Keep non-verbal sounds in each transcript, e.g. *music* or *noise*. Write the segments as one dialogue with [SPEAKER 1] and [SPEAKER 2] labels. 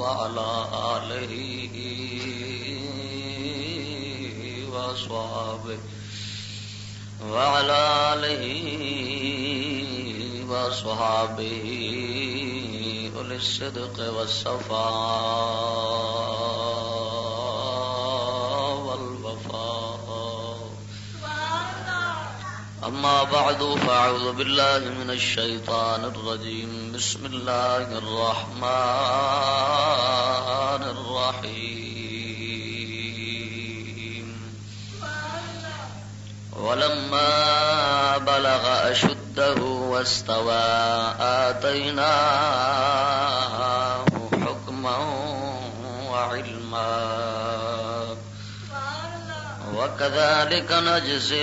[SPEAKER 1] وعلى آله وصحابه وعلى آله وصحابه أولي الصدق والصفاء. أما بعد، فأعوذ بالله من الشيطان الرجيم. بسم الله الرحمن الرحيم. ولما بلغ أشده واستوى، آتيناه حكما وعلما. وكذلك نجزي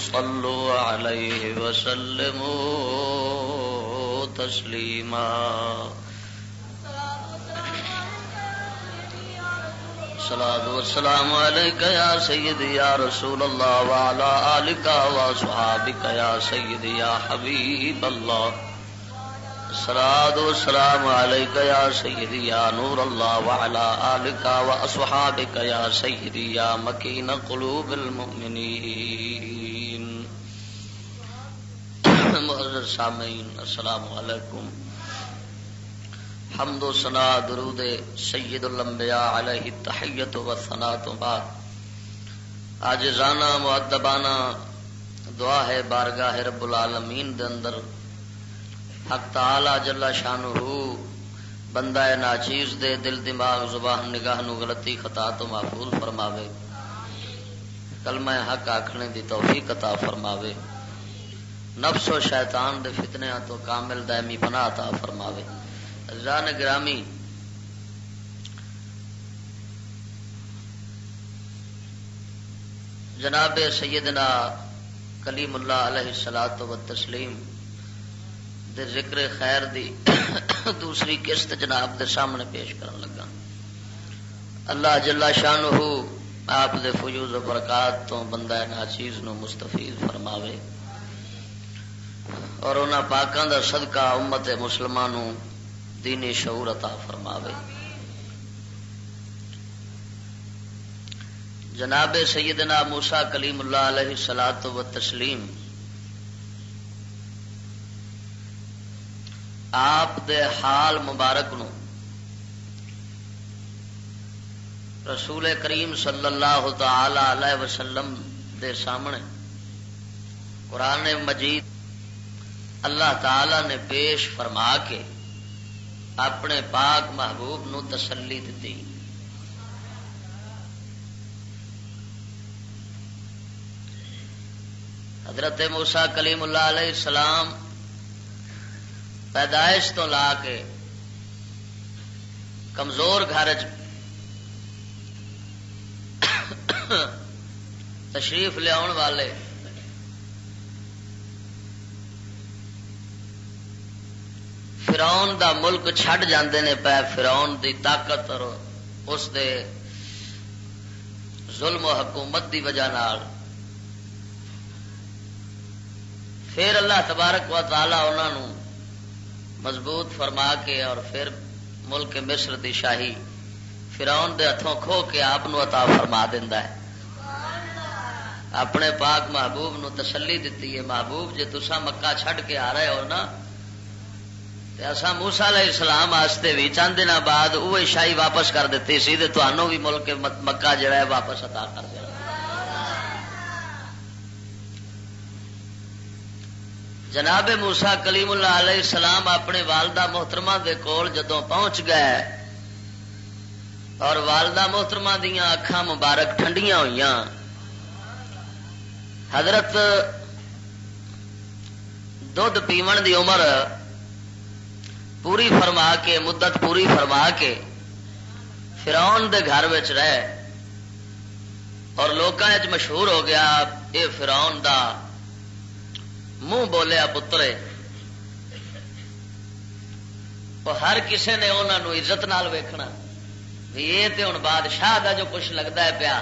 [SPEAKER 1] صلوا عليه وسلموا تسليما. صلاة والسلام عليك يا سيدي يا رسول الله وعلى آلك وصحابك يا سيدي يا حبيب الله. صلاة والسلام عليك يا سيدي يا نور الله وعلى آلك وأصحابك يا سيدي يا مكين قلوب المؤمنين. معزز سامعين السلام علیکم۔ حمد و سنا درود سید الانبیاء علیہ التحیت و ثنا تو بعد۔ آج رانا معدبانہ دعا ہے بارگاہ رب العالمین دے اندر۔ حق تعالی جلا شان بندہ ناچیز دے دل، دماغ، زبان نگاہ نو غلطی، خطا تو محفوظ فرماوے۔ کلمہ حق آکھنے دی توفیق عطا فرماوے۔ نفس و شیطان دے فتنیاں تو کامل دائمی بنا عطا فرماوے۔ ران گرامی جناب سیدنا کلیم اللہ علیہ سلاد و تسلیم دے ذکر خیر دی *coughs* دوسری قسط جناب دے سامنے پیش کرن لگا۔ اللہ جلا شان آپ دے فجوز و برکات تو بندہ ناچیز نو مستفیض فرماوے۔ اور انہاں پاکاں دا صدقہ امت مسلمانوں دینی شعور عطا فرماوے۔ جناب سیدنا موسا کلیم اللہ علیہ سلاد و تسلیم، آپ دے حال مبارک نو رسول کریم صلی اللہ تعالی علیہ وسلم دے سامنے قرآن مجید اللہ تعالی نے پیش فرما کے اپنے پاک محبوب نو تسلی دیتی حضرت موسا کلیم اللہ علیہ السلام پیدائش تو لا کے کمزور گھر تشریف لیا والے فراؤن دا ملک چھڈ جاندے نے پے فراؤن دی طاقت اور اس دے ظلم و حکومت دی وجہ نال۔ پھر اللہ تبارک و تعالی انہوں مضبوط فرما کے اور پھر ملک مصر دی شاہی فراؤن دے ہتھوں کھو کے آپ عطا فرما دینا ہے۔ اپنے پاک محبوب نو تسلی دیتی ہے۔ محبوب جی تسا مکہ چھڈ کے آ رہے ہو نا اصا موسا علیہ السلام واسطے بھی چند دن بعد وہ شاہی واپس کر دیتی سی تمہوں بھی ملک مکہ جڑا ہے واپس عطا کر دیا۔ جناب موسا کلیم اللہ علیہ السلام اپنے والدہ محترمہ دے کول جدو پہنچ گئے اور والدہ محترمہ دیا اکھان مبارک ٹھنڈیاں ہوئی حضرت دھد پیمن دی عمر پوری فرما کے، مدت پوری فرما کے فراؤن دے گھر رہ اور لوگ مشہور ہو گیا یہ فراؤن دا۔ منہ بولیا پترے۔ ہر کسے نے انہوں عزت نال ویکھنا۔ یہ تے ہوں بادشاہ دا جو کچھ لگتا ہے پیا۔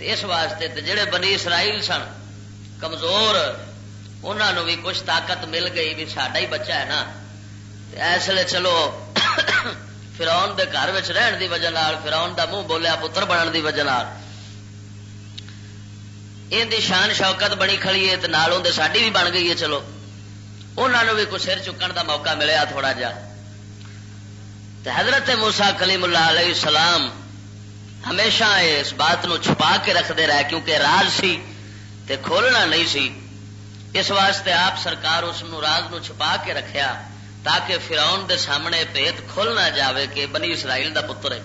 [SPEAKER 1] اس واسطے تے جڑے بنی اسرائیل سن، کمزور انہوں بھی کچھ طاقت مل گئی بھی ساڈا ہی بچہ ہے نا۔ اس لیے چلو فراؤن دے گھر رہن دی وجہ فراؤن دا منہ بولیا پتر بنن دی وجہ ان دی شان شوکت بنی کھڑی ہے تو ساڈی بھی بن گئی ہے، چلو۔ انہوں بھی کچھ سر چکن دا موقع ملیا تھوڑا جا۔ حضرت موسا کلیم اللہ علیہ السلام ہمیشہ اس بات نو چھپا کے رکھتے رہے، کیونکہ راز سی تے کھولنا نہیں سی۔ اس واسطے آپ سرکار اس نو راز نو چھپا کے رکھیا۔ تاکہ فراؤن دے سامنے پیت کھول نہ جاوے کہ بنی اسرائیل دا پتر ہے۔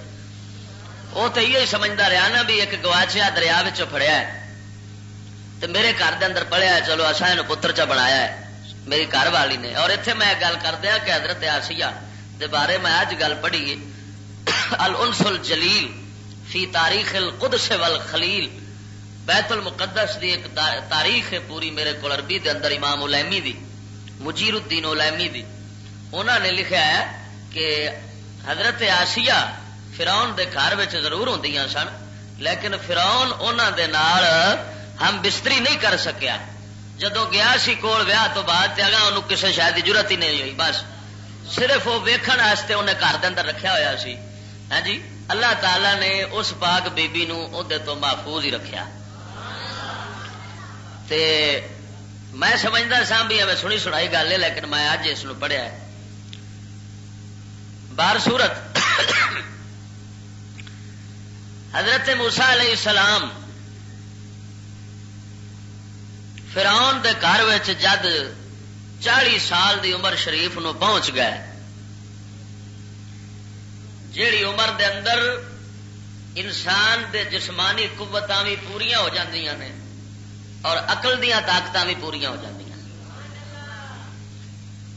[SPEAKER 1] وہ تو یہ سمجھتا رہا نا بھی ایک گواچیا دریا فڑیا ہے۔ تو میرے گھر دے اندر پڑھیا ہے، چلو اصا یہ پتر چا بنایا ہے۔ میری گھر والی نے۔ اور اتنے میں گل کر دیا ہاں کہ حضرت آسیہ دے بارے میں آج گل پڑھی الانس الجلیل فی تاریخ القدس والخلیل۔ بیت المقدس دی ایک تاریخ ہے پوری میرے کو عربی دے اندر امام الیمی دی، مجیر الدین الیمی دی۔ انہوں نے لکھا ہے کہ حضرت آسیہ فراؤن دے گھر ضرور ہوں سن، لیکن فراؤن انہوں دے نال ہم بستری نہیں کر سکیا۔ جدو گیا سی کول ویاہ تو بعد تے اگا انہوں کسی شاید کی ضرورت ہی نہیں ہوئی، بس۔ صرف وہ ویکھن واسطے انہیں گھر کے اندر رکھا ہوا سی۔ ہاں جی؟ اللہ تعالی نے اس پاک بیبی نو تو محفوظ ہی رکھا تے میں سمجھتا سا بھی میں سنی سنائی گل ہے، لیکن میں اج اس پڑھیا ہے۔ بار سورت حضرت موسا علیہ السلام فراؤن دے گھر جد چالی سال دی عمر شریف نو پہنچ گئے۔ جیڑی عمر دے اندر انسان دے جسمانی قوت بھی پوریا ہو نے اور اقل دیا طاقت بھی پوریا ہو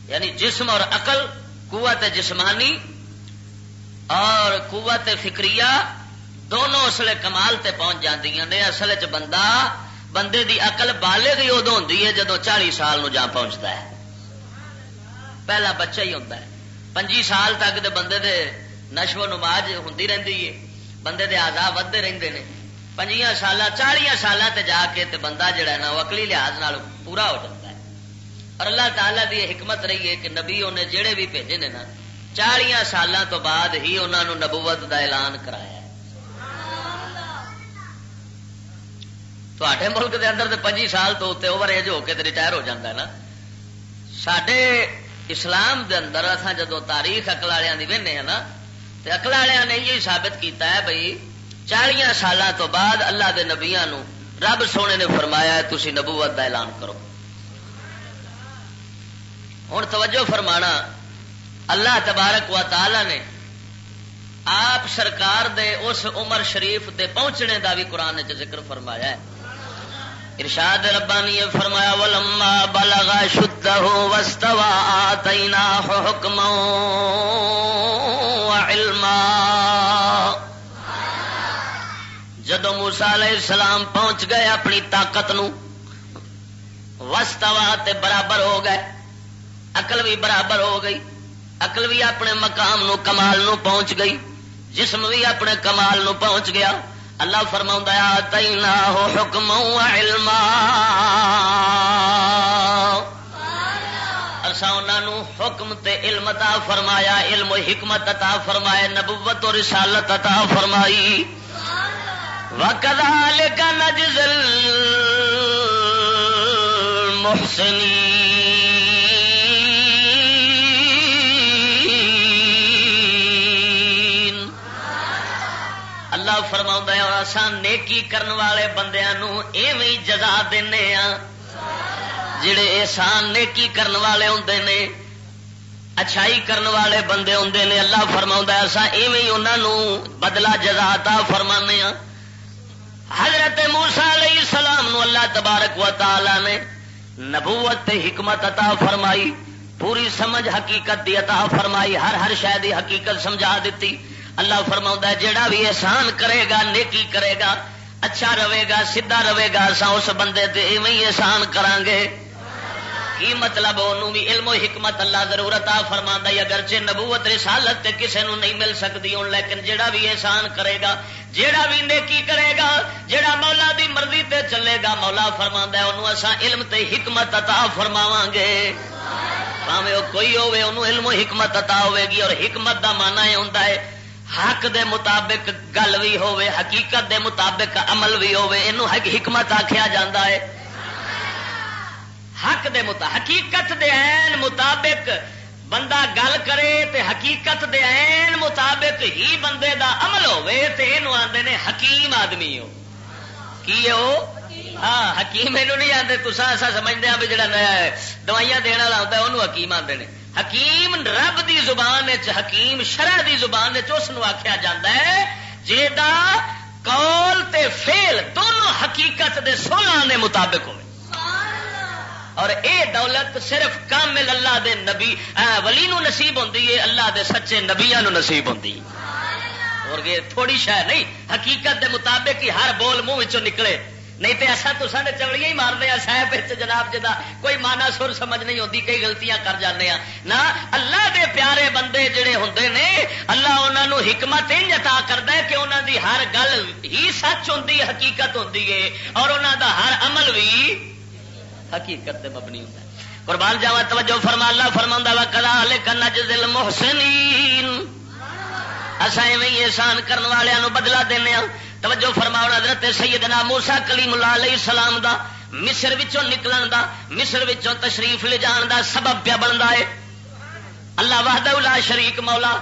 [SPEAKER 1] یعنی جسم اور اقل قوت جسمانی اور قوت فکری دونوں اسلے کمال تے پہنچ جاندیاں نے۔ اصل چ بندہ، بندے دی اقل بالے گئی ادو ہوں جدو چالی سال نو جا پہنچتا ہے۔ پہلا بچہ ہی ہوتا ہے۔ پنجی سال تک دے بندے دے نشو و نماز ہوں رہتی ہے۔ بندے دے آزاد ودتے رہتے ہیں پنجیا سال چالیا سال جا کے تے بندہ جڑا ہے نا، وہ اکلی لحاظ نال پورا ہو جاتا ہے۔ اور اللہ تعالیٰ دی حکمت رہی ہے کہ نبی انہیں جڑے بھی بھیجے نے نا چالیا سال تو بعد ہی انہوں نے نبوت دا اعلان کرایا تے ملک دے اندر پنجی سال تو اتنے اوور ایج ہو کے ریٹائر ہو جاتا ہے نا۔ سڈے اسلام دے اندر اصا جدو تاریخ اکل والوں کی وہنے ہیں نا تو اکل والوں نے یہ ثابت کیتا ہے بھائی چالیا سال تو بعد اللہ دے نبیا رب سونے نے فرمایا ہے تھی نبوت کا اعلان کرو۔ ہوں توجہ فرمانا اللہ تبارک و تعالی نے آپ سرکار دے اس عمر شریف دے پہنچنے دا بھی قرآن چ ذکر فرمایا ہے۔ ارشاد ربانی فرمایا، ولما بلغ شدہ واستوى آتیناہ حکما وعلما. جدو موسیٰ علیہ السلام پہنچ گئے اپنی طاقت نو وستوا تے برابر ہو گئے، عقل بھی برابر ہو گئی۔ عقل بھی اپنے مقام نو کمال نو پہنچ گئی، جسم بھی اپنے کمال نو پہنچ گیا۔ اللہ فرما تینا ہو حکم علم حکم تے علم تا فرمایا، علم و حکمت عطا فرمائے نبوت اور رسالت عطا فرمائی۔ وکدال کا نجزل محسنی اللہ فرما اور آسان نیکی کرن والے بندیا ایویں جزا دینے ہاں جڑے احسان نیکی کرن والے ہوں نے، اچھائی کرن والے بندے ہوں نے، اللہ فرما ایسا ایویں انہوں بدلا جزا تا فرمانے ہاں حضرت موسا علیہ السلام نو اللہ تبارک و تعالی نے نبوت تے حکمت عطا فرمائی، پوری سمجھ حقیقت دی عطا فرمائی، ہر ہر شہ دی حقیقت سمجھا دیتی اللہ فرما جیڑا بھی احسان کرے گا، نیکی کرے گا اچھا رہے گا، سیدھا رہے گا سا اس بندے تے ایویں احسان کران گے۔ کی مطلب انہوں بھی علم و حکمت اللہ ضرورت آ فرما اگرچہ نبوت رسالت تے کسے نو نہیں مل سکتی ہوں لیکن جیڑا بھی احسان کرے گا، جیڑا بھی نیکی کرے گا، جیڑا مولا دی مرضی تے چلے گا، مولا فرما انہوں اسا علم تے حکمت عطا فرماواں گے۔ پاوے کوئی ہوے انہوں علم و حکمت عطا ہوے گی، اور حکمت دا مانا یہ ہوتا ہے حق دے مطابق گل بھی ہوے حقیقت دے مطابق عمل بھی ہوے اینو حکمت آخیا جاتا ہے۔ حق دے مطابق حقیقت دے عین مطابق بندہ گل کرے تے حقیقت دے عین مطابق ہی بندے دا عمل ہوے تے اینو آندے نے حکیم آدمی ہو۔ کی ہو ہاں حکیم یہ نہیں آتے تصا ایسا سمجھتے ہیں بھی جڑا نیا دوائیاں دن والا ہوتا ہے انہوں حکیم آتے ہیں حکیم رب دی زبان حکیم شرح دی زبان اس آخیا جا ہے جا کول تے فیل دونوں حقیقت دے سولہ دے مطابق ہوئے اور اے دولت صرف کامل اللہ دے نبی ولی نو نصیب ہوندی ہے، اللہ دے سچے نبیا نو نصیب ہوندی۔ اور یہ تھوڑی شہ نہیں، حقیقت دے مطابق ہی ہر بول منہ نکلے۔ نہیں تو ایسا تو سارے چوڑیاں ہی مارنے صاحب جناب جا کوئی مانا سر سمجھ نہیں ہوتی کئی گلتیاں کر جانے نہ اللہ دے پیارے بندے جڑے ہوں نے، اللہ انہوں حکمت ہی جتا کرتا ہے کہ انہوں دی ہر گل ہی سچ ہوں حقیقت ہوں اور انہوں دا ہر عمل بھی حقیقت دے مبنی ہوں قربان جاوا توجہ فرما، اللہ فرما وا کلا لکھن جل محسنین اصا ایویں احسان کرنے والوں بدلا دینا توجہ فرماؤ، حضرت سیدنا موسا کلیم اللہ علیہ السلام دا مصر وچوں نکلن دا، مصر وچوں تشریف لے جان دا سبب پیا بنتا ہے۔ اللہ وحدہ لا شریک مولا،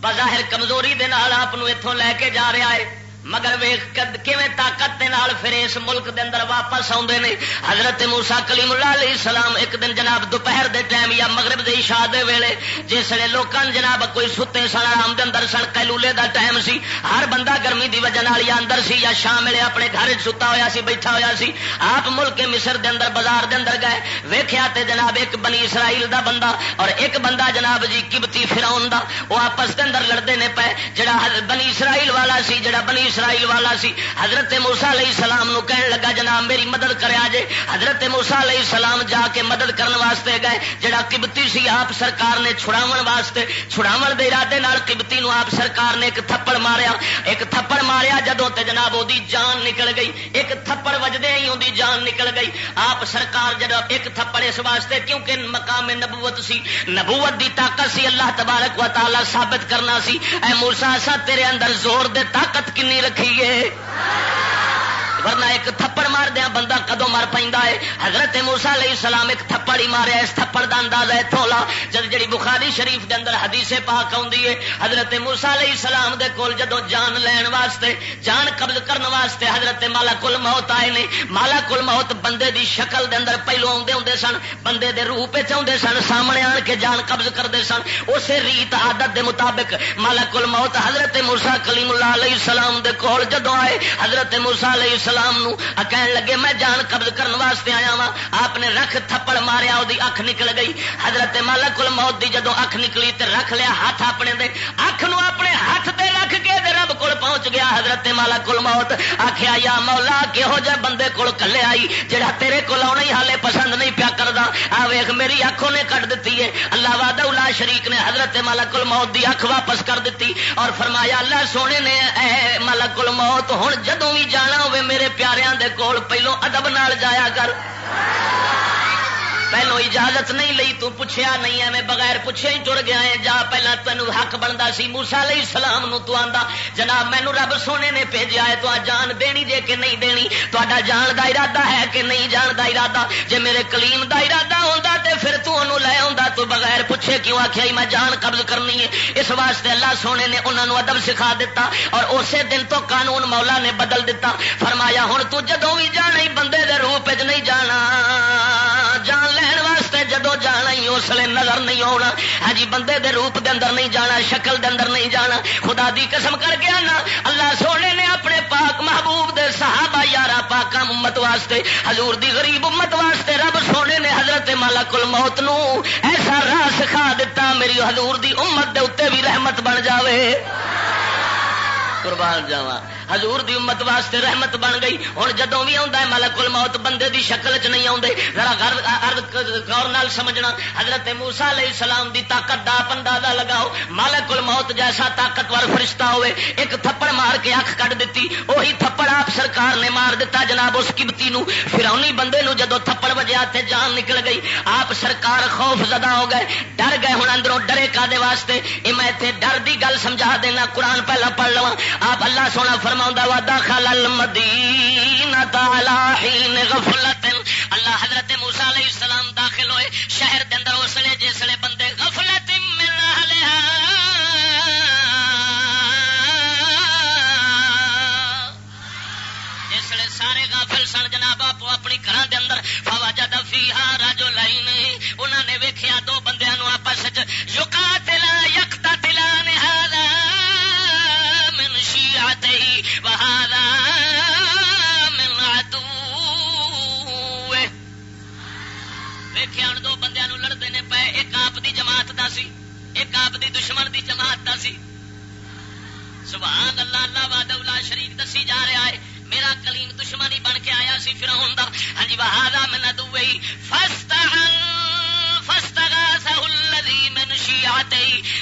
[SPEAKER 1] بظاہر کمزوری دے نال آپ اتوں لے کے جا رہا ہے۔ مگر ویخ کیویں طاقت دے نال پھر اس ملک دے اندر واپس آتے ہیں حضرت موسا کلیم اللہ علیہ السلام ایک دن جناب دوپہر دے ٹائم یا مغرب دے عشاء دے ویلے جس ویلے لوکاں جناب کوئی ستے سن، آرام دے اندر سن کلولے دا ٹائم سی، ہر بندہ گرمی دی وجہ نال یا اندر سی یا شام ویلے اپنے گھر ستا ہویا سی، بیٹھا ہویا سی، آپ ملک مصر دے اندر، بازار دے اندر گئے، ویکھیا تے جناب ایک بنی اسرائیل دا بندہ اور ایک بندہ جناب جی کبتی فراؤن دا، وہ آپس دے اندر لڑتے نے پے، جڑا بنی اسرائیل والا سی، جڑا بنی اسرائیل والا سی۔ حضرت موسا علیہ السلام نو کہن لگا، جناب میری مدد کرے جے حضرت موسا علیہ السلام جا کے مدد کرنے واسطے گئے، جڑا کبتی سی آپ سرکار نے چھڑاو واسطے چھڑاو دے ارادے نال کبتی نو آپ سرکار نے ایک تھپڑ ماریا۔ ایک تھپڑ ماریا جدو تے جناب وہ جان نکل گئی۔ ایک تھپڑ وجدے ہی وہ جان نکل گئی۔ آپ سرکار جب ایک تھپڑ اس واسطے، کیونکہ مقام نبوت سی، نبوت دی طاقت سی، اللہ تبارک و تعالی ثابت کرنا سی۔ اے موسا سا تیرے اندر زور دے طاقت کنی رکھیے۔ ورنہ ایک تھپڑ مار دیا بندہ کدو مر پہ حضرت موسا علیہ السلام ایک تھپڑ ہی ماریا، اس تھپڑ کا انداز ہے تھولا۔ جد جی بخاری شریف دے اندر حدیث پاک آئی ہے، حضرت موسا علیہ السلام دے کول جدو جان لین واسطے، جان قبض کرنے واسطے حضرت مالا کل موت آئے نے مالا کل موت بندے دی شکل دے اندر پہلو آدھے ہوں سن، بندے دے روپ آدھے سن، سامنے آن کے جان قبض کرتے سن۔ اسے ریت عادت دے مطابق مالا کل موت حضرت موسا کلیم اللہ علیہ السلام دے کول جدو آئے، حضرت موسا علیہ السلام السلام کہن لگے، میں جان قبض کرنے واسطے آیا وا آپ نے رکھ تھپڑ ماریا وہ اکھ نکل گئی۔ حضرت مالک الموت دی جدو اکھ نکلی تے رکھ لیا ہاتھ اپنے دے۔ اکھ نو اپنے ہاتھ دے رب کول پہنچ گیا، حضرت مالک الموت آخیا یا مولا کہہو جہ بندے کول کلے آئی جڑا تیرے کول آنا ہی حالے پسند نہیں پیا کردا۔ آ ویخ میری اکھوں نے کٹ دیتی ہے۔ اللہ واد اللہ شریک نے حضرت مالک الموت دی اکھ واپس کر دیتی اور فرمایا، اللہ سونے نے، اے مالک الموت ہوں جدوں بھی جانا ہوے میرے پیاریاں دے کول، پہلو ادب نال جایا کر۔ پہلو اجازت نہیں لئی، تو پوچھیا نہیں ہے میں بغیر پوچھے ہی ٹر گیا ہے۔ جا پہلا تین حق بنتا سی موسا علیہ السلام نو تو آندا، جناب مینو رب سونے نے بھیجا ہے تو جان دینی جے کہ نہیں دینی؟ تا جان دا ارادہ ہے کہ نہیں جان دا ارادہ؟ جے میرے کلیم دا ارادہ ہوتا تے پھر تو انہوں لے آ تو بغیر پوچھے کیوں آخیا میں جان قبض کرنی ہے؟ اس واسطے اللہ سونے نے انہوں نے ادب سکھا دیتا اور اسی دن تو قانون مولا نے بدل دیتا فرمایا ہوں تو جدوں بھی جانا ہی بندے دے روپ نہیں جانا، جان لے لین واسطے جدو جانا ہی، اس لیے نظر نہیں آنا ہاں جی، بندے دے روپ دے اندر نہیں جانا، شکل دے اندر نہیں جانا۔ خدا دی قسم کر کے آنا۔ اللہ سونے نے اپنے پاک محبوب دے صحابہ یارا پاک امت واسطے، حضور دی غریب امت واسطے رب سونے نے حضرت مالک الموت نو ایسا راہ سکھا دیتا میری حضور دی امت دے اتنے بھی رحمت بن جاوے۔ قربان جاوا حضور دی امت واسطے رحمت بن گئی۔ ہوں جدوں بھی آتا ہے ملک الموت بندے دی شکل چ نہیں آتے ذرا غور نال سمجھنا۔ حضرت موسا علیہ السلام دی طاقت دا اندازہ لگاؤ۔ مالک الموت جیسا طاقتور فرشتہ ہوئے، ایک تھپڑ مار کے اکھ کٹ دیتی وہی تھپڑ آپ سرکار نے مار دیتا جناب اس کبتی نو۔ فرونی بندے نو جدو تھپڑ بجیا تے جان نکل گئی، آپ سرکار خوف زدہ ہو گئے۔ ڈر گئے ہوں اندروں ڈرے کا دے واسطے۔ یہ میں اتنے ڈر دی گل سمجھا دینا، قرآن پہلا پڑھ لوا آپ اللہ سونا فرما وا داخل المدینہ حین غفلت. اللہ حضرت موسا علیہ السلام داخل ہوئے شہر دے اندر، اس لیے جس لیے بندے غفلت من جسے سارے غافل سن جناب، آپ اپنی گھر دے اندر فوا جد فی راجو نے ویکیا دو ایک آپ دی دشمن دی جماعت دا سی۔ سبحان اللہ اللہ واد شریف دسی جا رہا ہے۔ میرا کلیم دشمن ہی بن کے آیا سی پھر ہوں ہاں جی بہادا میں نہ دئی فستا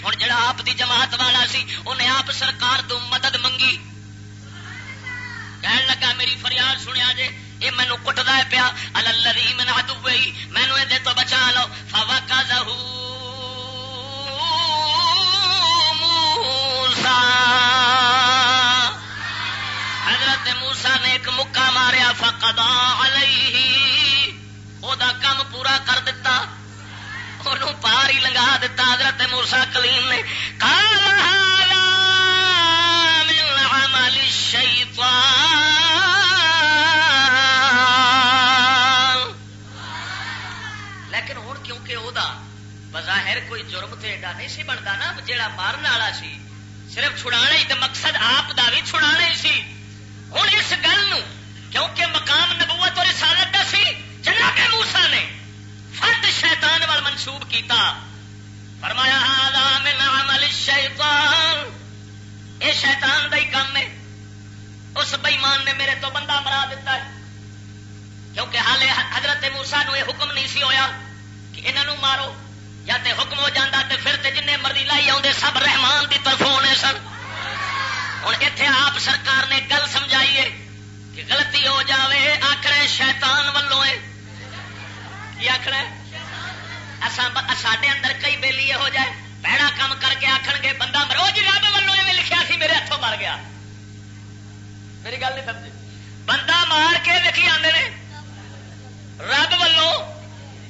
[SPEAKER 1] ہوں جڑا آپ دی جماعت والا سی انہیں آپ سرکار تو مدد منگی۔ کہنے لگا، میری فریاد سنیا جے یہ مینو کٹتا ہے پیا۔ الری میں نہ دئی مینو یہ تو بچا لو۔ فوا کا حضرت موسا نے ایک مکا ماریا فقدا علیہ او دا کم پورا کر دیتا انہوں پار ہی لگا دیتا حضرت موسا کلیم نے کالا من عمل الشیطان لیکن ہوں کیونکہ وہ بظاہر کوئی جرم تو ایڈا نہیں سی بنتا نا جا مارن والا سی۔ صرف چھڑا ہی تو مقصد آپ کا بھی چھڑا ہی سی۔ ہوں اس گل کیونکہ مقام نبوت اور رسالت کا سی، جناب موسا نے فٹ شیطان وال منسوب کیتا۔ فرمایا من عمل الشیطان. اے شیطان دا ہی کام ہے۔ اس بئیمان نے میرے تو بندہ مرا دیتا ہے۔ کیونکہ حالے حضرت موسا نو یہ حکم نہیں سی ہویا کہ انہوں مارو۔ یا تے حکم ہو جاتا تے پھر تے جن مرضی لائی آدھے سب رحمان دی طرف ہونے سن۔ ہوں اتنے آپ سرکار نے گل سمجھائیے کہ غلطی ہو جاوے آخر شیطان ولوں کی آخر سڈے اندر کئی بےلی ہو جائے پیڑا کام کر کے آخر گے، بندہ مرو جی رب ولوں میں لکھا سی، میرے ہاتھوں مر گیا۔ میری گل نہیں سمجھ بندہ مار کے لکھی آدھے نے، رب ولوں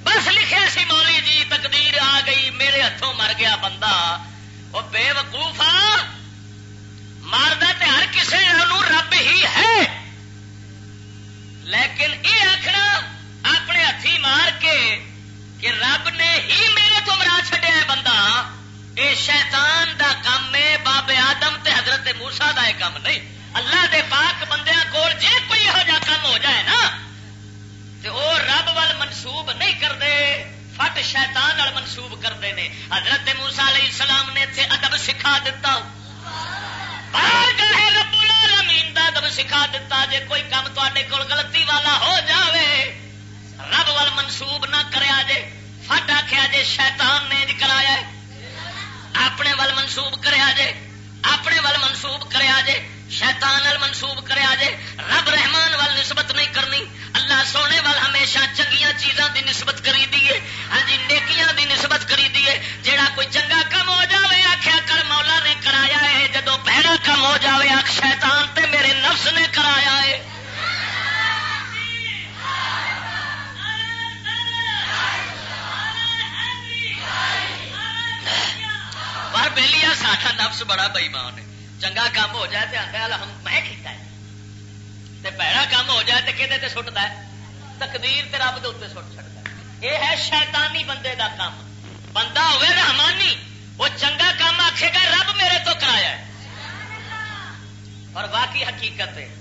[SPEAKER 1] بس لکھے سی مولی جی تقدیر آ گئی، میرے ہاتھوں مر گیا بندہ۔ وہ بے وقوف آ مارد ہر کسی رب ہی ہے۔ لیکن یہ آخنا اپنے ہاتھی مار کے کہ رب نے ہی میرے تو مرا چڈیا بندہ۔ یہ شیطان دا کام ہے بابے آدم تے حضرت موسا دا کام نہیں۔ اللہ دے پاک بندیاں کول، جے کوئی یہو جا کام ہو جائے نا تو وہ رب وال منسوب نہیں کرتے، فٹ شیطان منسوب کرتے ہیں حضرت موسا علیہ السلام نے اتنے ادب سکھا دیتا رب العالمین دا ادب سکھا دیتا جے کوئی کام تے کول غلطی والا ہو جاوے۔ رب وال منسوب نہ کریا جے، فٹ آخیا جے شیطان نے کرایا اپنے ول منسوب کریا جے، اپنے ول منسوب کریا جے۔ شیطان ال منسوب کریا جے رب رحمان وال نسبت نہیں کرنی۔ اللہ سونے وال ہمیشہ چنگیا چیزاں دی نسبت کری دیے ہاں جی نیکیاں دی نسبت کری دیے جیڑا کوئی چنگا کم ہو جاوے آخیا کر مولا نے کرایا ہے جدو پہلا کم ہو جاوے آخ شیطان تے میرے نفس نے کرایا ہے۔ پر بہلی ساٹا نفس بڑا بئیمان ہے۔ چنگا کام ہو جائے تو آتا ہم میں کیتا ہے؟ پیڑا کام ہو جائے تو کہ سٹتا ہے؟ تقدیر تے رب دے سٹ چڑتا ہے۔ یہ ہے شیطانی بندے دا کام۔ بندہ ہوئے رحمانی، وہ چنگا کام آخے گا، رب میرے تو کرایا ہے۔ اور باقی حقیقت ہے،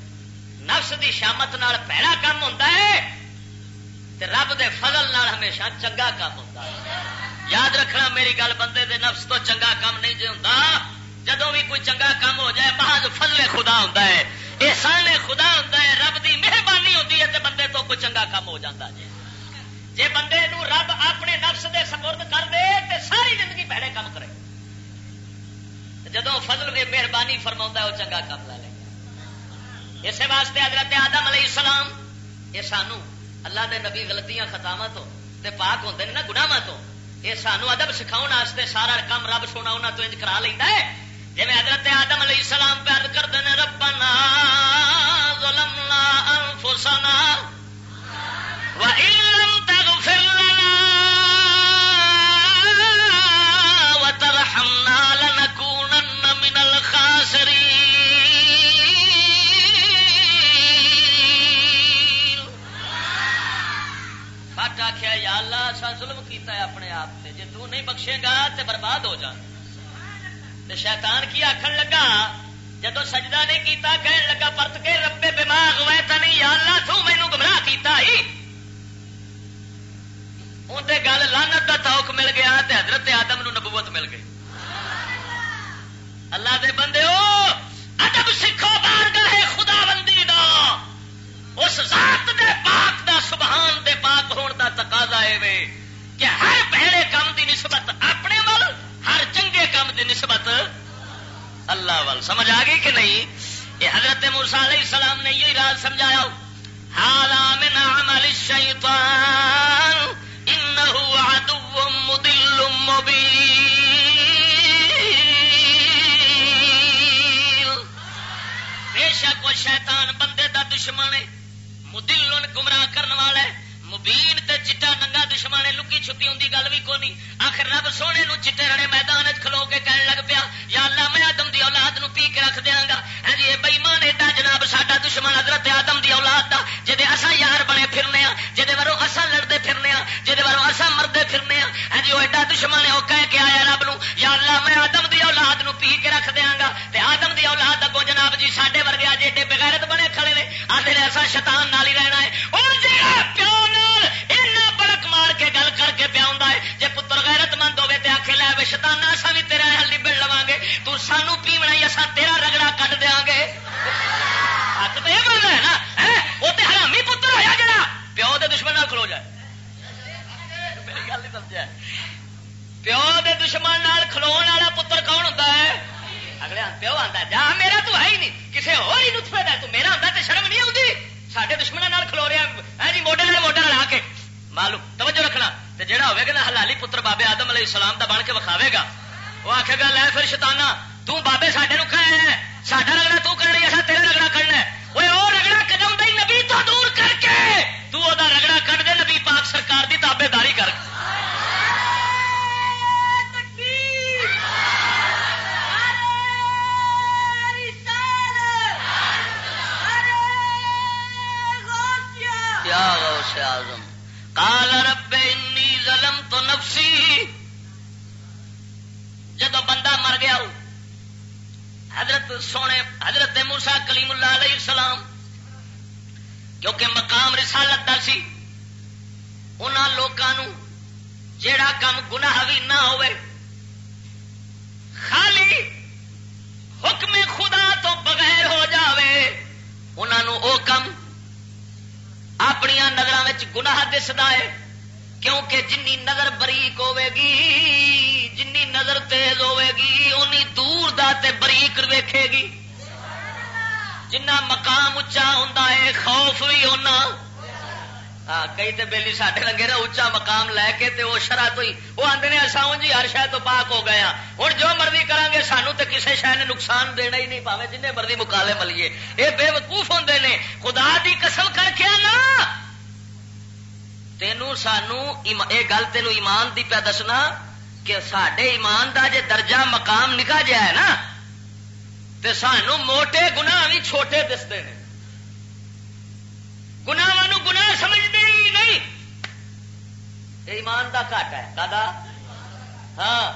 [SPEAKER 1] نفس دی شامت نال پیڑا کام ہوتا ہے تے رب دے فضل نال ہمیشہ چنگا کام ہوتا ہے۔ یاد رکھنا، میری گل بندے دے نفس تو چنگا کام نہیں جی ہوں جدو بھی کوئی چنگا کام ہو جائے، بعض فضل خدا ہوتا ہے، احسان خدا ہوتا ہے، رب دی مہربانی ہوتی ہے تو بندے تو کوئی چنگا کام ہو جاتا جی۔ جی بندے نو رب اپنے نفس دے سپرد کر دے تو ساری زندگی بہڑے کام کرے۔ جدو فضل بھی مہربانی فرما ہے وہ چنگا کام لے لے۔ اسی واسطے حضرت آدم علیہ السلام یہ سانو اللہ دے نبی غلطیاں خطاوا تو تے پاک ہوتے ہیں نا گناواں تو یہ سانو ادب سکھاؤ سارا کام رب سونا انہوں تو انج کرا لینا ہے۔ جی میں حضرت آدم علیہ السلام پیار کرتے ہیں ربنا ظلمنا انفسنا وَإِن لَّمْ تَغْفِرْ لَنَا وَتَرْحَمْنَا لَنَكُونَنَّ مِنَ الْخَاسِرِينَ فٹ آخیا یا اللہ اصا ظلم کیتا ہے اپنے آپ سے جی تو نہیں بخشے گا تو برباد ہو جان تو شیطان کی آخر لگا، جدو سجدہ نہیں کیتا کہنے لگا، پرت کے ربے دماغ وے نہیں، یا اللہ، تو مینو گمراہ کیتا ہی۔ اندر گل لانت کا توک مل گیا تے حضرت آدم نو نبوت مل گئی۔ اللہ دے بندے ہو ادب سکھو بار گئے خدا بندی دا۔ اس ذات دے پاک دا، سبحان دے پاک ہون دا تقاضا ہے کہ ہر پہلے کام دی نسبت اپنے ول ہر چنگے کام دی نسبت اللہ وال۔ سمجھ آ گئی کہ نہیں؟ یہ حضرت مرسا علیہ السلام نے یہی راز سمجھایا۔ حالا من عمل الشیطان انه عدو مضل مبين بے شک وہ شیطان بندے دا دشمن ہے مدل گمراہ کرنے والا ہے۔ مبین تے چٹا ننگا دشمن لکی چھپی ہوں گل بھی کونی؟ آخر رب سونے نو چٹے رڑے میدان کھلو کے کہنے لگ پیا، یا اللہ میں آدم دی اولاد نو پی کے رکھ دیا گا۔ ہاں جی بئیمان ایڈا جناب، ساڈا دشمن حضرت آدم دی اولاد دا جہے اصا یار بنے پھرنے ہاں جہے باروں اصا لڑتے پھرنے ہاں جہے باروں اصا مردے پھرنے ہاں ہاں جی وہ ایڈا دشمن ہے، وہ کہہ کے آیا رب نو، یا اللہ میں آدم دی اولاد نو پی کے رکھ دیا گا۔ تے آدم دی اولاد اگو جناب جی ساڈے ورگے اج ایڈے بغیرت بنے کھڑے نے آدھے نے اصا شیطان نال ہی رہنا ہے۔ اور جہاں پیو نے اینا بڑک مار کے گل کر کے پیا ہے جی پتر غیرت مند ہوے تے آخے لے بے شتانا اصا بھی تیرا ہل بڑ لوا گے تو سانو پیونا ہی اصا تیرا رگڑا کٹ دیا گے حق تو یہ بننا ہے نا وہ تو حرامی پتر ہوا جڑا، پیو دے دشمن نال کھلو جائے۔ میری گل نہیں سمجھا پیو دے دشمن نال کھلو والا پتر کون ہوتا ہے؟ اگلے پیو آتا جا، میرا تو ہے ہی نہیں کسی اور نطفے تو میرا ہوتا تو شرم نہیں آتی سارے دشمنوں کھلو رہا ہے جی موڈے نال موڈے لا کے معلوم توجہ رکھنا تو جہاں ہوئے گا نا حلالی پتر بابے آدم علیہ السلام دا بن کے وکھاوے گا وہ آخے گا لے پھر شتانا تو بابے سڈے نو کھایا ہے ساڈا رگڑا تو کرنا ایسا تیرا رگڑا کرنا ہے وہ رگڑا قدم دئی نبی تو دور کر کے تو وہ رگڑا کر قال رب انی ظلم تو نفسی۔ جدو بندہ مر گیا ہو حضرت سونے، حضرت موسا کلیم اللہ علیہ السلام، کیونکہ مقام رسالت دا سی ان لوگوں جیڑا کام گناہ بھی نہ ہوئے، خالی حکم خدا تو بغیر ہو جاوے انہوں او کم اپنی نظر گناہ دستا ہے، کیونکہ جنی نظر بریک ہوے گی جنی نظر تیز ہوے گی اونی دور دا تے بریک ویکھے گی۔ جنہ مقام اچا ہوں خوف بھی ہونا۔ ہاں کئی تو بہلی ساڈے لگے نا اچا مقام لے کے تے وہ شرح تو ہی وہ آدھے نے اصا جی ہر شہ تو پاک ہو گیا ہوں جو مرضی کریں گے سانو تو کسی شہ نے نقصان دینا ہی نہیں، پاوے جن مرضی مکالے ملیے۔ یہ بے وقوف ہوں نے۔ خدا دی قسم کر کے نا تینوں سانو یہ گل تینوں ایمان دی پیا دسنا کہ سڈے ایمان دا جے درجہ مقام نکا جا ہے نا، تے سانو موٹے گناہ بھی چھوٹے دستے ہیں گنا گنا سمجھتے ہی نہیں۔ ایمان دا گھٹ ہے۔ دادا ہاں۔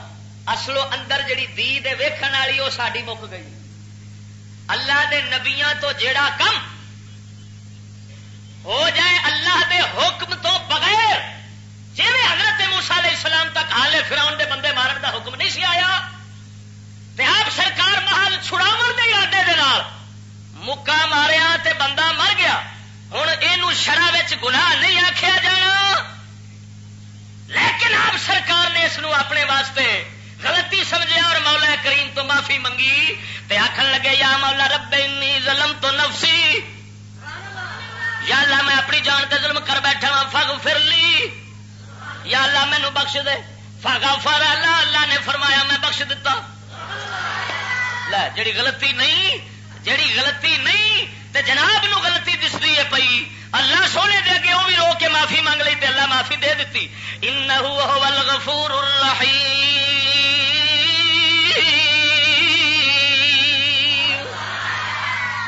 [SPEAKER 1] اصلو اندر جڑی دی دے ویکھن والی وہ ساری مک گئی۔ اللہ دے نبیاں تو جیڑا کم ہو جائے اللہ دے حکم تو بغیر جی حضرت موسا علیہ السلام تک حالے فراؤن دے بندے مارن دا حکم نہیں سی آیا، تے آپ سرکار محل چھڑاو دے ارادے دے نال مکا ماریا تے بندہ مر گیا۔ ہوں یہ شرح گناہ نہیں آخیا جانا لیکن آپ سرکار نے اس اپنے واسطے غلطی سمجھا اور مولا کریم تو معافی منگی تے آخر لگے یا مولا رب انی ظلم تو نفسی یا اللہ میں اپنی جان تے ظلم کر بیٹھا فگ پھر لی یا اللہ مینو بخش دے فاگا فر اللہ اللہ نے فرمایا میں بخش دیتا لے جڑی غلطی نہیں جڑی غلطی نہیں تے جناب نو غلطی دستی ہے پئی۔ اللہ سونے دے اگے وہ بھی رو کے معافی مانگ لی تے اللہ معافی دے دیتی انہو هو الغفور الرحیم۔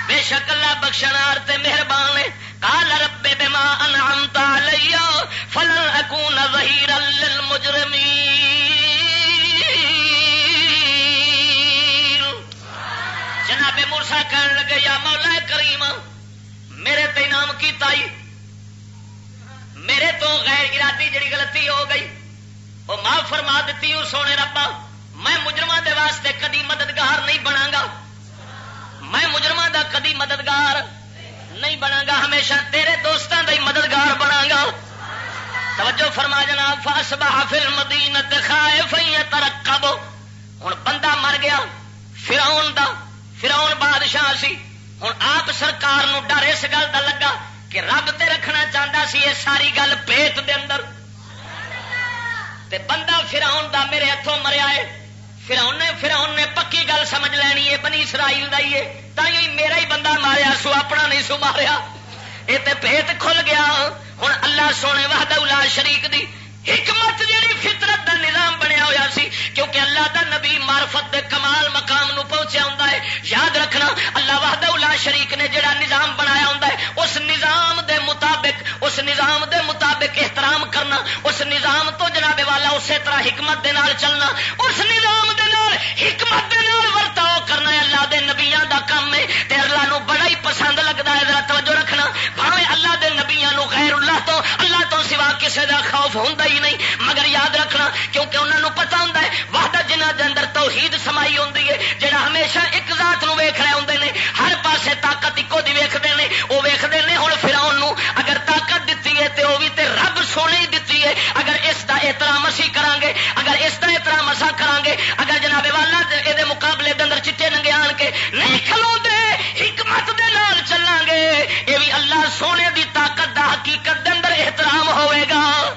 [SPEAKER 1] بے شک اللہ بخشنار تے مہربان ہے۔ قال رب بما انعمت علی فلن اکون ظہیرا للمجرمین۔ جناب مرسا کہنے لگے، یا مولا کریم، میرے تے انعام کی تائی میرے تو غیر ارادی جڑی غلطی ہو گئی، وہ معاف فرما دیتی ہوں سونے ربا، میں مجرمہ دے واسطے کدی مددگار نہیں بنا گا میں مجرمہ دا کدی مددگار نہیں بنا گا ہمیشہ تیرے دوستوں کا ہی مددگار بنا گا توجہ فرما جناب فاسبہ فل مدینت خائف ترقب ہوں بندہ مر گیا فراؤن دا فراؤن بادشاہ سی۔ ہوں آپ سرکار نو ڈر اس گل کا لگا کہ رب تے رکھنا چاہتا سی یہ ساری گل پیت دے اندر۔ تے بندہ فراؤن دا میرے ہاتھوں مریا ہے۔ فراؤن نے فراؤن نے پکی گل سمجھ لینی ہے، بنی اسرائیل دا ہی ہے۔ تھی میرا ہی بندہ ماریا، سو اپنا نہیں سو ماریا۔ یہ تے پیت کھل گیا۔ ہوں اللہ سونے وحدہ شریک دی حکمت جیڑی فطرت دا نظام بنیا ہوا سی، کیونکہ اللہ دا نبی معرفت حکمت دے نال چلنا، اس نظام دے نال حکمت دے نال ورتاؤ کرنا اللہ دے نبیاں دا کام ہے تے اللہ نو بڑا ہی پسند لگتا ہے۔ ذرا توجہ رکھنا۔ بھاوے اللہ دے نبیاں نو غیر اللہ تو اللہ تو سوا کسی دا خوف ہوندا ہی نہیں۔ مگر یاد رکھنا، کیونکہ انہوں نے پتا ہوں وحدت جنہ کے اندر توحید سمائی ہوں جہاں ہمیشہ ایک ذات نو ویخ رہے ہوں نے، ہر پاسے طاقت ایکو دی ویختے ہیں وہ ویختے احترام اسی کران گے اگر اس دا احترام اسا کران گے اگر جناب والا یہ مقابلے دے اندر چٹے ننگے آن کے نہیں کھلو دے حکمت دے نال چلان گے یہ بھی اللہ سونے دی طاقت دا حقیقت دے اندر احترام ہوئے گا۔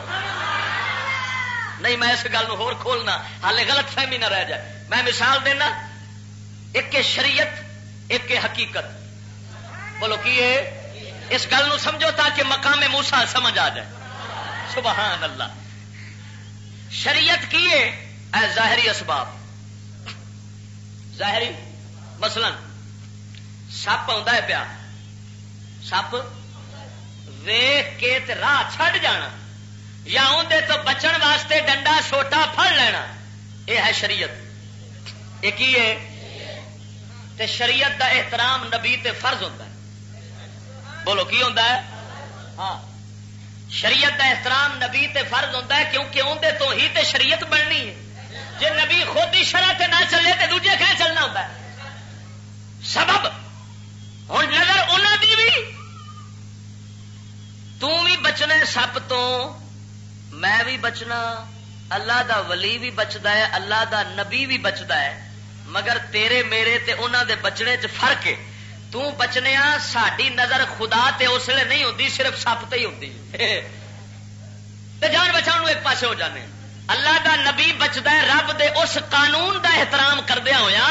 [SPEAKER 1] نہیں، میں اس گل ہور کھولنا ہالے غلط فہمی نہ رہ جائے۔ میں مثال دینا، ایک شریعت، ایک حقیقت۔ بولو کی اس گل سمجھو تاکہ مقام موسا سمجھ آ جائے۔ سبحان اللہ۔ شریعت کی ہے، اے ظاہری اسباب۔ ظاہری، مثلا سپ آ پیا۔ سپ ویخ کے راہ چھڈ جانا، یا اندر تو بچن واسطے ڈنڈا سوٹا پڑ لینا۔ یہ ہے شریعت۔ یہ کی ہے؟ تے شریعت دا احترام نبی تے فرض ہوتا ہے۔ بولو کی ہوتا ہے؟ ہاں۔ شریعت دا احترام نبی تے فرض ہوتا ہے کیونکہ اندر تو ہی تے شریعت بننی ہے۔ جی نبی خود ہی شرح تے نہ چلے تو دوجے کہ چلنا ہوتا ہے۔ سبب ہوں نظر انہوں دی بھی بھی بچنا سپ تو میں بھی بچنا، اللہ دا ولی بھی بچتا ہے، اللہ دا نبی بھی بچتا ہے۔ مگر تیرے میرے تے انہوں دے بچنے چ فرق ہے۔ تو بچنے ساری نظر خدا تے اس لیے نہیں ہوتی صرف سپ تے ہی ہوتی *laughs* جان بچاؤ ایک پاسے ہو جانے۔ اللہ دا نبی بچتا ہے، رب دے اس قانون دا احترام کردیا ہوا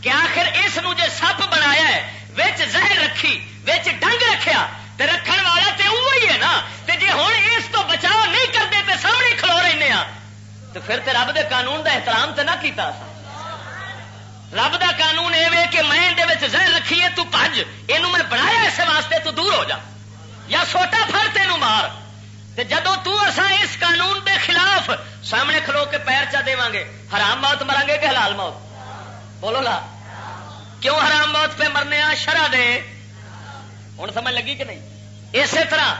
[SPEAKER 1] کہ آخر اس جے سپ بنایا ہے، وچ زہر رکھی، وچ ڈنگ رکھیا، تے رکھن والا تے وہی ہے نا۔ تے جے ہوں اس تو بچاؤ نہیں کرتے تے سامنے کھلو رہے ہیں تو پھر تے رب دے قانون دا احترام تے نہ کیتا۔ رب دا قانون یہ کہ میں اندر زہر رکھیے، تو پج یہ میں بنایا اس واسطے تو دور ہو جا۔ یا سوٹا پھڑ تینوں مار۔ تے جدو تو اسا اس قانون دے خلاف سامنے کھلو کے پیر چا دے گے حرام موت مرا گے کہ حلال موت؟ بولو لا۔ کیوں حرام موت پہ مرنے آ شرح دے؟ ہوں سمجھ لگی کہ نہیں؟ اسی طرح،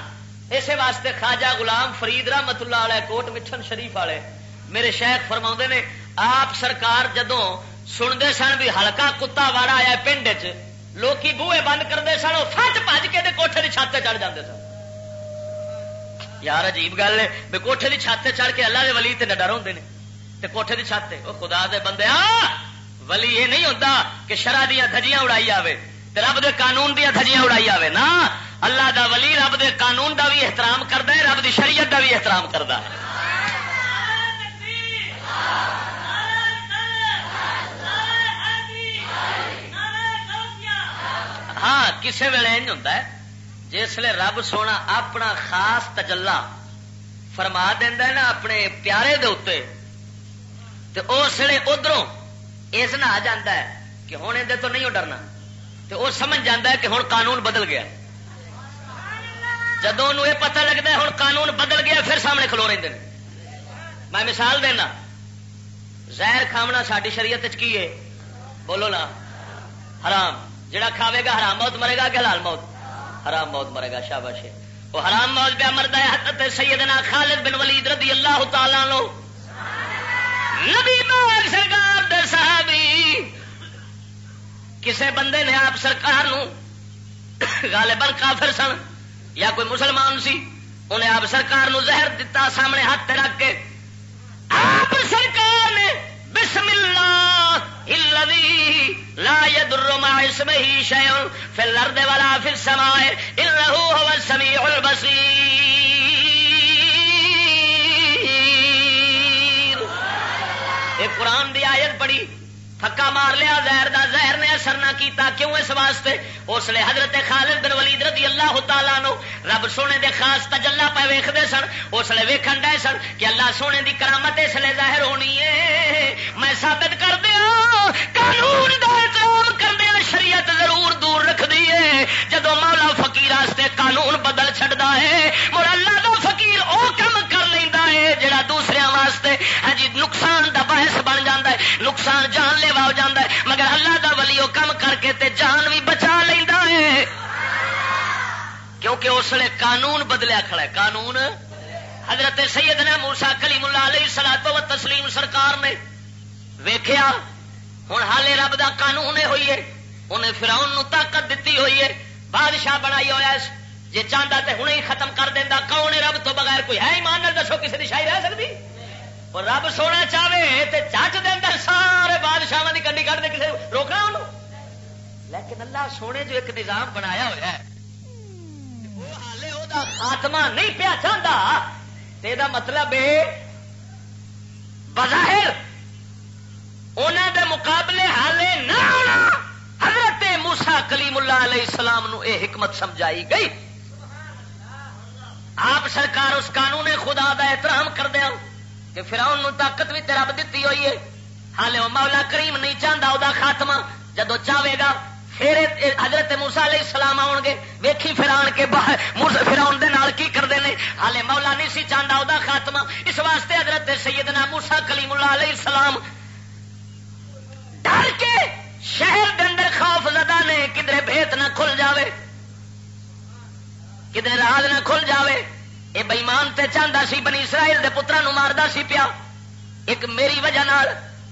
[SPEAKER 1] اسی واسطے خواجہ غلام فرید رحمت اللہ والے کوٹ مٹھن شریف والے، میرے شیخ فرما نے، آپ سرکار جدو سنتے سن بھی ہلکا کتا واڑا آیا پنڈ چ لوکی بوئے بند کرتے سن وہ فٹ بج کے کوٹھے کی چھت چڑھ جاتے سن یار عجیب گل ہے بھی کوٹھے کی چھت چڑھ کے اللہ کے ولی تے ڈر ہوتے ہیں کوٹھے کی چھت وہ خدا دے بندے آ ولی یہ نہیں ہوتا کہ شرح دیا دھجیاں اڑائی آئے رب دے قانون دیا دھجیاں اڑائی آئے نا اللہ دا ولی رب دے قانون دا بھی احترام کرتا ہے رب دی شریعت دا بھی احترام کرتا ہے ہاں کسی ویلے ہوتا ہے جسے رب سونا اپنا خاص تجلا فرما دینا نا اپنے پیارے دے اس لیے ادھروں اس نہ آ جا کہ ہوں یہ تو نہیں ڈرنا تو وہ سمجھ جاتا ہے کہ ہوں قانون بدل گیا۔ جدو یہ پتا لگتا ہے ہوں قانون بدل گیا، پھر سامنے کھلو رہے ہیں میں مثال دینا، زہر کھاونا ساری شریعت کی ہے؟ بولو نا حرام۔ جڑا کھاوے گا حرام موت مرے گا کہ لال موت؟ حرام موت مرے گا، شاباش وہ حرام موت پہ مرد ہے، حضرت سیدنا خالد بن ولید رضی اللہ تعالی لو نبی پاک سرکار دے صحابی، کسے بندے نے آپ سرکار نو غالباً کافر سن یا کوئی مسلمان سی، انہیں آپ سرکار نو زہر دتا سامنے ہاتھ رکھ کے، آپ سرکار نے بسم اللہ لا يضر مع اسمه شيء في الارض ولا في السماء. انه هو السميع البصير. یہ قرآن دی آیت پڑھی. پکا مار لیا، زہر دا زہر نے اثر نہ کیتا، کیوں اس واسطے؟ اس لیے حضرت خالد بن ولید رضی اللہ تعالیٰ نو رب سونے دے خاص تجلا پہ ویختے سن، اس لیے ویکن ڈے سن کہ اللہ سونے دی کرامت اس لیے ظاہر ہونی ہے۔ میں ثابت کر دیا قانون دا احترام کر دیا شریعت ضرور دور رکھ دیے جدو مولا فقیر واسطے قانون بدل چڑتا ہے مر اللہ دا فقیر او کم کر لینا ہے، جڑا دوسرے کم تے جان بھی بچا لینا ہے۔ کیونکہ اس لیے قانون بدلیا کھڑا ہے۔ قانون حضرت سیدنا موسا کلیم اللہ علیہ سلا تو تسلیم سرکار نے ویخیا ہوں حالے رب دا قانون ہوئی ہے۔ انہیں فراؤن طاقت دیتی ہوئی ہے۔ بادشاہ بنائی ہوا جی چاہتا تو ہوں ہی ختم کر دینا کون رب تو بغیر؟ کوئی ہے ایمان دسو کسی کی شاہی رہ سکتی اور رب سونا چاہے تو چچ دے اندر سارے بادشاہ کی کنڈی کٹ دے کسی روکنا انہوں؟ لیکن اللہ سونے جو ایک نظام بنایا ہوا ہے، وہ حالے وہ خاتمہ نہیں پیا چاہتا یہ مطلب بظاہر انہوں دے مقابلے حالے نہ آنا حضرت موسا کلیم اللہ علیہ السلام نو اے حکمت سمجھائی گئی۔ آپ سرکار اس قانون خدا دا احترام کر دیا کہ فراؤن طاقت بھی تیرا دیتی ہوئی ہے ہالے وہ مولا کریم نہیں چاہتا وہ خاتمہ جدو چاہے گا پھر حضرت موسا علیہ السلام آؤ گے، ویکھی فران کے فراؤن دے نال کی کرتے ہیں ہالے مولا نہیں سی چاہتا وہ خاتمہ۔ اس واسطے حضرت سیدنا موسا کلیم اللہ علیہ السلام ڈر کے شہر کے اندر خوف زدہ نے کدھر بھیت نہ کھل جاوے۔ کدھر راز نہ کھل جاوے۔ یہ بئیمان تے چاہتا سی، بنی اسرائیل دے پترا نو ماردا سی پیا۔ ایک میری وجہ نال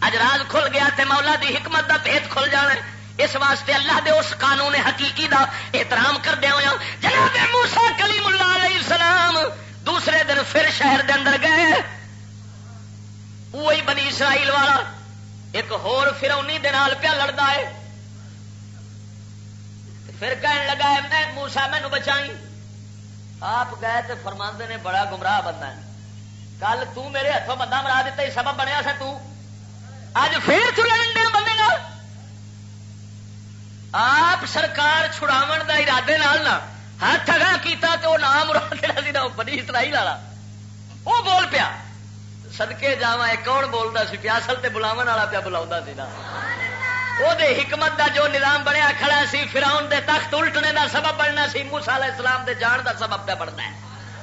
[SPEAKER 1] اج راز کھل گیا تے مولا دی حکمت دا بھیت کھل جانا اس واسطے اللہ دے اس قانون حقیقی دا احترام کر دیا ہوا ہاں۔ جناب موسا کلیم اللہ علیہ السلام دوسرے دن پھر شہر دے اندر گئے۔ وہی بنی اسرائیل والا ایک ہور فرونی دال پیا لڑتا ہے۔ پھر کہنے لگا ہے، میں موسا مینو بچائی۔ آپ گئے تو فرما نے، بڑا گمراہ بندہ ہے۔ کل تو میرے ہاتھوں بندہ مرا دیتا ہی سبب بنیا سا تو۔ اج پھر چلے آپ سرکار چھڑاو دا ارادے نال نا ہاتھ اگاں کیتا تو نام مراد جڑا سی نا بنی اسرائیل والا۔ وہ بول پیا۔ سدکے جا کون بولتا سی؟ پیا اصل تے بلاو والا پیا بلا سی نا۔ وہ حکمت دا جو نظام بنیا کھڑا سی فراؤن دے تخت الٹنے دا سبب بننا سی موسا علیہ السلام دے جان دا سبب پہ بننا ہے۔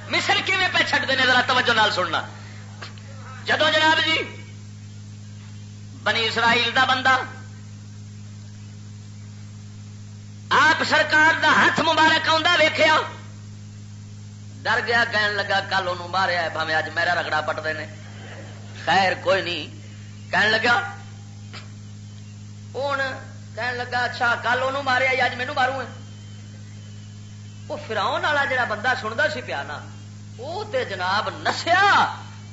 [SPEAKER 1] مصر کیویں پہ چھٹ دینے؟ ذرا توجہ نال سننا۔ جدو جناب جی بنی اسرائیل دا بندہ آپ سرکار دا ہاتھ مبارک آ ویخیا ڈر گیا، کہن لگا کل انہوں ماریا ہے بھاوے اج میرا رگڑا پٹتے ہیں خیر، کوئی نہیں۔ کہن لگا ہوں کہن لگا اچھا کل وہ ماریا اج مینو ماروں وہ فراؤن والا جڑا بندہ سنتا سی پیا نا، وہ تے جناب نسیا۔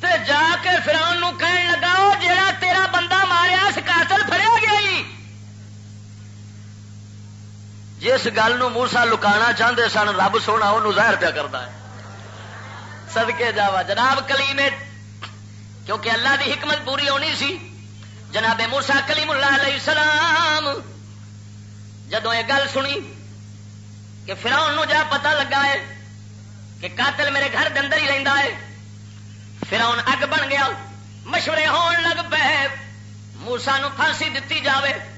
[SPEAKER 1] تے جا کے فراؤن نو کہن لگا جڑا تیرا بندہ ماریا، اس قاتل فریا گیا ہی جس گل موسا لکانا چاہتے سن، رب سونا وہ ظاہر پیا کرتا ہے۔ سدکے جاوا۔ جناب کلیم، کیونکہ اللہ دی حکمت پوری ہونی سی، جناب موسا کلیم اللہ علیہ السلام جدو یہ گل سنی کہ فراؤن جا پتا لگا ہے کہ قاتل میرے گھر دے ہی رہندا ہے۔ فراؤن اگ بن گیا، مشورے ہون لگ پے۔ موسا نو پھانسی دتی جاوے۔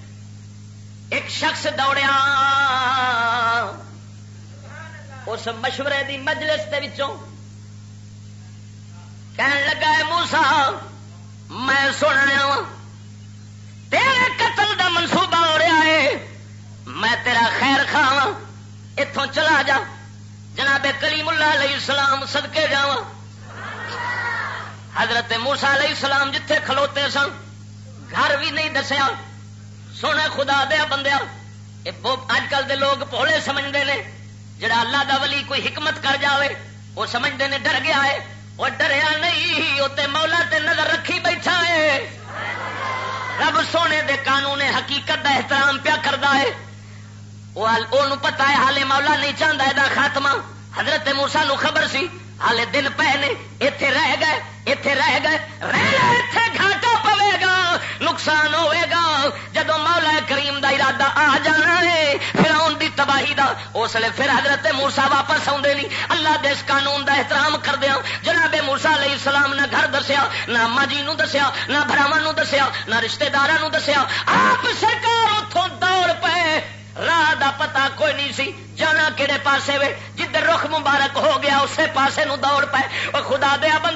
[SPEAKER 1] ایک شخص دوڑیا۔ اس مشورے دی مجلس دے وچوں کہن لگا ہے موسا میں سنیا تیرے قتل دا منصوبہ ہو رہا ہے، میں تیرا خیر خاوا اتوں چلا جا۔ جناب کلیم اللہ علیہ السلام سدکے جا حضرت موسا علیہ السلام جتھے کھلوتے سن، گھر بھی نہیں دسیا۔ سونا خدا دیا بندیا۔ اج کل دے لوگ پولی سمجھتے ہیں جڑا اللہ دا ولی کوئی حکمت کر جاوے، وہ سمجھتے ہیں ڈر گیا ہے۔ وہ ڈریا نہیں وہ مولا تے نظر رکھی بیٹھا ہے۔ رب سونے دے قانون حقیقت دا احترام پیا کرتا ہے۔ وہ پتا ہے ہالے مولا نہیں چاہتا یہ خاتمہ۔ حضرت موسا نو خبر سی ہالے دن پے نے اتے رہ گئے اتے رہ گئے رہ گئے اتے گھاٹا نقصان ہوئے گا۔ جدو مولا کریم دا ارادہ آ جانا ہے پھر آن دی تباہی دا، اس لیے پھر حضرت مورسا واپس آدھے نہیں۔ اللہ دے اس قانون دا احترام کر دیا ہاں۔ جناب مورسا علیہ السلام نہ گھر دسیا، نہ اما جی نو دسیا، نہ براوا دسیا، نہ رشتے دار دسیا۔ آپ سرکار اتوں دوڑ پے۔ راہ دا پتا کوئی نہیں سی۔ جانا کہڑے پاسے وے؟ جدھر رخ مبارک ہو گیا، اسی پاسے نو دوڑ پائے وہ خدا دیا بندے توجہ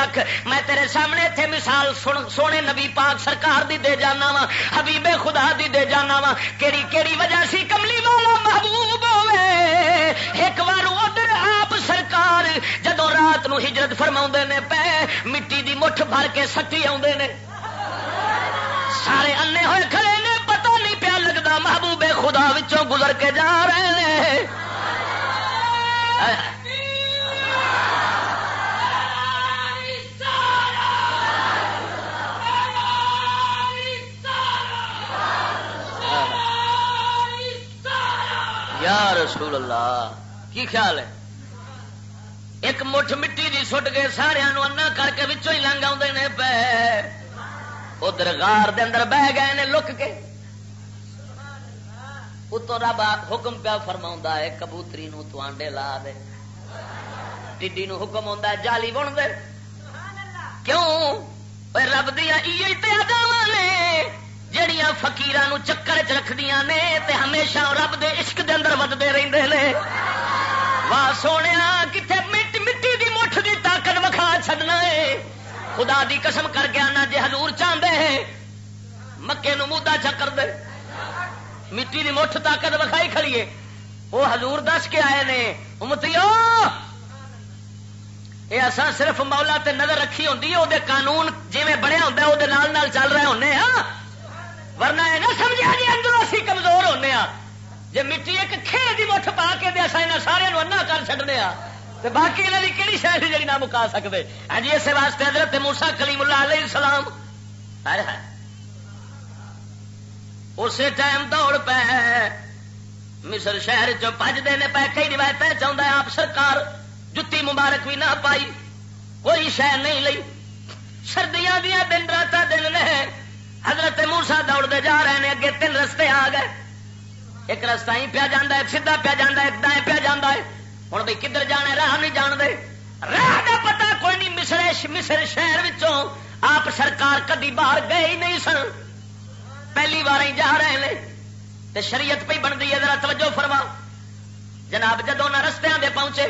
[SPEAKER 1] رکھ میں تیرے سامنے اتنے مثال سونے نبی پاک سرکار دی دے جانا وا حبیب خدا دی دے جانا وا کیڑی کیڑی وجہ سی کملی والا محبوب ہوے ایک بار ادھر آپ سرکار جدو رات نو ہجرت فرما نے پے، مٹی دی مٹھ بھر کے سٹی آدھے نے۔ سارے انے ہوئے کھڑے نے، پتہ نہیں پیا لگتا محبوب خدا وچوں گزر کے جا رہے ہیں یا رسول اللہ، کی خیال ہے؟ ایک مٹھ مٹی دی سٹ کے سارے انا کر کے ہی لنگ آتے پے۔ ادھر غار دے اندر بہ گئے نے لک کے۔ اتو رب حکم پیا فرما ہے، کبوتری نو تو آنڈے لا دے۔ ٹڈی نو حکم آتا جالی بن دے۔ کیوں؟ رب دیا نے۔ جڑیاں فکیران چکر چ رکھدیا نے تے ہمیشہ رب دے عشق دے اندر ودتے رہتے ہیں واہ سونے کتنے مٹ مٹی دی مٹھ دی طاقت وکھا چڈنا ہے۔ خدا دی قسم کر کے آنا جی ہزور چاہتے ہیں۔ مکے نو مودا چکر دے۔ مٹی دی مٹھ طاقت وکھائی کھڑیے وہ ہزور دس کے آئے نے، امتیو! یہ اصا صرف مولا تے نظر رکھی ہوں وہ قانون جی بنیا ہوں وہ چل رہے ہونے ہاں ورنہ یہ نہ سمجھا جی اندر اسی کمزور ہونے ہاں جی مٹی ایک کھیل کی مٹھ پا کے دے اصا یہاں سارے انا کر چڑنے ہاں باقی یہاں کی کہڑی شاید جی نہ مکا سکتے ہاں جی اسے واسطے حضرت موسا کلیم اللہ علیہ السلام۔ اسی ٹائم دوڑ پہ مصر شہر چجتے ہیں پہ کئی روایت چاہتا ہے، آپ سرکار جتی مبارک بھی نہ پائی۔ کوئی شہ نہیں لئی۔ سردیاں دیا دن رات دن نے حضرت موسا دوڑتے جا رہے ہیں، اگے تین رستے آ گئے۔ ایک رستہ ہی پیا جا ایک سیدا پیا جا ایک دائیں پیا جا ہے۔ ہوں بھائی کدھر جانا راہ نہیں جان دے راہ کا پتا کوئی نہیں، مصر مصر شہر آپ سرکار کدی باہر گئے ہی نہیں سن۔ پہلی بار ہی جا رہے ہیں۔ تے شریعت پہ بنتی ہے، ذرا توجہ فرما۔ جناب جدو نہ رستوں دے پہنچے،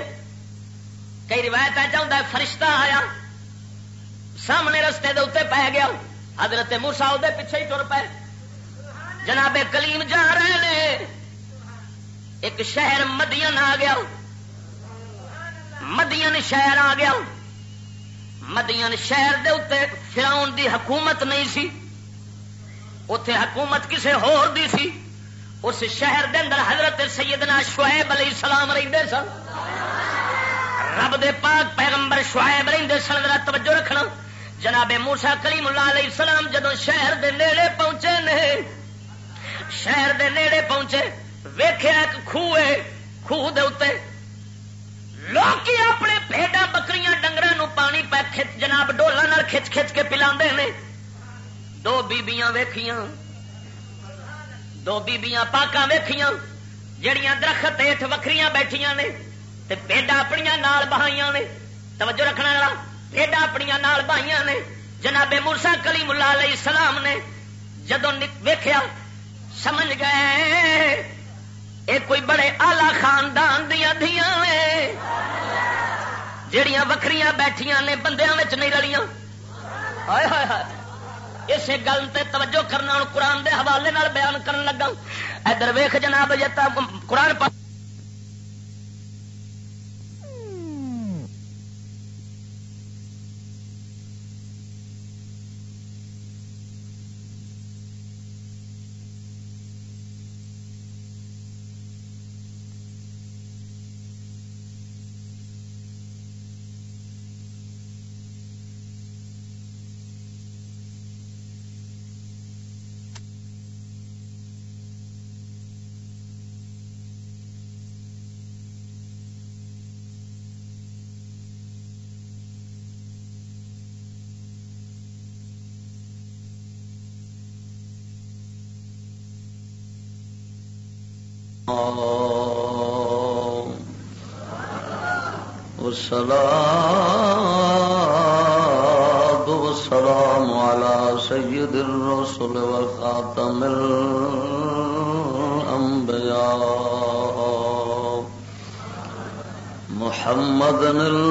[SPEAKER 1] کئی روایت ہے، فرشتہ آیا، سامنے رستے دے اتنے پی گیا۔ حضرت موسا وہ پیچھے ہی تر پے۔ جناب کلیم جا رہے ہیں ایک شہر مدین آ گیا۔ مدین شہر آ گیا۔ مدین شہر دے اتنے فراؤن دی حکومت نہیں سی۔
[SPEAKER 2] اتے حکومت کسی دی سی۔ اس شہر دے اندر حضرت سیدنا شعیب علیہ السلام رہتے سن۔ رب دے پاک پیغمبر شعیب رہتے سن۔ توجہ رکھنا۔ جناب موسا کلیم اللہ علیہ السلام جدو شہر دے نیڑے پہنچے نے، شہر دے نیڑے پہنچے ویخیا ایک خوہ خوہ دے اتنے لوگ اپنے بھیڈا بکریاں ڈنگر پانی پہ جناب ڈولا کھچ کھچ کے پلا دو بیبیاں ویخیاں دو بیبیاں پاکاں ویخیاں جڑیاں درخت ہیٹ وکری بیٹھیاں نے، تے پیڈا اپنی نال بہائیاں نے۔ توجہ رکھنا والا پیڈا اپنی نال بہائیاں نے، جناب مرسا کلی ملا علیہ السلام نے جدو ویخیا سمجھ گئے، اے کوئی بڑے آلہ خاندان دیا دیا جڑیاں وکریاں بیٹھیاں نے بندیاں وچ نہیں رلیاں۔ ہائے ہائے ہائے اسی گل تے توجہ کرنا ہوں، قرآن دے حوالے نال بیان کرن لگا ادھر ویخ جناب جتا قرآن پا
[SPEAKER 1] والصلاة والسلام على سيد الرسل وخاتم الأنبياء. محمد المصطفى.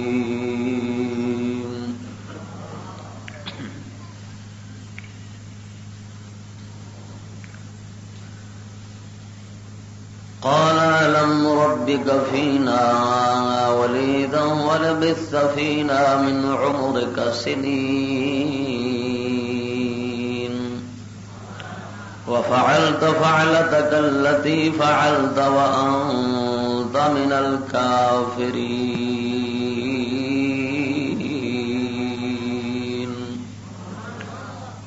[SPEAKER 1] لم ربك فينا وليدا ولبث فينا من عمرك سنين وفعلت فعلتك التي فعلت وأنت من الكافرين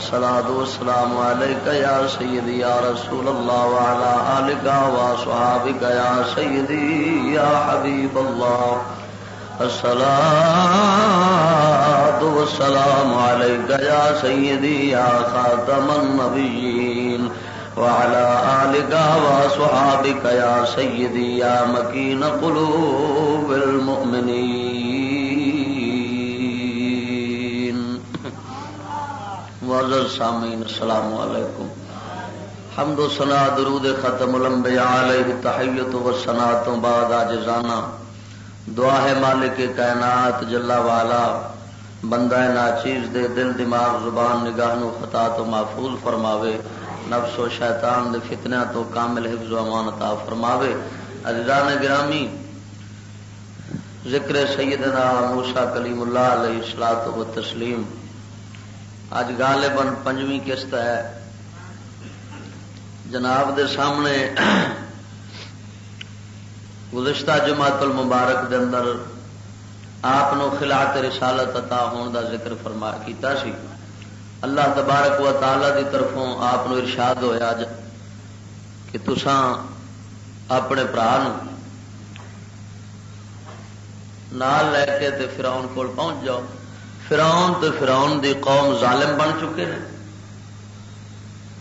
[SPEAKER 1] الصلاة والسلام عليك يا سيدي يا رسول الله وعلى آلك وصحابك يا سيدي يا حبيب الله. الصلاة والسلام عليك يا سيدي يا خاتم النبيين. وعلى آلك وصحابك يا سيدي يا مكين قلوب المؤمنين. معزز سامعین، السلام علیکم۔ حمد و سنا درود ختم الانبیاء علیہ، تحیت و سنا تو بعد آج دعا ہے مالک کائنات جلا والا بندہ ناچیز دے دل، دماغ، زبان، نگاہ نو خطا تو محفوظ فرماوے۔ نفس و شیطان دے فتنہ تو کامل حفظ و امان عطا فرماوے۔ عزیزان گرامی، ذکر سیدنا موسیٰ کلیم اللہ علیہ السلام و تسلیم اج غالباً پنجویں قسط ہے۔ جناب دے سامنے گزشتہ جماعت المبارک دے اندر آپ خلاف رسالت عطا ہون دا ذکر فرما کیتا سی۔ اللہ تبارک و تعالی دی طرفوں آپ ارشاد ہوا کہ تسان اپنے برا نال لے کے تے فراؤن کول پہنچ جاؤ۔ فراؤن تے فراؤن دی قوم ظالم بن چکے ہیں۔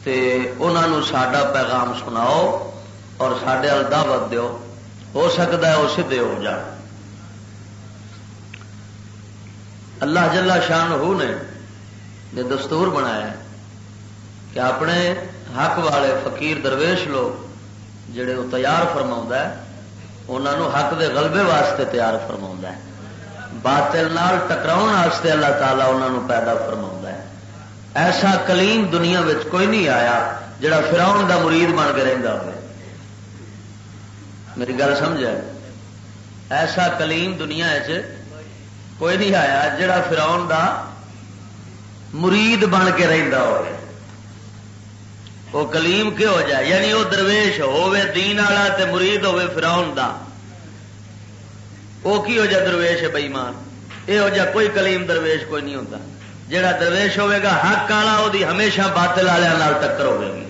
[SPEAKER 1] تے انہوں ساڈا پیغام سناؤ اور سڈے وال دعوت دیو۔ ہو سکتا ہے وہ سیدے ہو جان۔ اللہ جلا شان ہو نے یہ دستور بنایا کہ اپنے حق والے فقیر درویش لوگ جڑے وہ تیار فرما انہوں حق دے غلبے واسطے تیار فرما ہے۔ باطل نال ٹکراؤ واسطے اللہ تعالیٰ انہوں پیدا فرما ایسا کلیم دنیا کوئی نہیں آیا جڑا فراؤن دا مرید بن کے رہتا ہو میری گل سمجھا ایسا کلیم دنیا کوئی نہیں آیا جڑا فراؤن دا مرید بن کے رہتا ہو وہ کلیم کہ ہو جائے؟ یعنی وہ درویش ہوے دین والا تے مرید ہوے فراؤن دا۔ وہ کی ہو جائے درویش ہے بئیمان یہ ہو جائے کوئی کلیم درویش کوئی نہیں ہوتا۔ جڑا درویش ہوے گا، حق والا وہ ہمیشہ باطل والوں ٹکر ہوے گی۔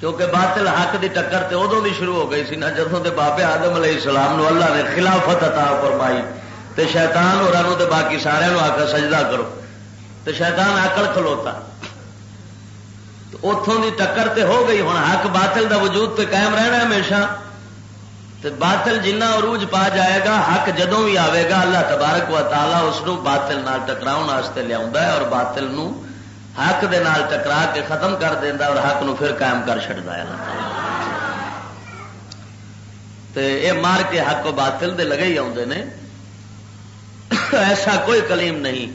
[SPEAKER 1] کیونکہ باطل حق دی ٹکر تے ادو بھی شروع ہو گئی سی نا، جدوں کے بابے آدم علیہ السلام نو اللہ نے خلافت عطا فرمائی۔ تے شیطان اور تے باقی سارے آ کے سجدہ کرو۔ تے شیطان آکڑ کھلوتا۔ اتوں دی ٹکر تے ہو گئی ہوں حق باطل دا وجود تے قائم رہنا ہمیشہ۔ تے باطل جنہ عروج پا جائے گا، حق جدوں بھی آئے گا، اللہ تبارک و تعالی اس باطل نال ٹکراؤ لیا اور باطل نو حق دے نال ٹکرا کے ختم کر دینا اور حق نو پھر قائم کر چڑتا ہے یہ مار کے حق و باطل دے لگے ہی آتے ہیں ایسا کوئی کلیم نہیں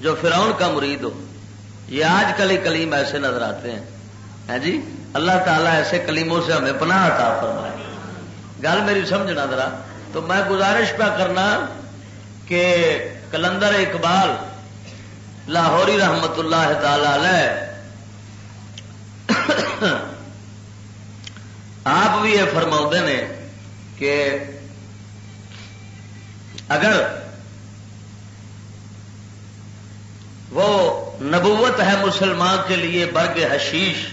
[SPEAKER 1] جو فراؤن کا مرید ہو۔ یہ آج کل ہی کلیم ایسے نظر آتے ہیں جی؟ اللہ تعالیٰ ایسے کلیموں سے ہمیں پناہ عطا فرمائے۔ گل میری سمجھنا ذرا۔ تو میں گزارش پہ کرنا کہ کلندر اقبال لاہوری رحمت اللہ تعالی آپ بھی یہ فرما نے کہ اگر وہ نبوت ہے مسلمان کے لیے برگ حشیش،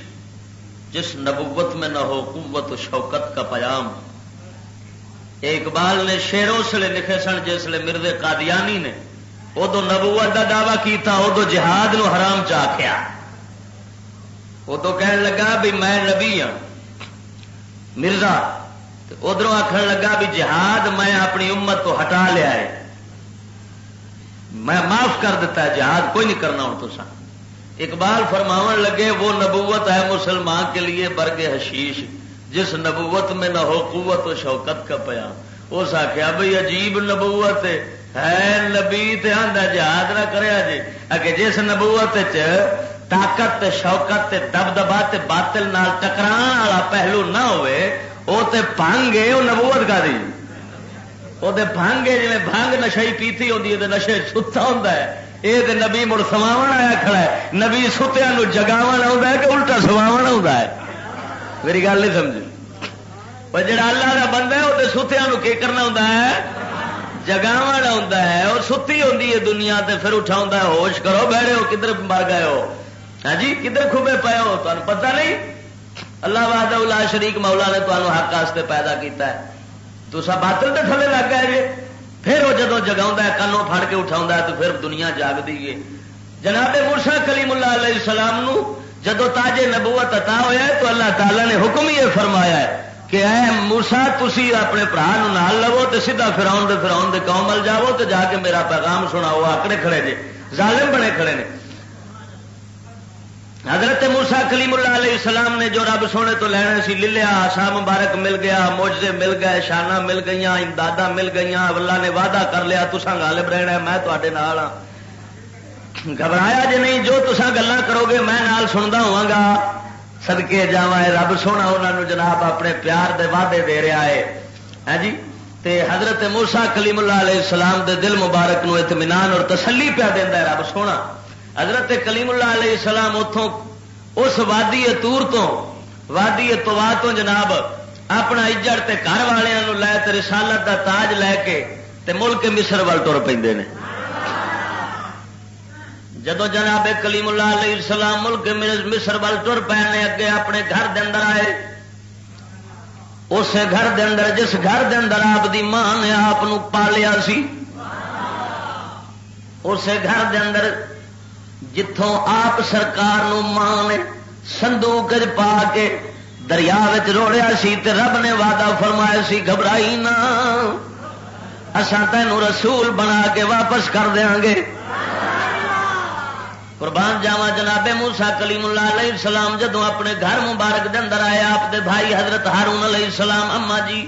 [SPEAKER 1] جس نبوت میں نہ ہو قوت و شوکت کا پیام اقبال نے شیروں سے لکھے سن جسے مرد قادیانی نے ادو نبوت کا دعوی کیتا ادو جہاد نو حرام چاہیا ادو کہن لگا بھی میں نبی ہوں مرزا ادھر آخر لگا بھی جہاد میں اپنی امت کو ہٹا لیا ہے۔ میں معاف کر دیتا ہے، جہاد کوئی نہیں کرنا ہوں تو اقبال فرماون لگے، وہ نبوت ہے مسلمان کے لیے، برگ حشیش۔ جس نبوت میں نہ ہو قوت و شوکت کا پیام۔ اس آخیا بھائی عجیب نبوت ہے۔ نبی آدھا جہاد نہ کرے جی۔ اگے جس نبوت طاقت شوکت دب دبا باطل نال ٹکران والا پہلو نہ ہوئے وہ تے پنگ ہے وہ نبوت کا دی۔ وہ بنگ ہے جی بنگ نشے پیتی ہوتی ہے نشے ستا ہوں یہ نبی مڑ سواو آیا کھڑا ہے۔ نبی ستیا جگاو آ کہ الٹا سواو آ میری گل نہیں سمجھی۔ پر جڑا اللہ کا بندہ ہے وہ ستیا کی کرنا ہوتا ہے؟ جگاو آتا ہے اور ستی ہوتی ہے دنیا تے پھر اٹھا ہے، ہوش کرو بہرے ہو، کدھر مر گئے ہو؟ ہاں جی کدھر کھبے پے ہو؟ تمہیں پتہ نہیں۔ اللہ وحدہ اللہ شریک مولا نے تمہیں حق واسطے پیدا کیتا ہے۔ تو سب باطل تے تھلے لگ گئے جی پھر وہ جدو جگا کنوں پھڑ کے اٹھا تو پھر دنیا جاگ ہے۔ جناب مرسا کلیم اللہ علیہ السلام نو جدو تاجے نبوت عطا ہوا ہے تو اللہ تعالی نے حکم ہی فرمایا ہے کہ اے مورسا تھی اپنے برا نال لو تو سیدھا فراؤن دے فراؤن دے قوم مل جاؤ تو جا کے میرا پیغام سنا وہ آکڑے کھڑے جے ظالم بنے کھڑے نے۔ حضرت موسا کلیم اللہ علیہ السلام نے جو رب سونے تو لینا سی لے لیا آسا مبارک مل گیا موجے مل گئے شانہ مل گئی امداد مل گئی اللہ نے وعدہ کر لیا تسا غالب رہنا میں تے ہاں۔ گھبرایا جی نہیں، جو تسا گلا کرو گے، میں نال سنتا ہوا گا۔ سدکے جا رب سونا انہوں جناب اپنے پیار دے وعدے دے رہا ہے ہاں جی؟ تے حضرت موسا کلیم اللہ علیہ السلام دے دل مبارک نو اطمینان اور تسلی پیا دینا ہے رب سونا۔ حضرت کلیم اللہ علیہ السلام اتوں اس وادی تور تو وادی توا تو جناب اپنا اجڑ تے گھر والوں لے تے رسالت دا تاج لے کے تے ملک مصر وال تر پہ جدو جناب کلیم اللہ علیہ السلام ملک مصر وال تر پے اگے اپنے گھر دے اندر آئے اس گھر دے اندر، جس گھر دے اندر آپ دی ماں نے آپ پالیا سی اس گھر دے اندر جتوں آپ سرکار نو ماں نے سندوک پا کے دریا روڑیا سی تے رب نے وعدہ فرمایا سی، گھبرائی نہ اسان تینوں رسول بنا کے واپس کر دیا گے۔ قربان جاوا جناب موسا کلیم اللہ علیہ السلام جدو اپنے گھر مبارک دے اندر آئے، آپ دے بھائی حضرت ہارون علیہ السلام اما جی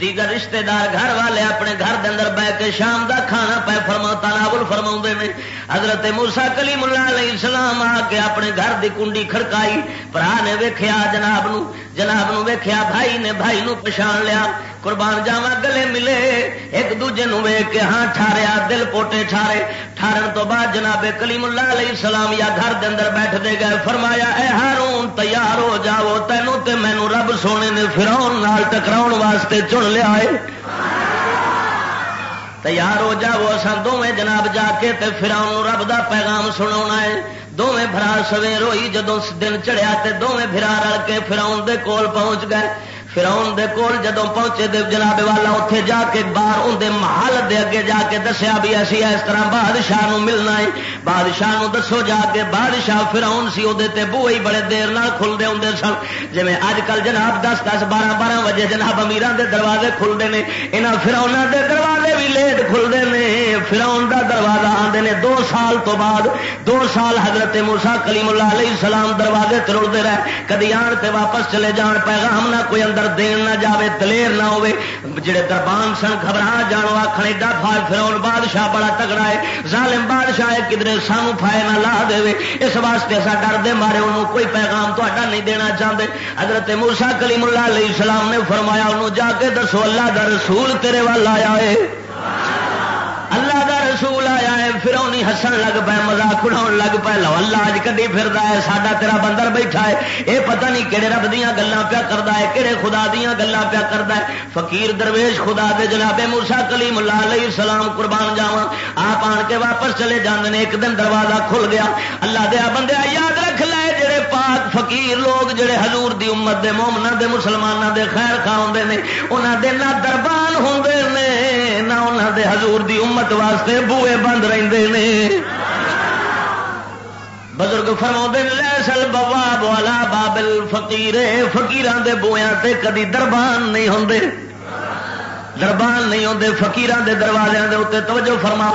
[SPEAKER 1] دیگر رشتہ دار گھر والے اپنے گھر دے اندر بہ کے شام دا کھانا پہ فرما تناول فرما نے۔ حضرت موسا کلیم اللہ علیہ السلام آ کے اپنے گھر دی کنڈی کھڑکائی۔ برا نے ویخیا جناب نو جناب نو ویخیا بھائی نے بھائی نو پچھان لیا۔ قربان جاوا گلے ملے، ایک دوجے نو ویگ کے ہاں ٹھاریا، دل پوٹے ٹھارے۔ ٹھارن تو بعد جناب کلیم اللہ علیہ السلام یا گھر دے اندر بیٹھ دے گئے، فرمایا، اے ہارون، تیار ہو جاؤ، تینوں تے مینو رب سونے نے فراؤن نال ٹکراؤ واسطے چن لیا ہے۔ تیار ہو جاؤ اصل دونیں جناب جا کے تے فراؤن رب دا پیغام سنا ہے۔ دونیں برا سویر ہوئی جدو دن چڑھیا تے دونیں برا رل کے فراؤن دے کول پہنچ گئے۔ فراؤن دے کول جدو پہنچے دے جناب والا اتنے جا کے باہر اندر محل دے اگے جا کے دسیا بھی اسی اس طرح بادشاہ نو ملنا ہے۔ بادشاہ نو دسو جا کے بادشاہ فراؤن سی وہ بوئی بڑے دیر نال کھلتے ہوں سن۔ جی اج کل جناب دس دس بارہ بارہ بجے جناب امیران دے دروازے کھلتے ہیں یہاں فراؤنا دے دروازے بھی لیٹ کھلتے ہیں فراؤن دا دروازہ آتے ہیں دو سال تو بعد، دو سال حضرت موسا کلیم اللہ علیہ السلام دروازے ترڑتے رہے۔ کدی آن کے واپس چلے جان، پیغام نہ کوئی اندر دین نہ جاوے، دلیر نہ ہوے جڑے دربان سن گھبرا جانو آخر ایڈا فال فرون بادشاہ بڑا تگڑا ہے، ظالم بادشاہ ہے کدھر سانو فائے نہ لا دے اس واسطے اصا ڈر دے مارے، انہوں کوئی پیغام تا نہیں دینا چاہتے حضرت موسا کلیم اللہ علیہ السلام نے فرمایا، انہوں جا کے دسو، اللہ دا رسول تیرے وال آیا ہے۔ اللہ کا رسول آیا ہے پھر آنی ہسن لگ پائے مزاق اڑا لگ پائے لو اللہ اج کدی پھر ہے، ساڈا تیرا بندر بیٹھا ہے۔ یہ پتہ نہیں کہڑے رب دیا گلان پیا کرتا ہے کہڑے خدا دیا گلان پیا کرتا ہے۔ فقیر درویش خدا دے جناب موسا کلیم اللہ علیہ السلام قربان جاوا آپ آن کے واپس چلے جاندے نے، ایک دن دروازہ کھل گیا۔ اللہ دیا بندے یاد رکھ لے جڑے پاک فقیر لوگ، جڑے حضور دی امت دے مومنا دے مسلمانوں دے خیر کھاؤ نے انہوں دے نہ دربان ہوں نے۔ نہ انہوں دے حضور دی امت واسطے بوئے بند رہتے ہیں بزرگ فرما سل بواب والا بابل فکیر فقیران دے بویا تے کدی دربان نہیں ہوں دربان نہیں آتے فکیران دے دروازے دے اتنے توجہ فرما۔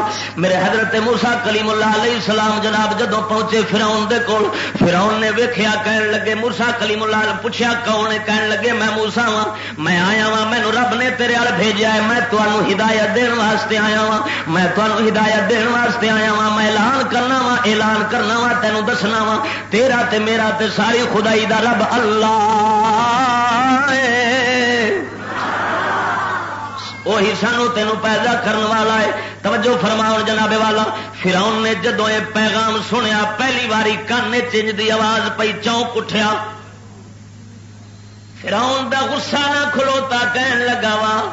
[SPEAKER 1] میرے حضرت موسا کلیم اللہ علیہ السلام جناب جدو پہنچے فراؤن دے کول فراؤن نے ویخیا کہن لگے موسا کلیم اللہ پوچھا کون کہن لگے، میں موسا ہاں، وا میں آیا ہاں، وا مینو رب نے تیرے وال بھیجا ہے، میں تمہوں ہدایت دن واسطے آیا وا میں تمہوں ہدایت دن واسطے آیا وا میں اعلان کرنا وا اعلان کرنا وا تینوں دسنا وا تیرا تے میرا تے ساری خدائی دا رب اللہ وہی سانو تینوں پیدا کرنے والا ہے۔ توجہ فرماؤ جناب والا۔ فراؤن نے جدو یہ پیغام سنیا، پہلی باری کان چنج دی آواز پی چونک اٹھیا۔ فراؤن دا غصہ نہ کھلوتا، کہن لگا وا،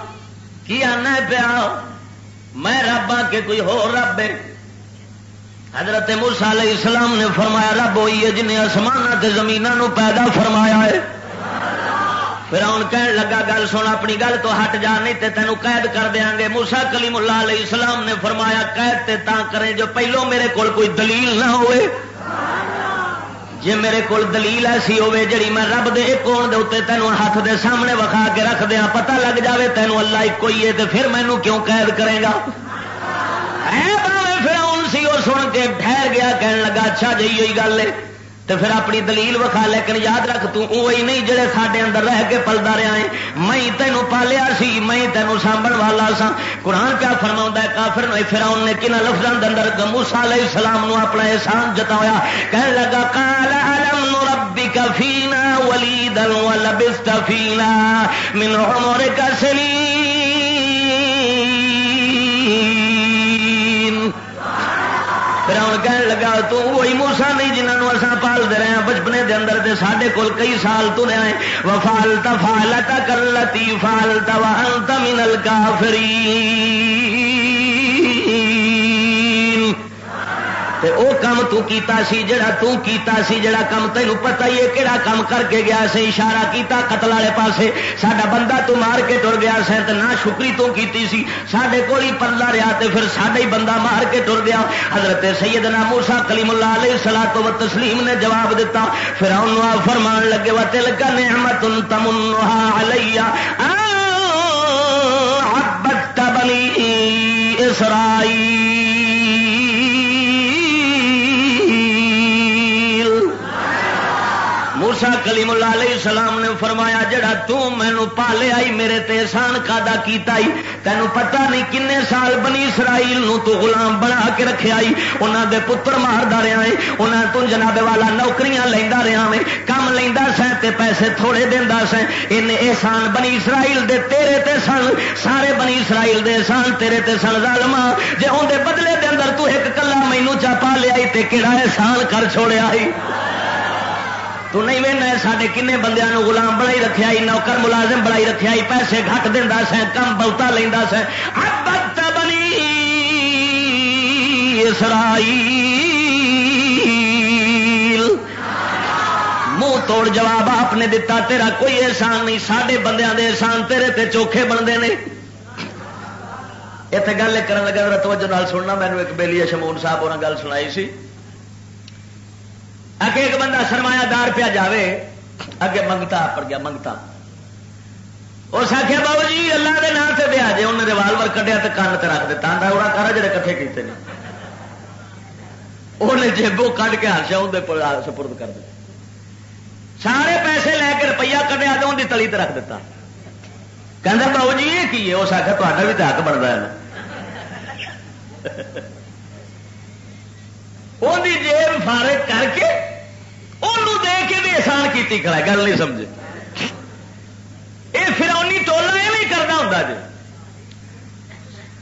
[SPEAKER 1] کی آنا پیا؟ میں رب ہاں آ کے کوئی ہو رب حضرت مرسا علیہ السلام نے فرمایا، رب ہوئی ہے جنہیں آسمان زمینوں پیدا فرمایا ہے۔ پھر آن کہن لگا گل سن، اپنی گل تو ہٹ جا، نہیں تے تینوں قید کر دیا گے۔ موسا کلیم اللہ علیہ السلام نے فرمایا، قید تے تا کریں جو پہلو میرے کول کوئی دلیل نہ ہوئے۔ جی میرے کو دلیل ایسی ہوے جڑی میں رب دے ایک دے اتنے تینوں ہاتھ دے سامنے وکھا کے رکھ دیا پتہ لگ جاوے تینوں اللہ ایک ہی ہے تو پھر مینو کیوں قید کرے گا؟ پھر سی وہ سن کے ٹھہر گیا، کہن لگا اچھا جی ہوئی گل ہے۔ تو پھر اپنی دلیل وکھا، لیکن یاد رکھ وہی نہیں جڑے سارے اندر رہ کے پلتا رہا ہے میں تینوں پالیا سی، میں تینوں سانبن والا سا قرآن پیا فرما ہے، کافر پھر نے کن لفظوں کے اندر موسا علیہ السلام نو اپنا احسان جتایا۔ کہنے لگا کال علم ربی کفینا ولی دل لبست فینا من عمر کا سلیم کہنے لگا، تو وہی موسا نہیں پالتے رہے ہیں، بچپنے دے اندر تے ساڈے کول کئی سال تو رہے فالتا فالتا کر لتی فال من الکافرین۔ کافری او کام تو کیتا سی جڑا تو کیتا سی جڑا کام تینوں پتہ ہی ہے کہڑا کام کر کے گیا سے اشارہ کیتا قتل والے پاسے۔ ساڈا بندہ تو مار کے ٹر گیا سے تے نہ شکری تو کیتی سی۔ ساڈے کول ہی پردہ رہا تے پھر ساڈا ہی بندہ مار کے ٹر گیا۔ حضرت سیدنا موسی کلیم اللہ علیہ الصلوۃ و تسلیم نے جواب دیتا فرعون فرمان لگے وا تل کا نعمت تمنها علیہ عبدت بنی اسرائیل موسا کلیم اللہ علیہ السلام نے فرمایا، جڑا تینوں پالے آئی، میرے تے احسان کادا کیتا ہی تینوں پتہ نہیں کنے سال بنی اسرائیل نو تو غلام بنا کے رکھے آئی انہوں دے پتر ماردا رہا ہے انہوں تو جناب والا نوکریاں لینا رہا ہے کم لینا سیں تے پیسے تھوڑے دینا سیں ان احسان بنی اسرائیل دے، تیرے تے سن، سارے بنی اسرائیل دے احسان تیرے تے سن ظالما جے اندر بدلے دے اندر تو ایک کلا مینو چا پا لیا تے کہڑا احسان کر چھوڑیا ہی تو نہیں وہنا سارے کن بندے گلام بڑائی رکھا نوکر ملازم بڑائی رکھا پیسے گھٹ دینا سا کم بہتا لینا سا بنی اسرائی منہ توڑ، جواب آپ نے دتا، تیرا کوئی احسان نہیں سارے بندیاں دے احسان تیرے تے چوکھے بنتے ہیں اتنے گل کرنے لگا توجہ سننا مینو ایک بیلی شمون صاحب اور گل سنائی سی۔ اگے ایک بندہ سرمایہ دار پیا جاوے، اگے منگتا، پڑ گیا، منگتا۔ اس آخیا بابو جی اللہ کے نام سے دیا جی انہیں ریوالور کٹیا تو کن سے رکھ دتا۔ وہ کرا جڑے کٹھے کیتے ہیں انہیں جیبو کٹ کے ہرشا اندر سپرد کر دیا سارے پیسے لے کے روپیہ کٹیا تو ان کی تلی رکھ دیتا کہ بابو جی یہ کی ہے؟ اس آخر تا بھی تو حق بنتا ہے *laughs* وہی جیب فارغ کر کے انہوں دے کے بھی احسان کی کھڑا گل نہیں سمجھے یہ فرونی ٹولا یہ نہیں کرنا ہوں جی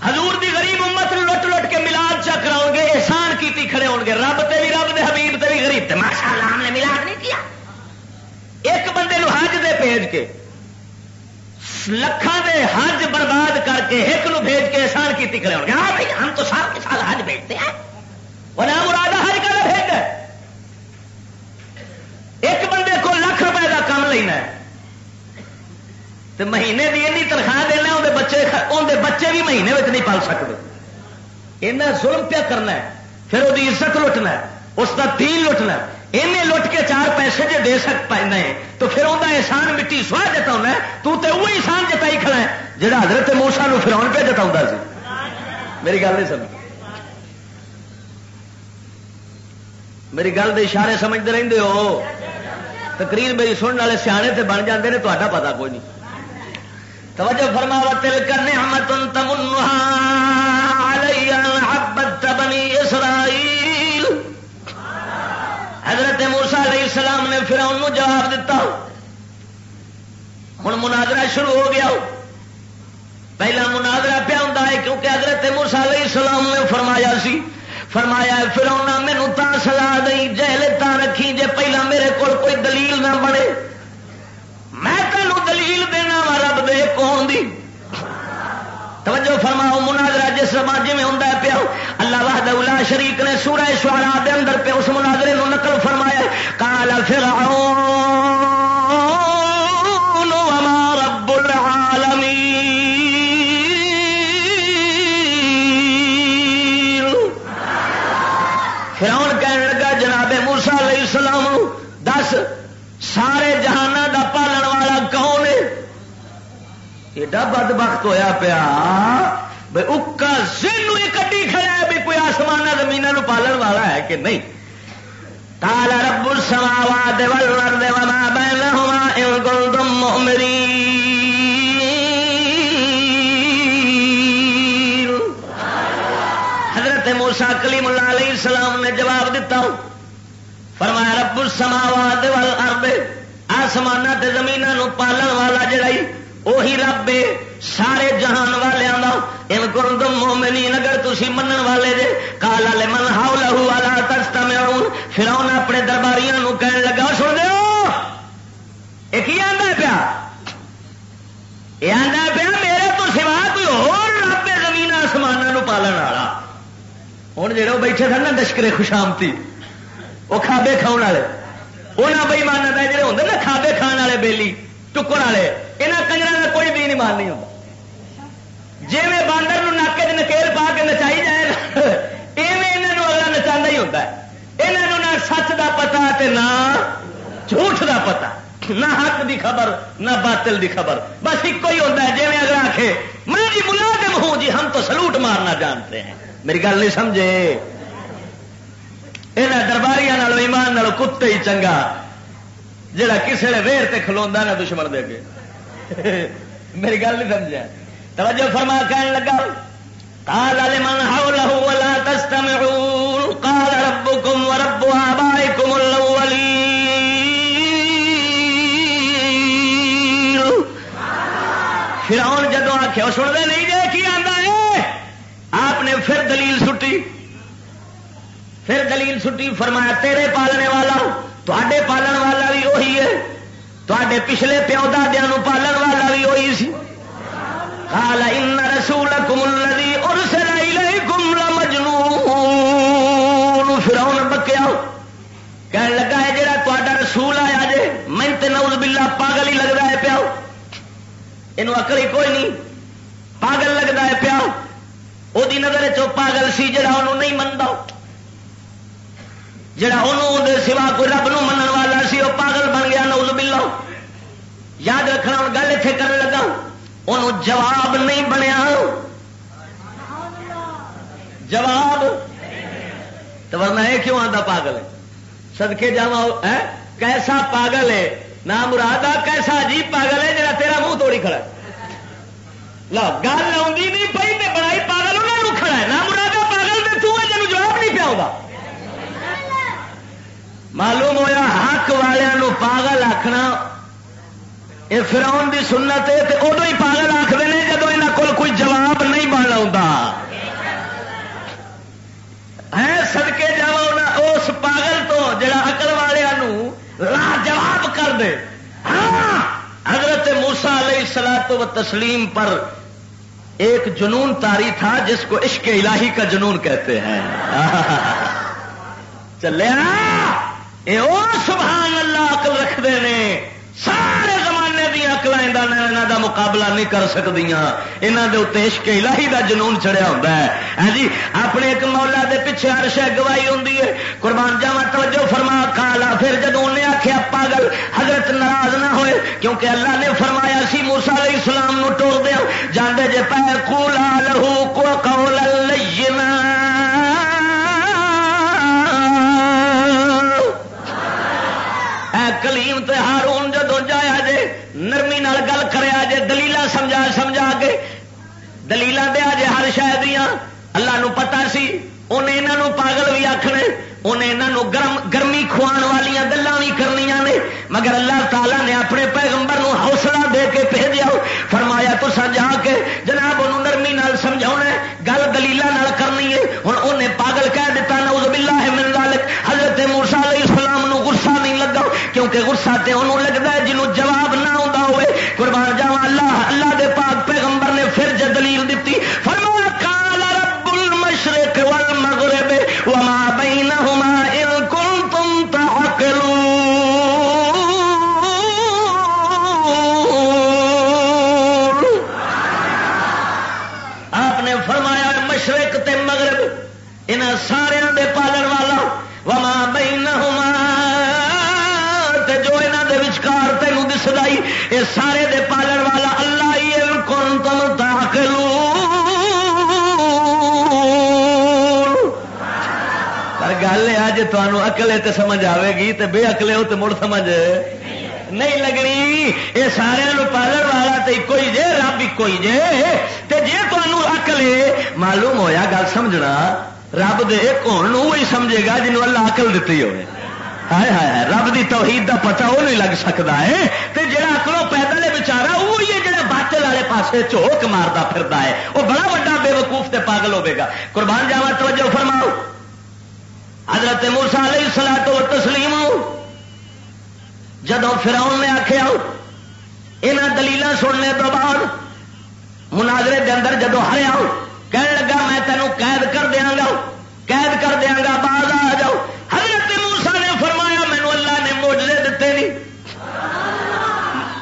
[SPEAKER 1] حضور دی غریب امت لٹ لٹ کے ملاد چا کراؤ گے احسان کیتی کھڑے ہو گے رب تے بھی رب دے حبیب تے بھی غریب تے ماشاء اللہ ہم نے ملاد نہیں کیا ایک بندے نو حج دے بھیج کے لکھان دے حج برباد کر کے ایک نو بھیج کے احسان کیتی کھڑے ہو گے ہاں بھائی ہم تو سال کے سال حج بھیجتے ہیں مراد ہر کا بھیج ہے ایک بندے کو لاکھ روپے کا کام لینا ہے تو مہینے کی این تنخواہ دینا اندر بچے اندر بچے بھی مہینے میں نہیں پال سکتے ایسا ظلم پیا کرنا ہے، پھر وہ عزت لٹنا ہے اس کا تیل لٹنا ہے۔ انہیں لٹ کے چار پیسے جی دے سک پائے تو پھر انہیں احسان مٹی سواہ جتا ہے، تو تے وہ احسان جتائی کھڑا ہے جہاں حضرت موسا فراؤن پہ جتا میری گل نہیں سمجھ۔ میری گل کے اشارے سمجھتے رہتے ہو۔ تقریر میری سننے والے سیانے تے بن جاتے ہیں تو پتا کوئی نہیں۔ توجہ فرماوا تل کرنے ہم تم بنی اسرائیل۔ حضرت موسا علیہ السلام نے پھر انہوں جواب دیتا ہوں مناظرہ شروع ہو گیا۔ پہلا مناظرہ پیا ہوں ہے کیونکہ حضرت موسا علیہ السلام نے فرمایا سی۔ فرمایا پھر انہیں مینو تا سلا دئی جیل تا رکھی جے پہلا میرے کو کوئی دلیل نہ بنے۔ دلیل دینا وا رب دے کون دی۔ توجہ فرماؤ مناظرہ جس سماج میں ہوں پیا، اللہ وحدہ الا شریک نے سورہ شعراء دے اندر پہ اس مناظرے نو نقل فرمایا کالا فرعون ایڈا بد بخت ہوا پیا بھائی اکا سن کٹی کھڑا ہے بھی کوئی آسمان زمین پالن والا ہے کہ نہیں؟ تالا رب سماوا والارض وما بينهما ان كنتم مؤمنين حضرت موسا کلیم اللہ علیہ السلام نے جواب دیتا ہوں۔ فرمایا رب السماوات والارض آسمان تے زمیناں پالن والا جڑائی وہی رب ہے سارے جہان والوں کا ان کنتم مومنین اگر تسی منن والے جے کالا لمن حولہ والا تستمعون فرعون اپنے درباریاں نو کہن لگا سن دیو اے کی پیا اے آندا پیا میرے تو سوا کوئی اور رب زمین آسمان پالن والا ہوں جڑے وہ بیٹھے تھے نا لشکرے خوشامتی وہ کھابے کھاؤ والے وہاں بئی مانا جڑے ہوتے نا کھابے کھان والے بےلی ٹکر والے یہاں کنجر کا کوئی بھی نہیں مان نہیں ہوتا جی میں باندر ناکے چ نکیل پا کے نچائی جائے ایویں یہاں اگلا نچا ہی ہوتا ہے یہاں نہ سچ کا پتا نہ جھوٹ کا پتا نہ حق دی خبر نہ باطل دی خبر بس ایک ہی ہوتا ہے جی میں اگر آخ میں جی ملازم ہوں جی ہم تو سلوٹ مارنا جانتے ہیں میری گل نہیں سمجھے یہاں درباریاں ایمان نال کتے ہی چنگا جڑا کسی نے ویر تے کھلوا نہ دشمن دے کے میری گل نہیں سمجھا۔ توجہ فرما کہنے لگا، قال لمن حوله ولا تستمعون، قال ربكم ورب آبائكم الاولين فرعون جدو آخیا سنتے نہیں جی کی آتا ہے؟ آپ نے پھر دلیل سٹی۔ پھر دلیل سٹی، فرمایا تیرے پالنے والا تے پالن والا بھی وہی ہے۔ تے پچھلے پیو دادیا پالن والا بھی وہی سی۔ قال ان رسولكم الذي ارسل اليكم لمجنون۔ فرعون بکیا کہنے لگا ہے جڑا تا رسول آیا جے، میں تے نعوذ باللہ پاگل ہی لگتا ہے پیا یہ اکل ہی کوئی نہیں۔ پاگل لگتا ہے پیا وہ نظر چو پاگل سی جڑا نہیں منتا جڑا انہوں دے سوا کوئی رب نو منن سی وہ پاگل بن گیا، نعوذ باللہ۔ یاد رکھنا، ہوں گل اتنے کرنے لگا انہوں جواب نہیں بنیا۔ جواب؟ تو ورنہ یہ کیوں آتا پاگل ہے؟ سدکے جا کیسا پاگل ہے؟ نہ مراد کیسا عجیب پاگل ہے جا تیرا منہ توڑی کھڑا لو گل آئی نہیں پی تو بڑائی پاگل انہوں کھڑا ہے نہ مراد پاگل تو تین جواب نہیں پیا معلوم ہوا حق والوں پاگل آخنا یہ فراؤن کی سنت ہے تو ادو ہی پاگل آخر نے جب یہاں کو کوئی جواب نہیں بن ہے سڑکے جا اس پاگل تو جڑا اکل والوں لا جواب کر دے۔ ہاں حضرت موسا علیہ سلا تو تسلیم پر ایک جنون تاری تھا جس کو عشق الہی کا جنون کہتے ہیں۔ *laughs* چلے سبحان اللہ عقل رکھتے ہیں سارے زمانے دیا اقل یہاں دا مقابلہ نہیں کر سکتی یہاں کے اتنے عشق الہی دا جنون چڑیا ہوتا ہے۔ ہاں جی اپنے ایک مولا دے پیچھے ہر شہ گواہی ہوں قربان جاوا توجہ فرما کالا پھر جب انہیں آخیا پاگل، حضرت ناراض نہ ہوئے، کیونکہ اللہ نے فرمایا سی موسا علیہ السلام نو ٹور دیا جانے جے پہ کولا لہو کو قول لینا۔ تے ہارون جدو جایا جے، نرمی نال گل کریا جے دلیل سمجھا سمجھا کے دلیل دیا جے ہر شاید دیا اللہ نو پتا سی انہیں یہاں پاگل بھی آخنے انہیں یہاں گرم گرمی کھوان والی گلان بھی کرنی نے۔ مگر اللہ تعالیٰ نے اپنے پیغمبر نو حوصلہ دے کے بھیجا فرمایا تو جا کے جناب انہوں نرمی نال سمجھا گل دلیل کرنی ہے۔ ہوں انہیں پاگل کہہ دیتا نوز باللہ من ذالک۔ حضرت موسا علیہ السلام نو غصہ نہیں لگا کیونکہ غصہ تے انہوں لگتا ہے جنہوں جواب گل ہے اج تمہوں اکلے تے سمجھ آئے گی تے بے اکلے ہو تے مڑ سمجھ۔ نہیں لگنی یہ سارے پالن والا تو ایک ہی جے، رب ایک ہی جے۔ تے جے تمہوں اکلے معلوم ہویا گل سمجھنا، رب دے ایک وہی سمجھے گا جنوب اللہ اکل دیتی ہوئے۔ ہائے ہائے رب دی توحید دا پتہ وہ نہیں لگ سکتا ہے۔ تے جڑا اکلوں پیدل ہے بچارا وہی ہے جڑا باطل والے پاسے چوک مارتا پھردا ہے۔ وہ بڑا بڑا بے وقوف تے پاگل ہوے گا۔ قربان جاوا توجہ فرماؤ۔ حضرت موسا علیہ سلا تو تسلیم ہو جدو فراؤن نے آخیا یہاں دلیل سننے تو بعد مناظرے دے اندر جدو ہریا کہنے لگا، میں تینوں قید کر دیا گا، قید کر دیا گا، باز آ جاؤ۔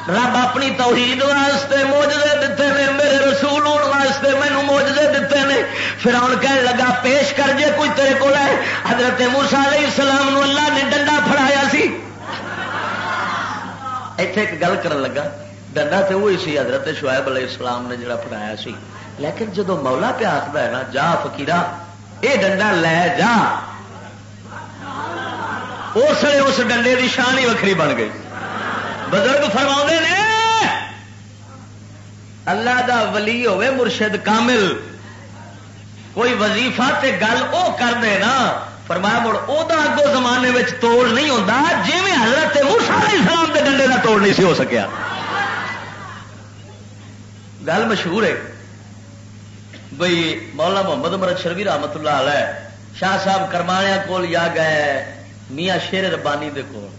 [SPEAKER 1] رب اپنی توحید واسطے موجے دیتے ہیں میرے رسول ہونے واسطے مینو موجے دیتے ہیں پھر آن کہنے لگا، پیش کر جے کوئی تیرے کو ہے۔ حضرت موسا علیہ السلام نو اللہ نے ڈنڈا فڑایا سی۔ ایتھے ایک گل کرن لگا، ڈنڈا تو وہی سی، حضرت شعیب علیہ السلام نے جڑا فڑایا سی۔ لیکن جدو مولا پہ آخر ہے نا، جا فکیرا یہ ڈنڈا لے جا۔ اس لیے اس ڈنڈے کی شان ہی وکری بن گئی۔ بزرگ فرما نے، اللہ دا ولی ہوے مرشد کامل۔ کوئی وظیفہ تے گل او کر دے نا، فرمایا مڑ او دا اگو زمانے میں توڑ نہیں ہوتا جی میں حضرت موسا علیہ السلام دے ڈنڈے کا توڑ نہیں سی ہو سکیا۔ گل مشہور ہے۔ بھئی مولا محمد مرد شروی رحمت اللہ علیہ شاہ صاحب کرمانیا کول یا گئے، میاں شیر ربانی دے کول۔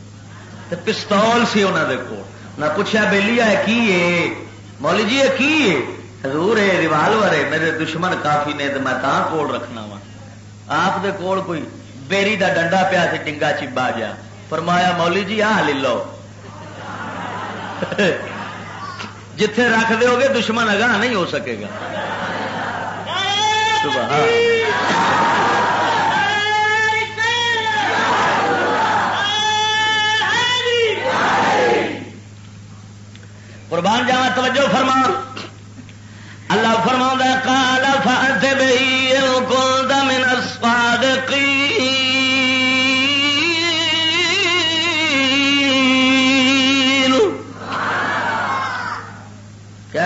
[SPEAKER 1] تے پستول سی انہوں دے کول۔ نہ پوچھا بہلی ہے کی ہے؟ مولی جی ہے کی ہے؟ حضور ہے ریوالور ہے، میرے دشمن کافی نے تو میں تاں کول رکھنا وا۔ آپ دے کول کوئی بیری دا ڈنڈا پیا سی، ٹنگا چبا جا۔ فرمایا مولی جی آ لے لو۔ جتھے رکھ دے گے دشمن اگاں نہیں ہو سکے گا۔ قربان جاوا توجہ فرما۔ اللہ فرما کال فات بہی کو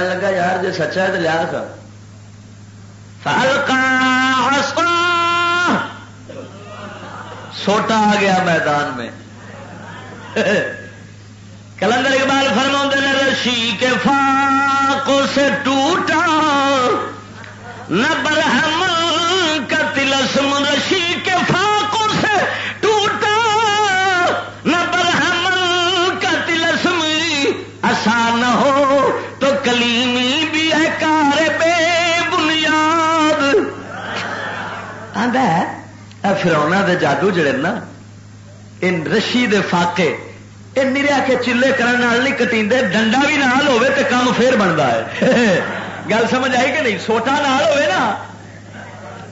[SPEAKER 1] لگا، یار جی سچا ہے تو لیا سا سوٹا آ گیا میدان میں۔ *laughs* کلندر اقبال فرما نے رشی کے فاقوں سے ٹوٹا، نہ برہم کا تلسم رشی کے فاقوں سے ٹوٹا، نہ برہم کا تلسم آسان ہو تو کلیمی بھی ہے کار بے بنیاد۔ فرونا دے جادو جڑے نا، ان رشی دے فاقے یہ نریا کے چلے کرنے کٹی ڈنڈا بھی نال ہوے تو کام پھر بنتا ہے۔ *laughs* گل سمجھ آئی کہ نہیں؟ سوٹا نال ہوے نا؟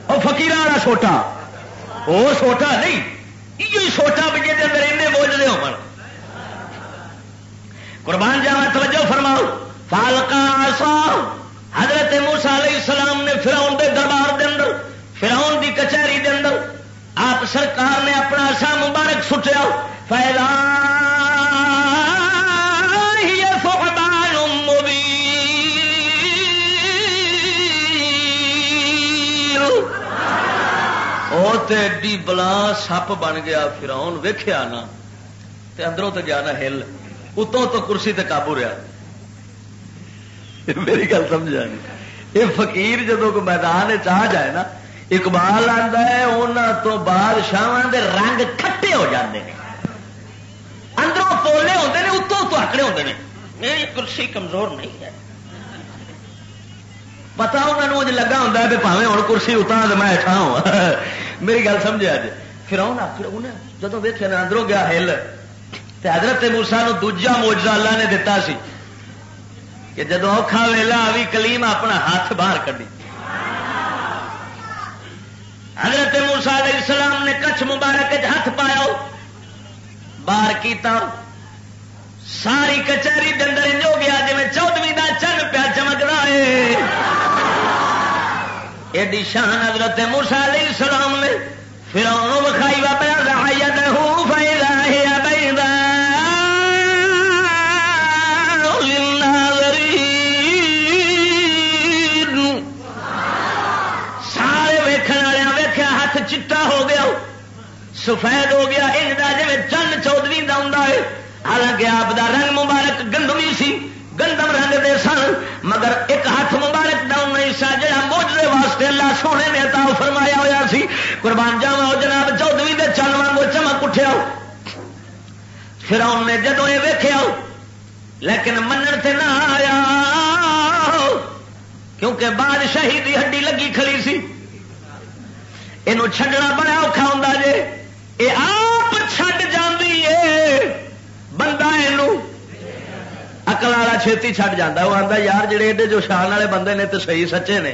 [SPEAKER 1] وہ فکیر والا سوٹا۔ وہ سوٹا نہیں یہ سوٹا بھی جی اندر این بوجھتے ہو قربان جاوا توجہ فرماؤ۔ فالکا آسا حضرت موسا علیہ السلام نے فراؤن دے دربار دے اندر فراؤن دی کچہری دے اندر، آپ سرکار نے اپنا سا مبارک سٹیا۔ فیلا ایڈی بلا سپ بن گیا فراؤن ویخیا نا تے اندروں تو گیا نا ہل اتوں تو کرسی تے قابو رہا میری گل سمجھا نہیں یہ فقیر جدو کو میدان چاہ جائے نا اقبال آتا ہے انہوں تو بادشاہ دے رنگ کھٹے ہو جاتے ہیں اندروں پولے ہوتے ہیں اتوں تو آکڑے ہوتے ہیں میری کرسی کمزور نہیں ہے پتا انہوں لگا ہوں بھی پاوے ہوں کرسی اتنا تو میں اٹھا ہوں میری گل سمجھے اج پھر آخر انہیں جب ویک اندروں گیا ہل تو حضرت موسا دوجا موجا اللہ نے دتا سی کہ جب اوکھا ویلا بھی کلیم اپنا ہاتھ باہر کھی حضرت موسا علیہ السلام نے کچھ مبارک ہاتھ پایا، باہر کیتا۔ ساری کچہری ڈنڈر ہو گیا جی چودویں کا چن پیا چمک رہا ہے ایڈی شان حضرت موسا علیہ السلام نے پھر انہوں بخائی وا پیا رہا ہوں چٹا ہو گیا۔ سفید ہو گیا انجا جی چند چودوی کا ہوں حالانکہ آپ دا رنگ مبارک گندمی سی، گندم رنگ دے سن، مگر ایک ہاتھ مبارک ڈاؤن نہیں سا جا موجے واسطے اللہ سونے نے تا فرمایا ہوا سی۔ قربان جاوا جناب چودوی دے چل وگو چمک اٹھیا پھر نے جدو یہ ویخیا لیکن منن تے نہ آیا، کیونکہ بادشاہی دی ہڈی لگی کھڑی سی۔ یہ چھڈنا بڑا اوکھا ہوں جی یہ آپ چھڈ جاندی ہے بندہ یہ اکل والا چھتی چھٹ جاتا وہ آتا یار جڑے ایڈے جو شان والے بندے نے تو صحیح سچے نے۔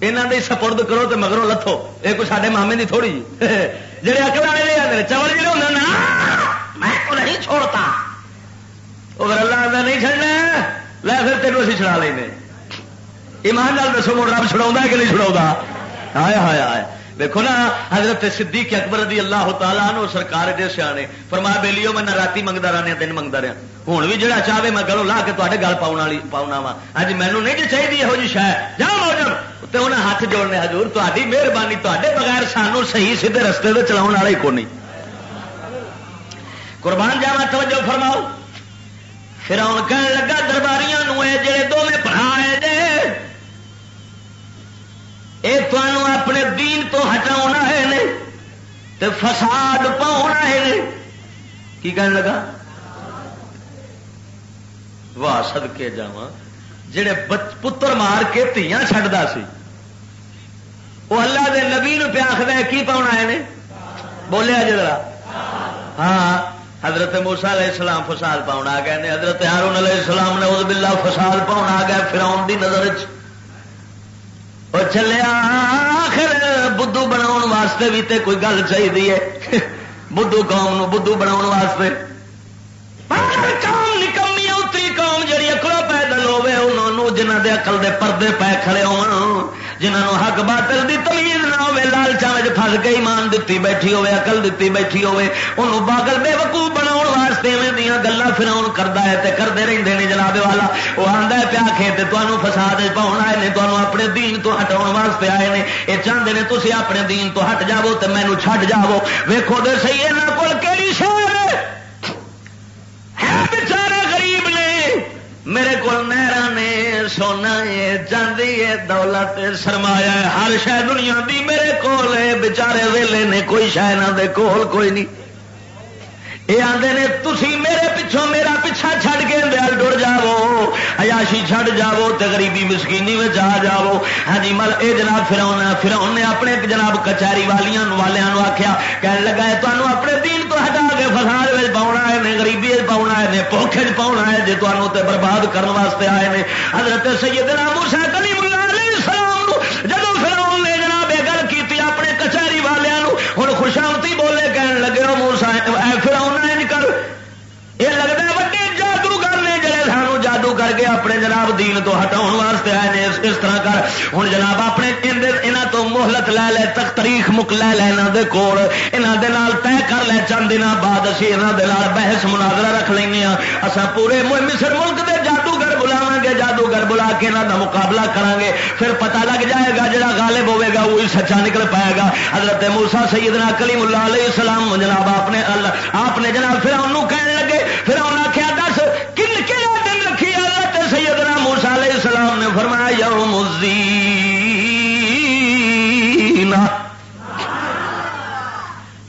[SPEAKER 1] یہاں کے سپرد کرو تو مگروں لتھو یہ کوئی سارے مامے کی تھوڑی جی جہے اکل والے نہیں آتے چول جڑے ہوتے نا میں کو نہیں چھوڑتا وہ اللہ آتا نہیں چڑنا لے پھر تینوں اسی چھڑا لیں ایمان لال دسو مڑ رب چھڑا کہ نہیں چھڑا آیا ہایا آیا دیکھو نا حضرت صدیق اکبر رضی اللہ تعالیٰ نو سرکار دے سیانے فرما بےلیو میں نہ رات منگتا رہا دن منگتا رہا ہوں بھی جہاں چاہے میں گلو لا کے تے گل پاؤ والی پاؤنا وا اج مینو نہیں جی چاہیے یہو جی شاید جا موجود تو انہیں ہاتھ جوڑنے حضور تاری مہربانی تے بغیر سانو صحیح سیدھے رستے سے چلاؤ والا ہی کو نہیں۔ قربان جاوا توجہ فرماؤ۔ پھر آن کہنے لگا، درباریاں جڑے دونوں پڑھا ہے یہ تمہوں اپنے دین تو ہٹا ہے تو فساد پاؤنا ہے کی کہنے لگا؟ واہ سد کے جا جڑے پتر مار کے تیاں چڈتا سی۔ وہ اللہ دے نبی نو پیا آخر کی پاؤنا ہے بولیا جا ہاں حضرت موسا علیہ السلام فساد پاؤنا آ گئے حضرت ہارون علیہ السلام نے اس بلا فساد پاؤنا آ گیا پھر آن کی نظر چ چلیا آخر بدھو بنا واسطے بھی تے کوئی گل چاہیے بدھو قوم بدھو بنا واسطے۔ قوم نکمی اتری قوم جی اکڑا پیدل ہوے انہوں جنہ دے اقل دے پردے پے کھڑے ہو جنہوں حق باطل دی تمیز نہ ہوے لال چانچ فس کے ایمان دتی بیٹھی ہوے اقل دتی بیٹھی ہوے انہوں باغل بے وقوف بنا واسطے میں دیا گلا فراؤن کرتا ہے تے کرتے رہتے ہیں جناب والا۔ وہ آتا ہے پیا کھیت تمہوں فساد پاؤن آئے نے تمہوں اپنے دین تو ہٹاؤ واسطے آئے نے۔ یہ چاہتے ہیں تھی اپنے دین تو ہٹ جاؤ تو مینو چھٹ جاؤ ویکو دے سی یہاں کو کہڑی شہر ہے بچارے غریب نے میرے کو نہرا نے سونا ہے چاندی ہے دولت سرمایا ہر شہ دنیا دی میرے کو بچارے ویلے نے کوئی شہ نہ دے، کول کوئی نہیں۔ یہ آتے نے تھی میرے پچھوں میرا پیچھا چھڈ کے دل ٹر جاو ایاشی چھڈ جاو تو غریبی مسکینی میں آ جاو ہاں جی مل یہ جناب فراؤن فراؤن نے اپنے جناب کچہری والیاں والوں آخیا کہنے لگا ہے تمہیں اپنے دین تو ہٹا کے فساد میں پاؤنا ہے غریبی پاؤنا ہے پوکھے پاؤنا ہے جی تمہوں تے برباد کرنے واسطے آئے نے. حضرت سیدنا موسیٰ کلیم اللہ علیہ السلام جب فراؤن نے جناب یہ گل کی اپنے کچہری والوں ہوں خوشامتی بولے کہن لگے موسا فراؤن کر کے اپنے جناب دین تو ہٹاؤ واسطے آئے نے، اس طرح کر۔ ہوں جناب اپنے یہاں تو محلت لے لے تک تاریخ مک لے لے یہاں کے کول یہاں طے کر لے۔ چند دن بعد اسی یہاں بحث مناظرہ رکھ لیں ہاں۔ اصا پورے مصر ملک کے جادوگر بلاو گے جادوگر بلا کے یہاں کا مقابلہ کریں گے پھر پتہ لگ جائے گا جڑا غالب ہوے گا، وہی سچا نکل پائے گا۔ حضرت موسا سیدنا کلیم اللہ علیہ السلام جناب آپ نے آپ نے جناب پھر انہوں کہنے لگے۔ پھر السلام نے فرمایا، یوم الزین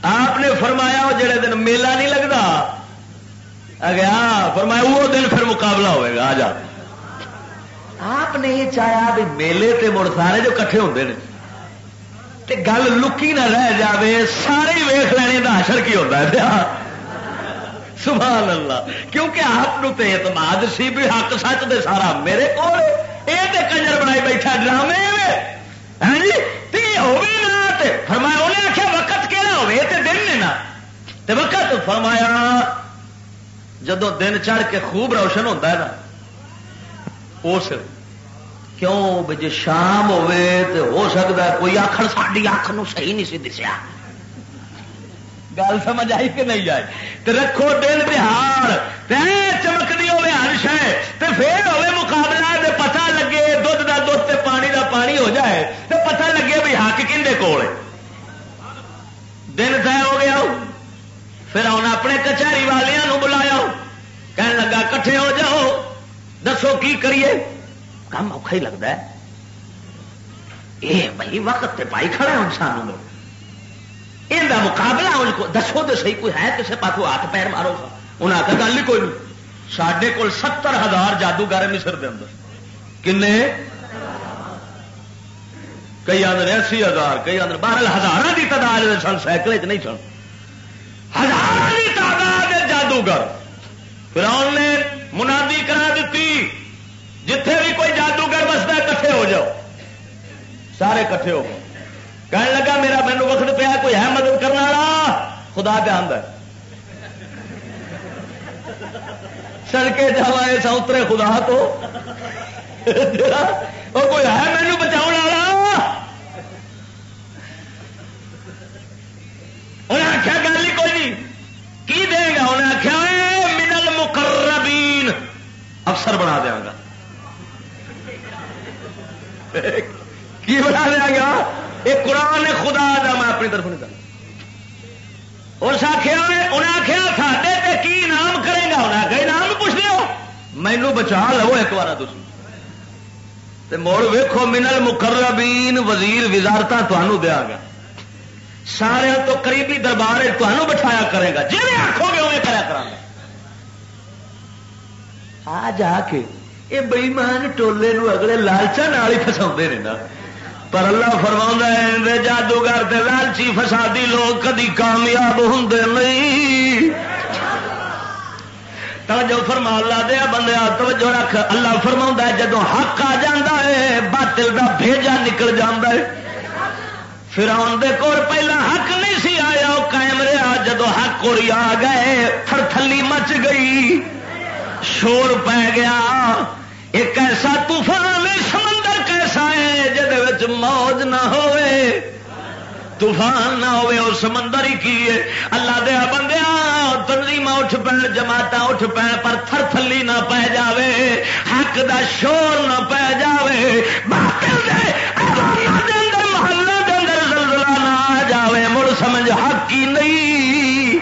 [SPEAKER 1] آپ نے فرمایا، وہ جڑے دن میلہ نہیں لگتا. گیا فرمایا، وہ دن پھر مقابلہ ہوئے گا، آ جا. آپ نے یہ چاہیا بھی میلے تے مڑ سارے جو کٹھے ہوتے ہیں گل لکی نہ رہ جاوے، سارے ویخ لینے کا حشر کی ہوتا ہے؟ سبحان اللہ۔ کیونکہ آپ تے اعتماد سی بھی حق سچ دے سارا میرے کو یہ کنجر بنائی بیٹھا ڈرامے ہاں جی؟ فرمایا انہیں آخیا وقت کہڑا ہوئے تے دن نے نا۔ تے وقت فرمایا جدو دن چڑھ کے خوب روشن ہوتا ہے نا۔ اس کیوں جی شام ہوے تو ہو سکتا ہے؟ کوئی آخر ساری اکھ صحیح نہیں سی دسیا۔ گل سمجھ آئی کہ نہیں آئی؟ تو رکھو دل بہار چمکتی ہوے ہر شہ پھر ہوے مقابلہ دے پتہ لگے دھد کا دھد تے پانی دا پانی ہو جائے تو پتہ لگے بھی حق کھے کول دن طے ہو گیا پھر انہیں اپنے کچہری والوں بلایا کہنے لگا کٹھے ہو جاؤ، دسو کی کریے؟ کام اوکھا ہی لگتا ہے۔ یہ بھائی وقت تے پائی کھڑا ہے سانوں یہ مقابلہ کو، دسو تو صحیح کوئی ہے کسی پاس ہاتھ پیر مارو؟ گا انہیں آخر گل ہی کوئی نہیں۔ سڈے کول ستر ہزار جادوگر مصر دے اندر۔ کن کئی آدھے اسی ہزار، کئی آدھے بارہ ہزار کی تعداد سن سائیکل چ نہیں سن۔ ہزار کی تعداد جادوگر۔ پھر نے منادی کرا دیتی جتھے بھی کوئی جادوگر بستا کٹھے ہو جاؤ۔ سارے کٹھے ہو کہنے لگا، میرا مینو وقت پیا، کوئی ہے مدد کرنے والا؟ خدا پہ آدھا سڑکے جا سا اترے خدا تو کوئی ہے مینو بچاؤ والا؟ انہیں آخیا گل ہی کوئی نہیں۔ کی دے گا انہیں آخیا منل مقربین۔ افسر بنا دیا گا۔ کی بنا دیا گا؟ یہ قرآن خدا دا، میں اپنی طرف نہیں اس آخیا انہیں آخیا ساڈے کی انعام کرے گا؟ انہیں آخیا انعام پوچھ لو مینو بچا لو ایک بار تھی موڑ ویکو منل مقربین وزیر وزارت تمہوں دیا گا سارے تو قریبی دربار تمہوں بٹھایا کرے گا۔ جی آخو گے وہ کرا کرا آ جا کے یہ بئیمان ٹولے نو اگلے لالچا ہی فسا نا۔ پر اللہ فرما جادوگر لالچی فسادی لوگ کدی کامیاب ہوں نہیں۔ توجہ فرما اللہ دیا بندے، توجہ رکھ۔ اللہ فرما جدو حق آ جا ہے، باطل دا بھیجا نکل جا ہے۔ دے کول پہلا حق نہیں سی آیا وہ قائم رہا۔ جدو حق کوری آ گئے تھر تھلی مچ گئی۔ شور پی گیا۔ ایک ایسا طوفان سمندر کیسا موج نہ ہوئے، طوفان نہ ہوئے اور سمندر ہی کی ہے۔ اللہ دیا بندیا تنظیم اٹھ پہ جماعت اٹھ پہ پر تھر تھلی نہ پی جاوے، حق دا شور نہ پی جاوے۔ باطل دے جاوے۔ مڑ سمجھ حق کی نہیں۔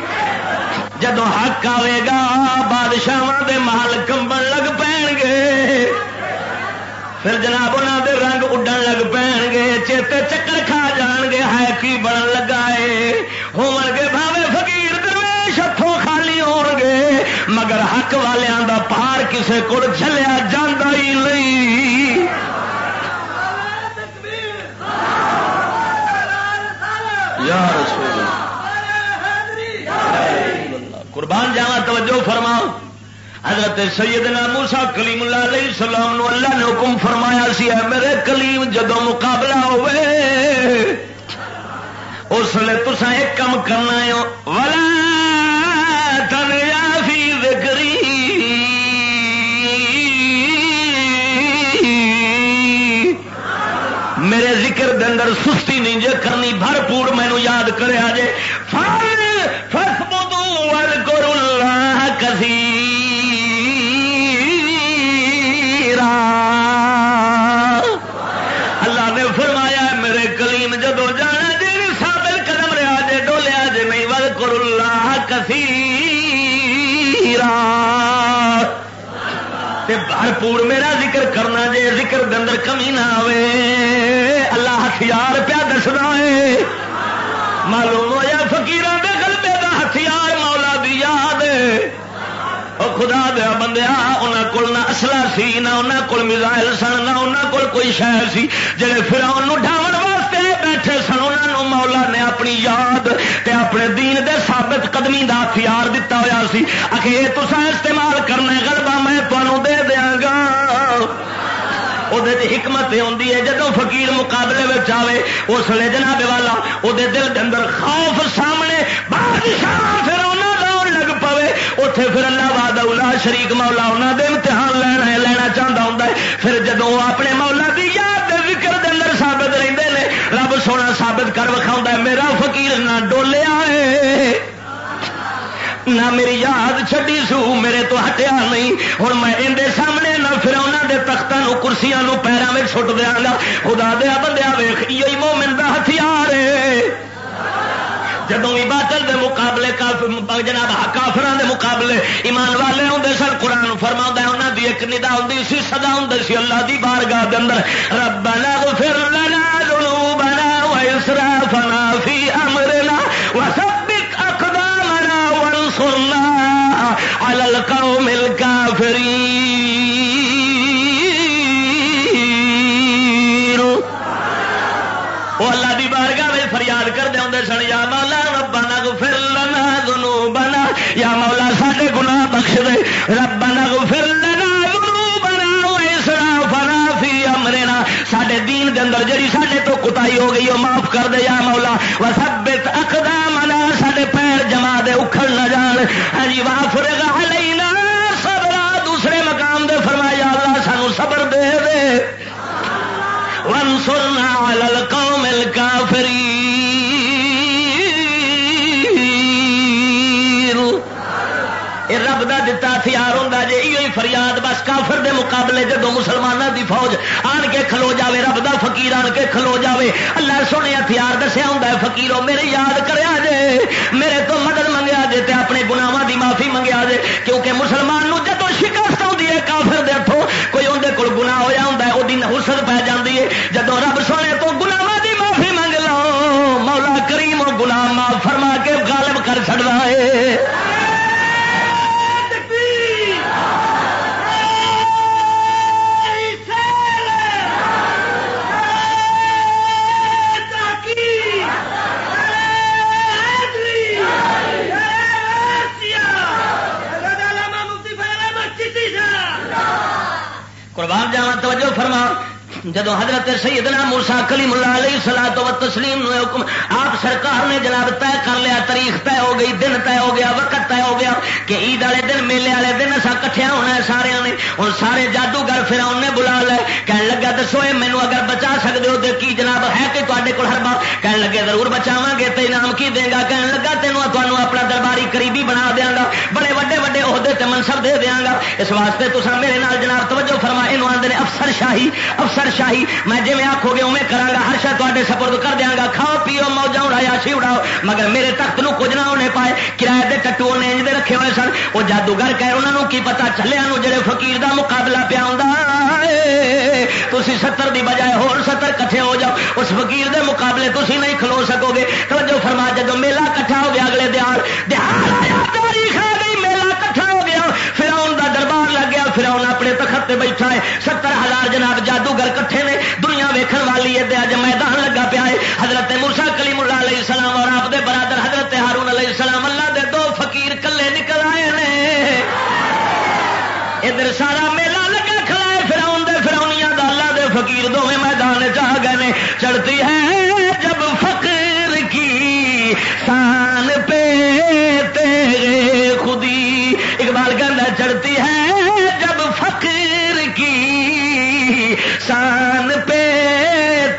[SPEAKER 1] جدو حق آئے گا بادشاہ دے محل کمبن لگ پین گے۔ پھر جناب انہوں دے رنگ اڈن لگ پین گے چیتے چکر کھا جان گے ہے کی بن لگا ہے ہو گے بھاوے فقیر، درویش ہاتھوں خالی ہو گے۔ مگر حق والوں دا پار کسے کو چلیا جانا ہی نہیں۔ قربان جانا توجہ فرما حضرت سیدنا موسا کلیم اللہ علیہ السلام نو اللہ نے حکم فرمایا سی ہے میرے کلیم جدو مقابلہ اس لیے تسا ایک کم کرنا ہے والا تنیا فی ذکری میرے ذکر دے اندر سستی نہیں، جے کرنی بھرپور مینو یاد کرے آجے۔ بھرپور میرا ذکر کرنا جے ذکر دندر کمی نہ آوے۔ اللہ ہتھیار پیا دسنا ہے۔ معلوم ہوا فکیران کے گلبے دا ہتھیار مولا دی یاد خدا دیا بندیا انہوں کو نہ اصلا سی، نہ انہوں کول میزائل سن، نہ انہوں کول کوئی شہر سی، جڑے فراؤن ڈاون واسطے بیٹھے سن انہوں مولا نے اپنی یاد تے اپنے دین دے ثابت قدمی دا ہتھیار دتا ہوا سی۔ آخر یہ تو استعمال کرنا گلبا میں تمہوں دے دیا گا۔ وہ حکمت آتی ہے جدو فقیر مقابلے میں آئے اس لیے جناب والا وہ دل کے اندر خوف سامنے، بادشاہ پھر لگ پوے اتے پھر اللہ باد اولا شریک مولا انہوں دے امتحان لینا لینا چاہتا ہوں پھر جدو اپنے مولا کی یاد ذکر دے اندر ثابت رہتے ہیں رب سونا ثابت کر وکھا میرا فقیر نہ ڈولیا ہے۔ نہ میری یاد چڈی سو، میرے تو ہٹیا نہیں۔ ہوں میں اندر سامنے نہ پھر انہوں کے تختوں کرسیاں پیروں میں چھٹ دیا گا۔ خدا دیا بندیا ویخ یہ مومن کا ہتھیار ہے۔ جدو باطل دے مقابلے جناب کافران دے مقابلے ایمان والے آتے سر قرآن فرما انہوں دی ایک ندا ہوں سی سدا ہوں سی اللہ دی بارگاہ دے اندر۔ ربنا غفر لنا على القوم الكافرين. وہ اللہ دی بارگاہ میں فریاد کر دے سن، یا مولا ربنا اغفر لنا ذنوبنا، یا مولا ساڈے گناہ بخش دے رب دے اندر جڑی سڈے تو کتائی ہو گئی، وہ معاف کر دے یا مولا وہ سب اقدام منا سڈے پیر جما دے، اکھڑ نہ جان۔ ہاں جی واہ فرگا لینا صبر دوسرے مقام دے فرمایا، اللہ سانو صبر دے دے۔ وانصرنا على القوم فری رب دتا ہتھیار ہوں جی یہ فریاد، بس کافر دے مقابلے جدو مسلمانوں دی فوج آن کے کھلو جاوے، رب دا فقیر آن کے کھلو جاوے۔ اللہ سونے ہتھیار دسیا ہوں فقیروں میرے یاد کریا جے، میرے تو مدد منگیا جے تے اپنے گناواں دی معافی منگیا جے، کیونکہ مسلمان نو جد جدو حضرت سیدنا موسا کلیم اللہ علیہ سلا تو تسلیم حکم، آپ سرکار نے جناب طے کر لیا، تاریخ طے ہو گئی، دن طے ہو گیا، وقت طے ہو گیا کہ عید والے دن، میلے والے دن اصا کٹھیا ہونا ہے سارے نے۔ ہوں سارے جادوگر پھر انہیں بلا لے کہنے لگا دسو یہ مینو اگر بچا سکتے ہو تو کی جناب ہے کہ تے کو ہر بار کہنے لگے ضرور بچاو گے تو انعام کی دے گا؟ کہنے لگا تینوں تمہیں اپنا درباری قریبی بنا دیا گا، بڑے وڈے وڈے عہدے تے منصب دے دیا گا۔ اس واسطے تو میرے نال جناب توجہ فرما یہ آدھے افسر شاہی افسر شاہی میں جی آخو گے اوے کرا گا ہر شاید تے سپرد کر دیا گا۔ کھاؤ، پیو موجا اڑایا اڑاؤ۔ مگر میرے تخت نو کچھ نہ ہونے پائے۔ کرایہ دے ٹٹو نے انج دے رکھے ہوئے سن۔ وہ جادوگر کہ انہوں نے کی پتا چلیا جڑے فقیر دا مقابلہ پیا تھی ستر دی بجائے ہور ستر کٹھے ہو جاؤ۔ اس فقیر دے مقابلے تھی نہیں کھلو سکو گے۔ تو جو فرما جدو میلہ کٹھا ہو گیا اگلے دیہار دیہار تاریخ آ گئی میلہ کٹھا ہو گیا پھر دا دربار اپنے تخت بیٹھا ہے۔ ستر ہزار جناب جادوگر کٹھے نے دنیا ویکھن والی ہے اج میدان لگا پیا ہے۔ حضرت مرسا کلیم اللہ علیہ السلام اور آپ دے برادر حضرت ہارون علیہ السلام اللہ دے دو فقیر کلے نکل آئے نے۔ ادھر سارا میلہ لگا کھلائے فراؤن دے فراؤنیاں دا اللہ دے فقیر دونوں میدان چاہ گئے چڑھتی ہے شان پہ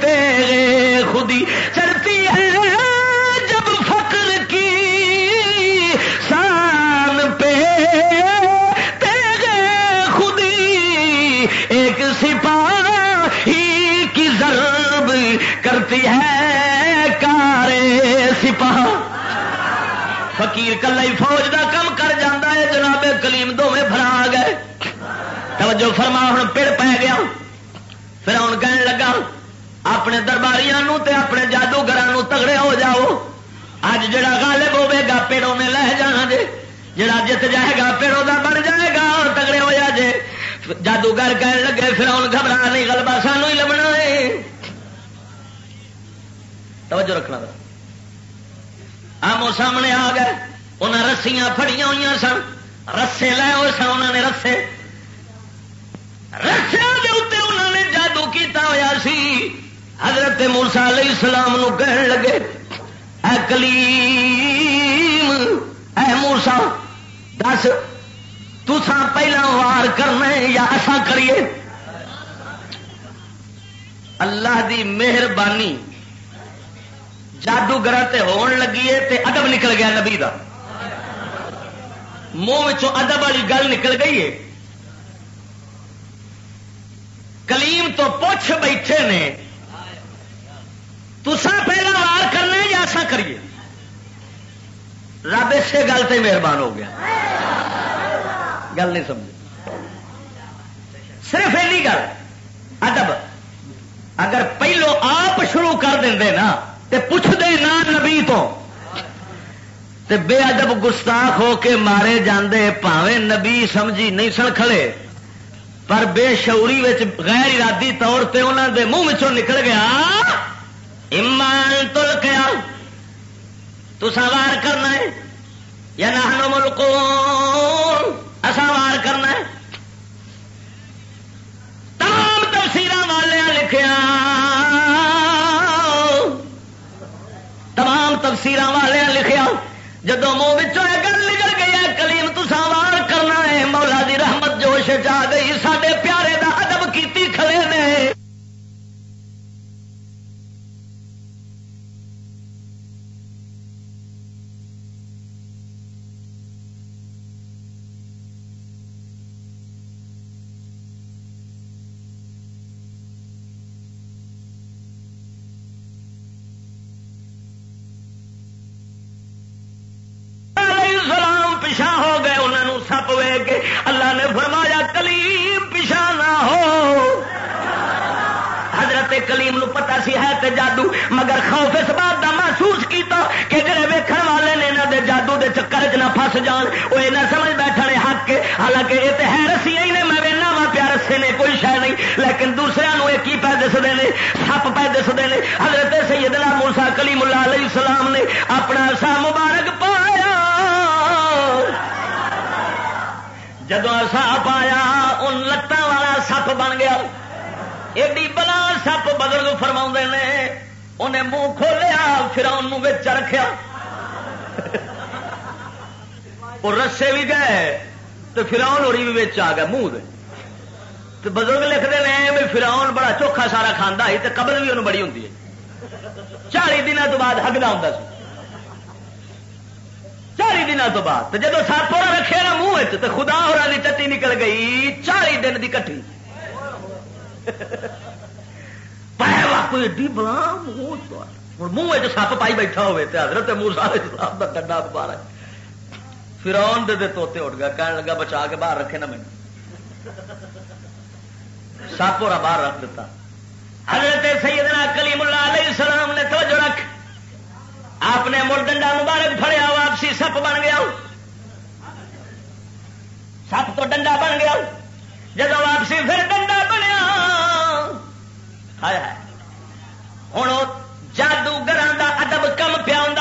[SPEAKER 1] تیرے خودی چڑھتی ہے جب فقر کی شان پہ تیرے خودی ایک سپاہی کی ضرب کرتی ہے کارے سپاہ۔ فقیر کلا ہی فوج دا کم کر جانا ہے، جناب کلیم دونیں فرا گئے۔ توجہ فرما ہوں پڑ پی گیا۔ پھر ہوں کہنے لگا، اپنے درباریاں تے اپنے جادوگر تگڑے ہو جاؤ۔ اج جڑا غالب ہوے گا پیڑوں میں لے جانا جے۔ جڑا جت جائے گا پیڑوں کا بن جائے گا اور تگڑے ہو جا جے۔ جادوگر کہنے لگے، پھر ہوں گھبرا نہیں گلبا سانو ہی لبنا ہے۔ توجہ رکھنا آمو سامنے آ گئے انہیں رسیاں فڑیاں ہوئی سن۔ رسے لے ہوئے سن انہوں نے رسے۔ رسیا کے اتنے انہوں نے جادو کیتا ہوا سی۔ حضرت مورسا علیہ السلام نو کہن لگے، اے کلیم، اے مورسا دس تسا پہلا وار کرنا یا اصا کریے؟ اللہ دی مہربانی، جادوگر ہون لگی ہے تے ادب نکل گیا نبی دا۔ منہ ادب والی گل نکل گئی ہے۔ کلیم تو پوچھ بیٹھے نے تسا پہلا وار کرنا یا ایسا کریے؟ رب اسی گل سے مہربان ہو گیا۔ گل نہیں سمجھ صرف اینی گل، ادب۔ اگر پہلو آپ شروع کر دیں نا، تے پوچھ دے نا نبی تو، تے بے ادب گستاخ ہو کے مارے جاندے پاوے نبی سمجھی نہیں سن کھڑے۔ پر بے شعوری غیر ارادی طور پہ انہوں دے منہ مچوں نکل گیا، ایمان تل گیا تو سوار کرنا ہے، یا نہ ملکوں اصا وار کرنا ہے۔ تمام تفصیل والے لکھیا تمام تفصیل والے لکھیا جب منہ گل نکل گیا کلیم تو وار کرنا ہے، مولا دی رحمت جوش چاہ گئی ہو گئے سپ وے کے اللہ نے فرمایا، کلیم پیچھا نہ ہو۔ حضرت کلیم نو پتا سی ہے تے جادو، مگر خوف اس بات کا محسوس کیتا کہ جڑے ویکھن والے نے انہوں دے جادو دے چکر چ نہ پھس جان وہ یہ سمجھ بیٹھنے حق کے حالانکہ یہ تو ہے رسی ہی نے میں وینا وا پیا رسے نے، کوئی شہ نہیں۔ لیکن دوسرے یہ کی پہ دستے ہیں سپ پہ دستے ہیں حضرت سیدنا موسا کلیم اللہ علیہ السلام نے اپنا سا مبارک جدو سپ آیا، ان لتان والا سپ بن گیا۔ ایڈی بلا سپ بزرگ فرما نے، انہیں منہ کھولیا پھر رکھا وہ رسے بھی گئے تو فراؤن ہوئی بھی آ گیا منہ تو بزرگ لکھتے ہیں بھی فراؤن بڑا چوکھا سارا کھانا ہی تو قبر بھی انہوں بڑی ہوں چالی دنوں تو بعد ہگنا ہوں چالی دن تو بعد جب سپ ہوا رکھے نا منہ تو خدا ہوا چٹی نکل گئی، چالی دن کی کٹھی۔ بلا منہ منہ سپ پائی بیٹھا ہوئے حضرت موسا کا ڈنڈا بارا فرون دے توتے اٹھ گیا کہنے لگا بچا کے باہر رکھے نا مجھے سپ ہوا باہر رکھ دیتا۔ حضرت سیدنا کلیم اللہ علیہ السلام نے توجہ رکھ۔ آپ نے مڑ ڈنڈا مبارک فڑیا واپسی سپ بن گیا سپ تو ڈنڈا بن گیا جب واپسی پھر ڈنڈا بنیا۔ ہوں جادوگر کا ادب کم پیا ہوں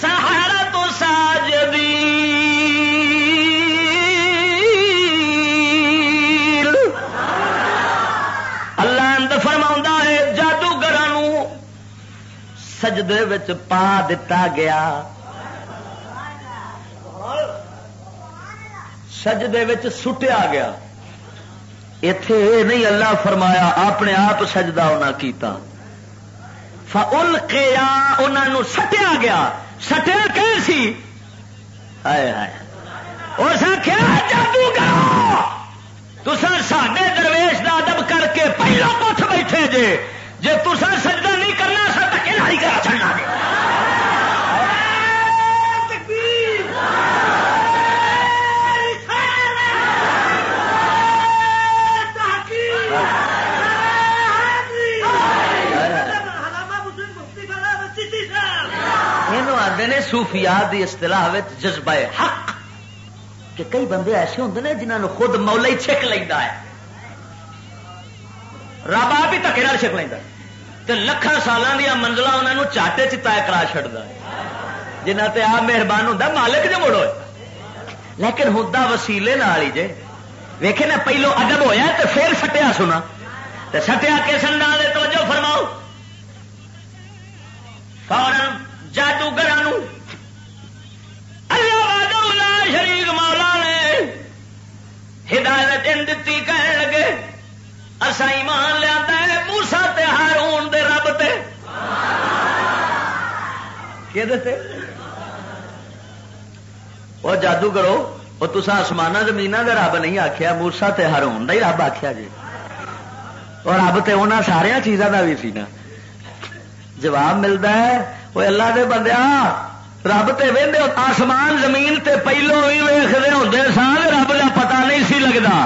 [SPEAKER 1] سہارا تو ساج سجدے وچ پا دتا گیا۔ سجدے وچ سٹیا گیا۔ اتے یہ نہیں اللہ فرمایا، اپنے آپ سجدہ انہیں کیتا۔ فل کیا انہوں سٹیا گیا۔ سٹیا کہ سی؟ اس آخیا جادو کرو۔ تسا سڈے درویش کا ادب کر کے پہلو پوچھ بیٹھے جے۔ جی تسا سجدہ نہیں کرنا سا تو کہ کرا چڑنا آتے نے سوفیات کی اصطلاح جذبہ حق۔ کہ کئی بندے ایسے ہوتے ہیں جنہوں نے خود مولا ہی چھک لینا ہے۔ رب آپ ہی دکے چھک لینا ہے۔ تو لکھان سالوں دیا منزل انہوں چاٹے چ طے کرا چڑتا ہے۔ جنہ تے آپ مہربان ہوں مالک جو مڑو لیکن ہوں وسیلے نال ہی جے۔ ویکھے نا، پہلو ادب ہویا تو پھر سٹیا سنا۔ تو سٹیا کس انداز توجہ فرماؤ۔ فورن جادوگر شریف مولا نے ہدایت دیتی کہنے لگے۔ اصا ایمان لیا موسا تہار دے رب تے۔ وہ جادو کرو وہ تسا آسمان زمین کا رب نہیں آخیا مورسا تہار کا ہی رب آخیا جی۔ اور رب تو انہوں سارا چیزوں کا بھی سی نا۔ جواب ملتا ہے وہ اللہ دے بندیا رب تے وہدے آسمان زمین تے پہلو بھی ویختے ہوتے سن رب کا پتا نہیں سی لگتا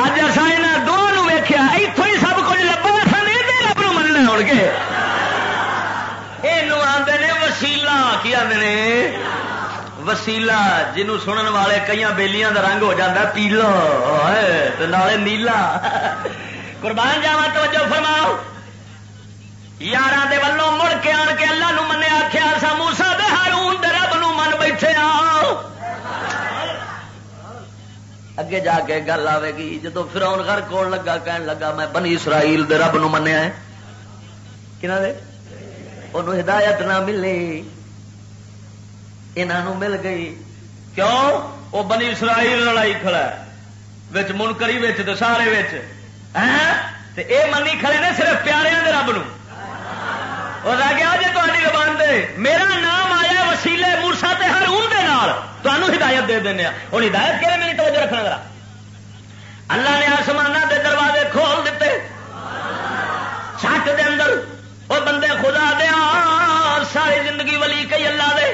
[SPEAKER 1] اج اصا یہاں دونوں ویخیا اتوں ہی سب کچھ لبا اصا نہیں رب نو مننا ہو گے یہ آدھے نے وسیلا کی آدھے وسیلا جنوں سنن والے کئی بےلیاں کا رنگ ہو جاتا پیلا نالے نیلا۔ قربان جاوا توجہ فرماؤ۔ یار ولوں مڑ کے آن کے اللہ نو من آخیا سا موسا ہارون دے رب نو من بیٹھے اگے جا کے گل آئے گی جدو فراؤن گھر کون لگا کہن لگا میں بنی اسرائیل دے رب نو منیا ہے انہوں ہدایت نہ ملی انہوں مل گئی کیوں وہ بنی اسرائیل لڑائی کھڑا ہے منکری تو سارے اے منی کھڑے نے صرف پیارے رب نو اور گیا جی تاری زبان دے میرا نام آیا وسیلے مورسا ہر ان ہدایت دے دینا ہوں ہدایت کہ میری توجہ رکھنا ذرا۔ اللہ نے آسمان دے دروازے کھول دیتے۔ چھٹ دے اندر وہ بندے خدا دیا ساری زندگی ولی کئی اللہ دے۔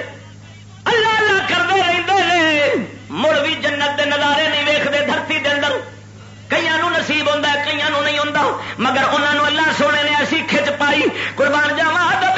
[SPEAKER 1] اللہ اللہ کرتے رہتے مڑ بھی جنت دے نظارے نہیں ویختے دھرتی دے اندر۔ کئی نصیب ہوتا ہے کئی نہیں ہوتا مگر انہوں نے اللہ سونے نے ایسی کھچ پائی، قربان جاوا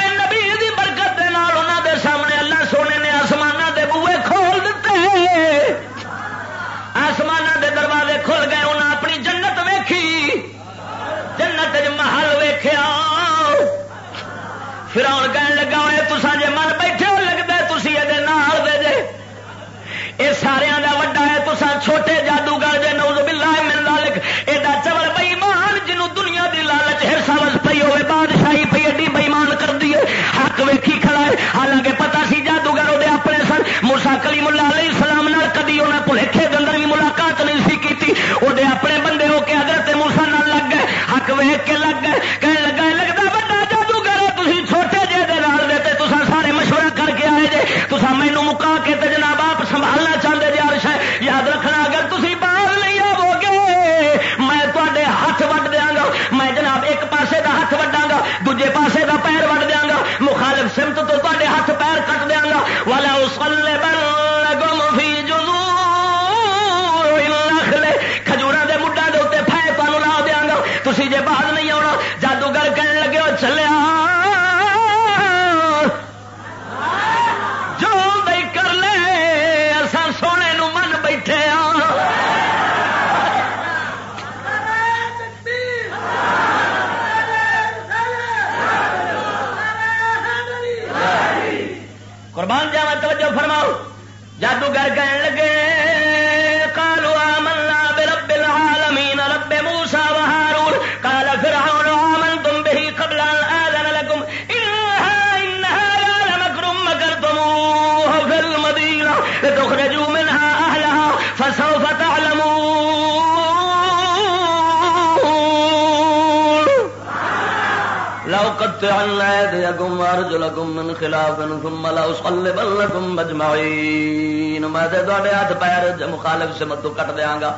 [SPEAKER 1] لأقطعن أيديكم وأرجلكم من خلاف ثم لأصلبنكم أجمعين میں تے تواڈے ہاتھ پیر مخالف سے مدو کٹ دیاں گا۔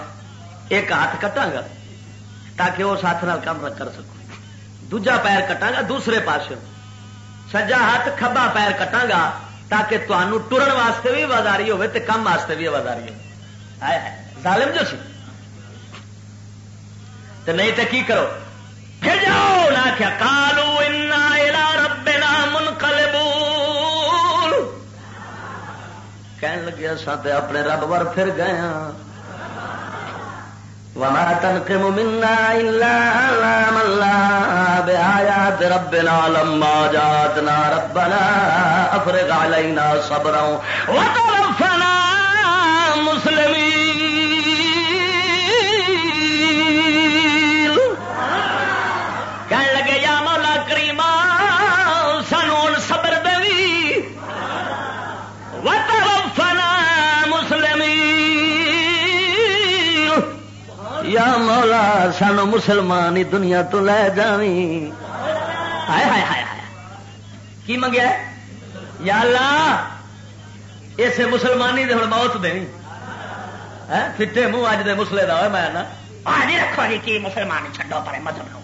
[SPEAKER 1] ایک ہاتھ کٹاں گا تاکہ اس ہاتھ نال کام کر سکو دوجا پیر کٹاں گا دوسرے پاس سجا ہاتھ کھبا پیر کٹاں گا تاکہ تمہوں ٹرن واسطے بھی آوازاری ہوے تے کم واسطے بھی آوازاری ہو ظالم جو سی۔ تے نہیں تے کی کرو؟ پھر جاؤ نہ کیا کالو انا رب من کہنے لگے سات اپنے رب ور پھر گئے ہاں۔ وما تنقم منا الا إلا ملا بآيات ربنا لما جاتنا ربنا أفرغ علينا صبرا وتوفنا مسلمين۔ یا مولا سانو مسلمان ہی دنیا تو لے جی کی منگیا یا اللہ اسے مسلمانی دے ہوں موت دینی۔ فٹے منہ اج دے مسلے کا میں نہیں رکھو جی کی مسلمان چڈو پڑے مذہب نو۔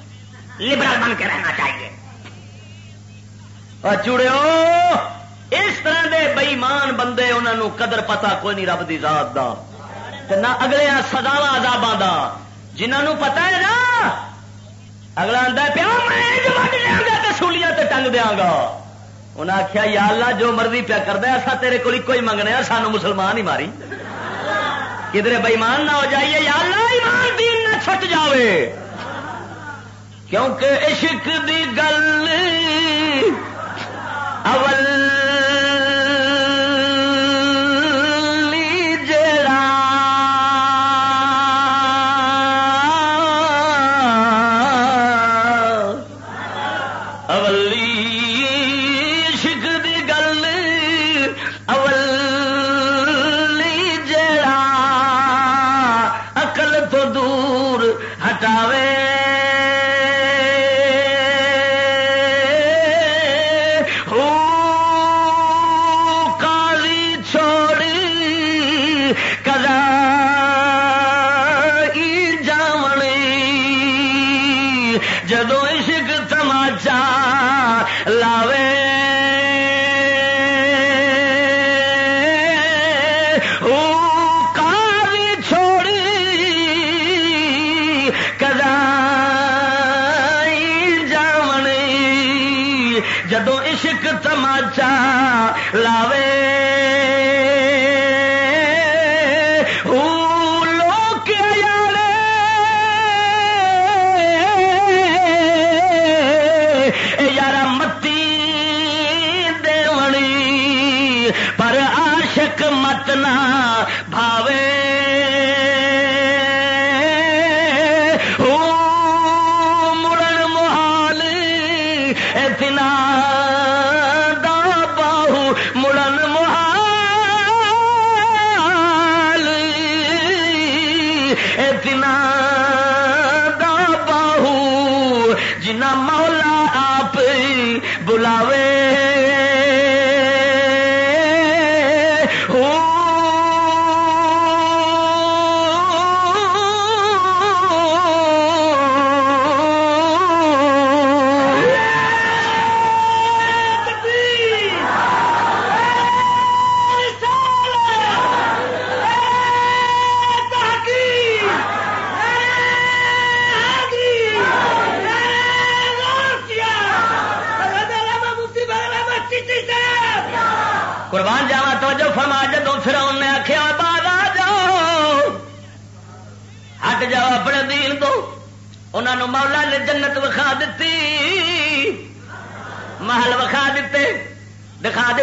[SPEAKER 1] لبرل بن کے رہنا چاہیے۔ چوڑے اس طرح دے بئیمان بندے انہوں قدر پتا کوئی نہیں رب دی ذات دا۔ نہ اگلے سزاوا آزابا دا۔ جنہوں پتا ہے نا، اگلا آتا پیا میں وڈ سولیاں تے ٹنگ دیا گا انہیں آخیا یا اللہ، جو مرضی پیا کر دیا تیرے کو کوئی منگنے سانو مسلمان ہی ماری۔ کدھر بےمان نہ ہو جائیے، یا اللہ، ایمان دین نہ چھٹ جاوے۔ کیونکہ عشق دی گل اول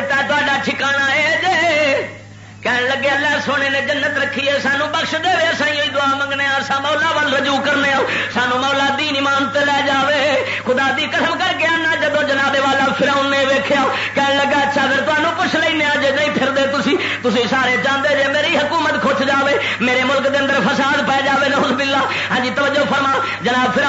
[SPEAKER 1] دکھا دیتا تا ٹھکانا ہے جے کہن لگے اللہ سونے نے جنت رکھی ہے سانو بخش دے اصل دعا منگنے سا مولا ول رجوع کرنے سانو مولا دین ایمان تے لے جاوے خدا دی قسم کر کے آنا جدو جناب والا فراؤن نے ویکیا کہن لگا اچھا پھر تمہیں پوچھ لینا جی نہیں پھر دے تسی تسی سارے چاہتے جی میری حکومت کھچ جاوے میرے ملک دے اندر فساد پی جاوے نوز بلا ہاں جی توجہ فرما جناب فراؤن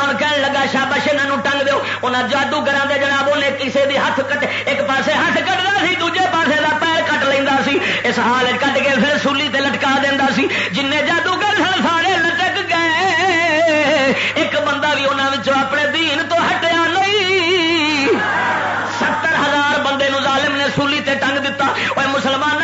[SPEAKER 1] ٹنگ دو جادوگر دے جناب انہیں کسی دی ہاتھ کٹ ایک پاسے ہاتھ کٹنا سی، دوجے پاسے کا پیر کٹ لینا سی۔ اس حال کٹ کے پھر سولی تے لٹکا دینا سی۔ جن جادوگر سن سارے لٹک گئے۔ ایک بندہ بھی انہوں اپنے دین تو ہٹیا نہیں۔ ستر ہزار بندے نو ظالم نے سولی تے ٹنگ دتا۔ وہ مسلمان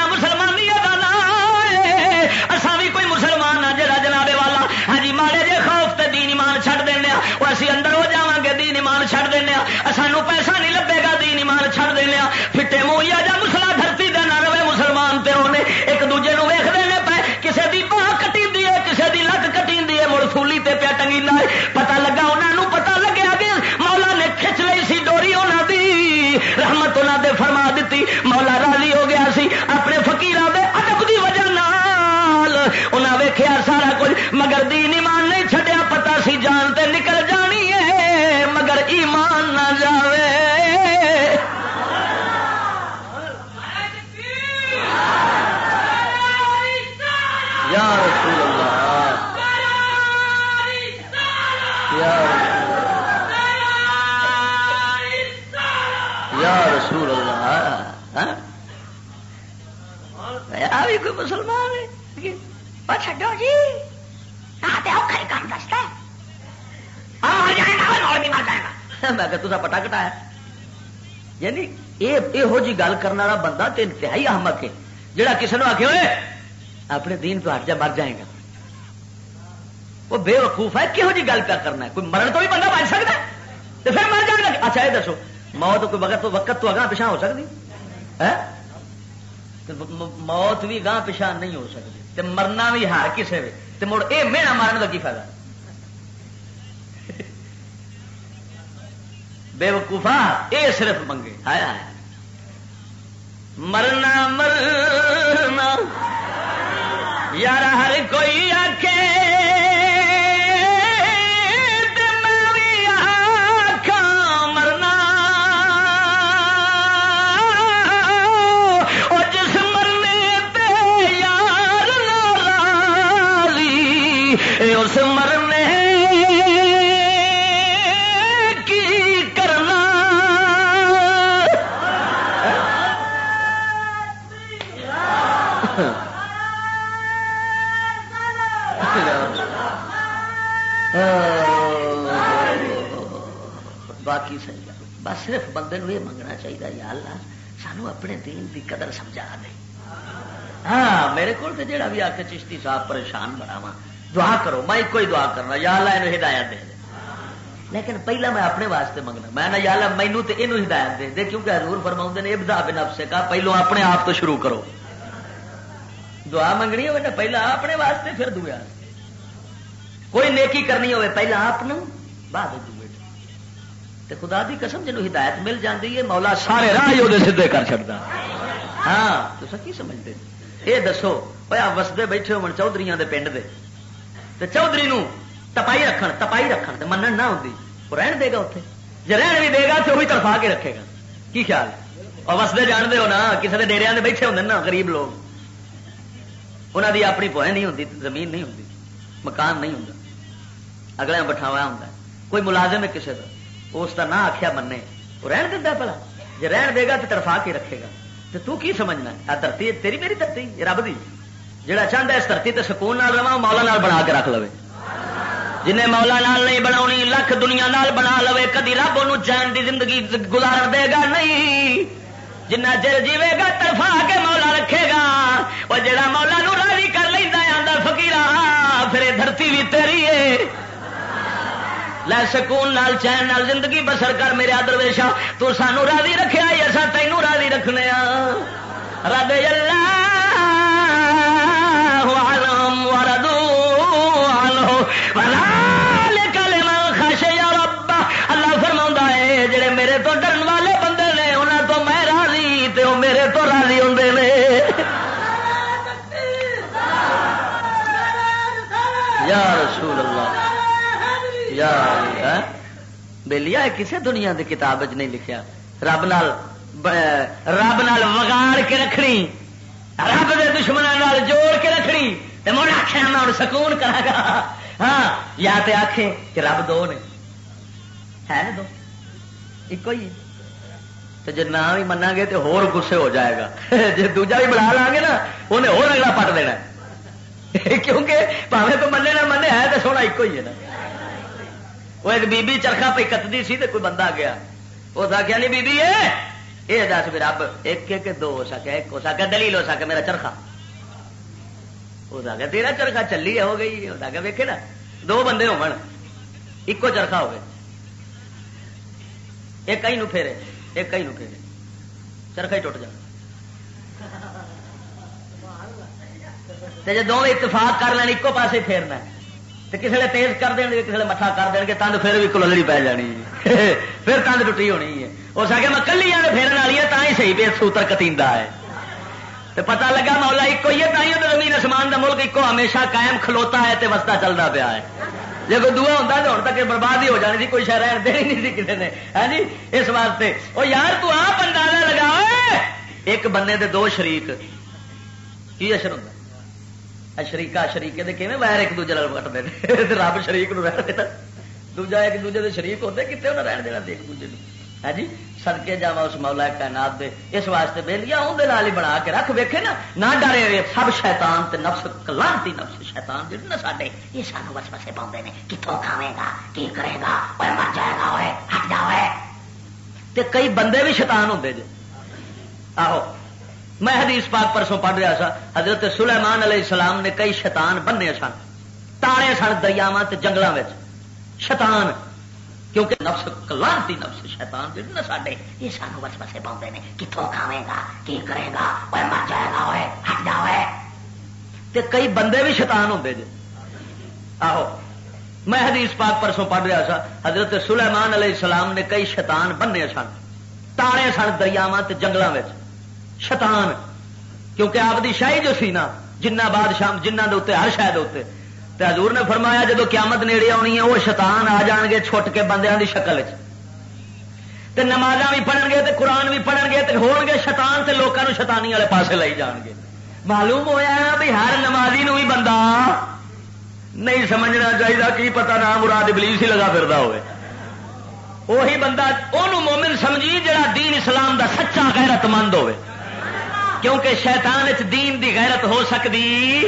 [SPEAKER 1] رحمت انہوں نے فرما دیتی مولا راضی ہو گیا سی، اپنے فکیر دے ادب دی وجہ نال انہیں ویخیا سارا کچھ، مگر دین ایمان نہیں چھڈیا چڈو جی کام دستا میں کہ پٹا کٹایا یعنی یہ جی گل کرنے والا بندہ تو انتہائی احمد ہے جہاں کسی نے آخر ہوئے اپنے دین تو ہٹ جا مر جائے گا وہ بے وقوف ہے کہہو جی گل پیا کرنا ہے کوئی مرن تو بھی بندہ بچ سکتا ہے تو پھر مر جائے گا اچھا یہ دسو موت کوئی وقت تو وقت تو اگاں پچھا ہو سکتی موت بھی گاہ پچھا نہیں ہو سکتی تے مرنا بھی ہار کسی بھی تے مڑ اے میرا مارن کا کی فائدہ؟ بے وقوفا اے صرف منگے۔ آیا ہے مرنا مرنا۔ یار ہر کوئی افسوس مرنے باقی صحیح بس صرف بندے یہ منگنا چاہیے یا اللہ، سانو اپنے دین کی قدر سمجھا دے۔ ہاں میرے کو جڑا بھی آ کے چشتی صاحب پریشان بناواں۔ دعا کرو، میں ایک ہی دعا کرنا، یا اللہ یہ ہدایت دے لیکن پہلا میں اپنے واسطے منگنا، میں نہ یا اللہ مینو تو یہ ہدایت دے دے، کیونکہ حضور فرما نے ابدا بن سے کہا پہلو اپنے آپ تو شروع کرو۔ دعا منگنی ہوئے نا، پہلا اپنے واسطے، پھر دعا کوئی نیکی کرنی ہوئے، پہلا آپ بعد دوے تے خدا دی قسم جنو ہدایت مل جاتی ہے، مولا سارے راہ وہ سیدے کر چڑتا ہاں تو کی سمجھتے یہ دسو پیا وسدے بیٹھے ہو چودھری دے پنڈ دے۔ تے چودھری نو تپائی رکھن تپائی رکھن تے منن نہ ہوتی وہ رہن دے گا اتنے جی رہن بھی دے گا تو وہی تڑفا کے رکھے گا۔ کی خیال؟ اور وسدے جانتے ہو نا کسی کے ڈیریا بیٹھے ہوں نا، غریب لوگ۔ انہوں دی اپنی پوائیں نہیں ہوتی زمین نہیں ہوتی مکان نہیں ہوں اگلے بٹھاوا ہوں کوئی ملازم ہے کسی کا اس کا نہ آخیا منے وہ رہن دینا پلا۔ جی رہن دے گا تو تڑفا کے رکھے گا۔ تو تو کی سمجھنا آ دھرتی تیری میری دھرتی رب دی۔ جہاں چاہتا ہے اس دھرتی تے سکون نال رہا مولا نال بنا کے رکھ لو جنہیں مولا نال نہیں بنا لکھ دنیا نال بنا لو کدی رب ان چین دی زندگی گزار دے گا؟ نہیں۔ جنہ چر جیوے گا ترفا کے مولا رکھے گا۔ وہ جڑا مولا نو راضی کر لینا آدھا فکیرا پھر دھرتی بھی تیری ہے۔ لے سکون نال، چین نال زندگی بسر کر میرے آدر ویشا تو سانو راضی رکھا اصا تینوں راضی رکھنے رب اللہ بلیا کسے دنیا کی کتاب نہیں لکھیا۔ رب نال رب نال وگاڑ کے رکھنی، رب دے دشمنوں جوڑ کے رکھنی مڑ آخیا ہاں، میں سکون کرا گا۔ ہاں یا تے آخے کہ رب دو نے۔ ہے نا دو؟ ایک ہی تو جی نہ بھی منا گے تو ہور گسے ہو جائے گا۔ *laughs* جی دوجا بھی بنا لا گے نا انہیں ہو اگلا پٹ دینا۔ *laughs* کیونکہ پاوے تو منے نہ منے ہے تو سونا ایک ہی ہے نا۔ وہ ایک بی بی چرخا پہ کتتی سی تو کوئی بندہ گیا۔ وہ آخیا نہیں بی بی یہ دس بھی رب ایک ایک دو ہو سکے ایک ہو سکے دلیل ہو سکے میرا چرخا وہ آگے تیرا چرخا چلی ہے ہو گئی۔ وہ آگے ویکے نا دو بندے ہو ایکو چرخا ہو گئے ایک کئی نو پھیرے ایک کئی نو پھیرے۔ چرخا ہی ٹوٹ جائے جی دونوں اتفاق کر لین ایکو پاسے پھیرنا کسی نے تیز کر دیں گے کسی نے مٹھا کر دیں گے، تند پھر بھی کلڑی پی جانی۔ *laughs* پھر تند ٹوٹی ہونی ہے۔ اس آگے میں کلی آنے پھیرنے والی ہے ہی صحیح پہ سوتر کتیدا ہے۔ تو پتا لگا مولا ایک ہی ہے تھی تو زمین آسمان کا ملک ایک ہمیشہ قائم کھلوتا ہے تو وستا چلتا پیا ہے۔ جی کوئی دعا ہوتا تو ہوں تک برباد ہی ہو جانی تھی کوئی شہر دے نہیں تھی کسی نے۔ ہے جی؟ اس واسطے۔ وہ یار، تو آپ اندازہ لگا ایک بننے دے دو شریک۔ کی اشر ہوتا شریقا شریقے کیون ویر ایک دوجے کٹتے ہیں *laughs* رب شریق نو رہن دینا۔ دوجا ایک دوجے کے شریق ہوتے کتنے انہیں رہن دینا ایک دوجے ہے ہاں جی؟ سدکے جا اس مولا کائنات دے، اس واسطے بہلیا اندر ہی بنا کے رکھ ویکھے نا، نہ ڈرے سب شیطان تے نفس، کلانتی نفس شیطان جڑے نا ساڈے، یہ سانو بس بسے پاؤں نے کتوں کھاوے گا، کی کرے گا مر جائے گا ہوئے ہٹ جا تے کئی بندے بھی شیطان ہوتے جی آہو میں حدیث پاک پرسوں پڑھ رہا سا، حضرت سلیمان علیہ السلام نے کئی شیطان بننے سن، تارے سن دریاوا جنگلوں شیطان، کیونکہ نفس کلانتی نفس شیطان جی نا ساڈے، یہ سانو بس بسے پاؤں نے کتوں کھاوے گا کی کرے گا مر جائے گا ہٹ جا تے کئی بندے بھی شیطان ہوتے جی آہو، میں حدیث پاک پرسوں پڑھ رہا سا، حضرت سلیمان علیہ السلام نے کئی شیطان بننے سن، تارے سن دریاوا جنگلوں شیطان۔ کیونکہ آپ دی شاہی جو سی نا، جنہ بادشاہ جنہ دے ہر شاید اتنے حضور نے فرمایا جب قیامت نیڑے آنی ہے، وہ شیطان آ جان گے چھٹ کے بندیاں دی شکل تے نماز بھی پڑھن گے تے قرآن بھی پڑھن گے تے ہون گے شیطان، تے لوگوں شیطانی والے پاسے لائی جان گے معلوم ہوا بھی ہر نمازی نو بھی بندہ نہیں سمجھنا چاہیے کی پتا نام مراد ابلیس ہی لگا پھر ہوئے۔ وہی بندہ وہ مومن سمجھی جڑا دین اسلام دا سچا غیرت مند ہوئے۔ کیونکہ شیطان چ دین دی غیرت ہو سکتی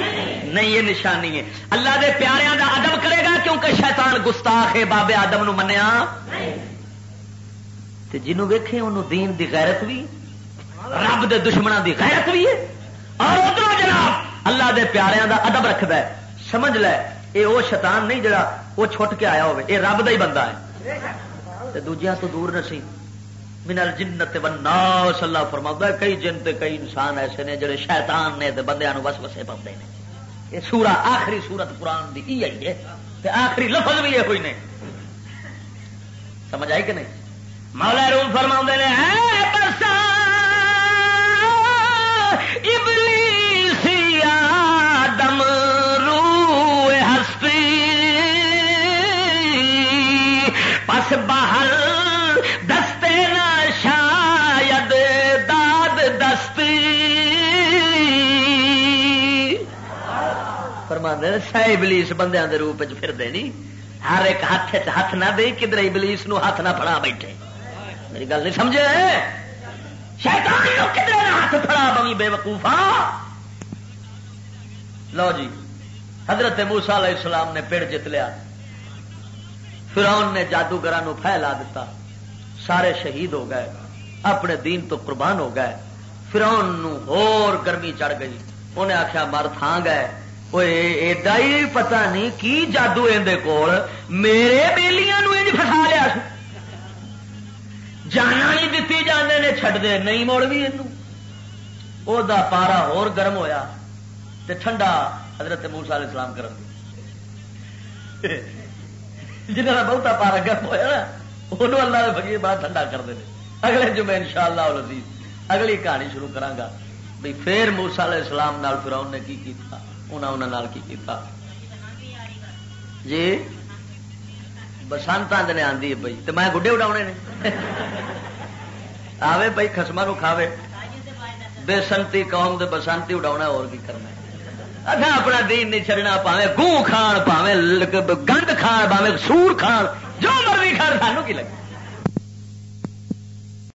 [SPEAKER 1] نہیں، یہ نشانی ہے۔ اللہ دے پیاریاں دا ادب کرے گا کیونکہ شیطان گستاخ ہے، بابے آدم نو منیا۔ جنوں ویکھے، انہوں دین دی غیرت بھی، رب دے دشمنوں دی غیرت بھی ہے۔ اور ادھر جناب، اللہ دے پیاریاں دا ادب رکھد ہے۔ سمجھ لے، اے او شیطان نہیں جڑا وہ چھٹ کے آیا ہوئے اے رب دا ہی بندہ ہے۔ دوجیاں تو دور نسی من الجنت والناس. اللہ فرماتا ہے کئی جن تے کئی انسان ایسے نے جڑے شیطان نے تے بندیاں نو وسوسے پاندے نے۔ یہ سورہ، آخری سورت قرآن دی ہی آئی ہے تے آخری لفظ بھی یہ ہوئی نے۔ سمجھ آئی کہ نہیں؟ مولا روم فرما نے پرسان! فرما سہ ابلیس بندیاں دے روپ پھر دے نہیں ہر ایک ہاتھ ہاتھ نہ دے کدھر ابلیس نو ہاتھ نہ پڑا بیٹھے میری گل نہیں سمجھے شیطان نو کدھر ہاتھ پڑا بمی بے وقوفا لو جی حضرت موسا علیہ السلام نے پیڑ جت لیا فرعون نے جادوگر پھیلا دیتا سارے شہید ہو گئے اپنے دین تو قربان ہو گئے فرعون نو اور گرمی چڑھ گئی انہیں آخیا مر تھان گئے ایڈا ہی پتا نہیں کی جادو اندر کول میرے بےلیاں فسا لیا جانا نہیں دتی جانے نے چھڈ دے نہیں مڑ بھی یہ پارا اور گرم ہویا تے ٹھنڈا حضرت موسا علیہ السلام کر جنہ کا بہتا پارا گرم ہوا نا وہ اللہ کے فکیر بڑا ٹھنڈا کرتے ہیں اگلے جو میں ان شاء اللہ اگلی کہانی شروع کرا بھائی پھر موسا علیہ السلام نال پھر نے کی کیتا کی کیتا۔ جی؟ بسنت آدھے آدھی بھائی۔ تو میں گڈے اڈا نے۔ آوے بھائی خسما نو کھاوے۔ بےسنتی قوم دے بسنتی اڈا اور کی کرنا اچھا اپنا دین نہیں چڑنا پاوے گوں کھان پاوے گند کھان پاوے سور کھان، جو مرضی کھان سانو کی لگے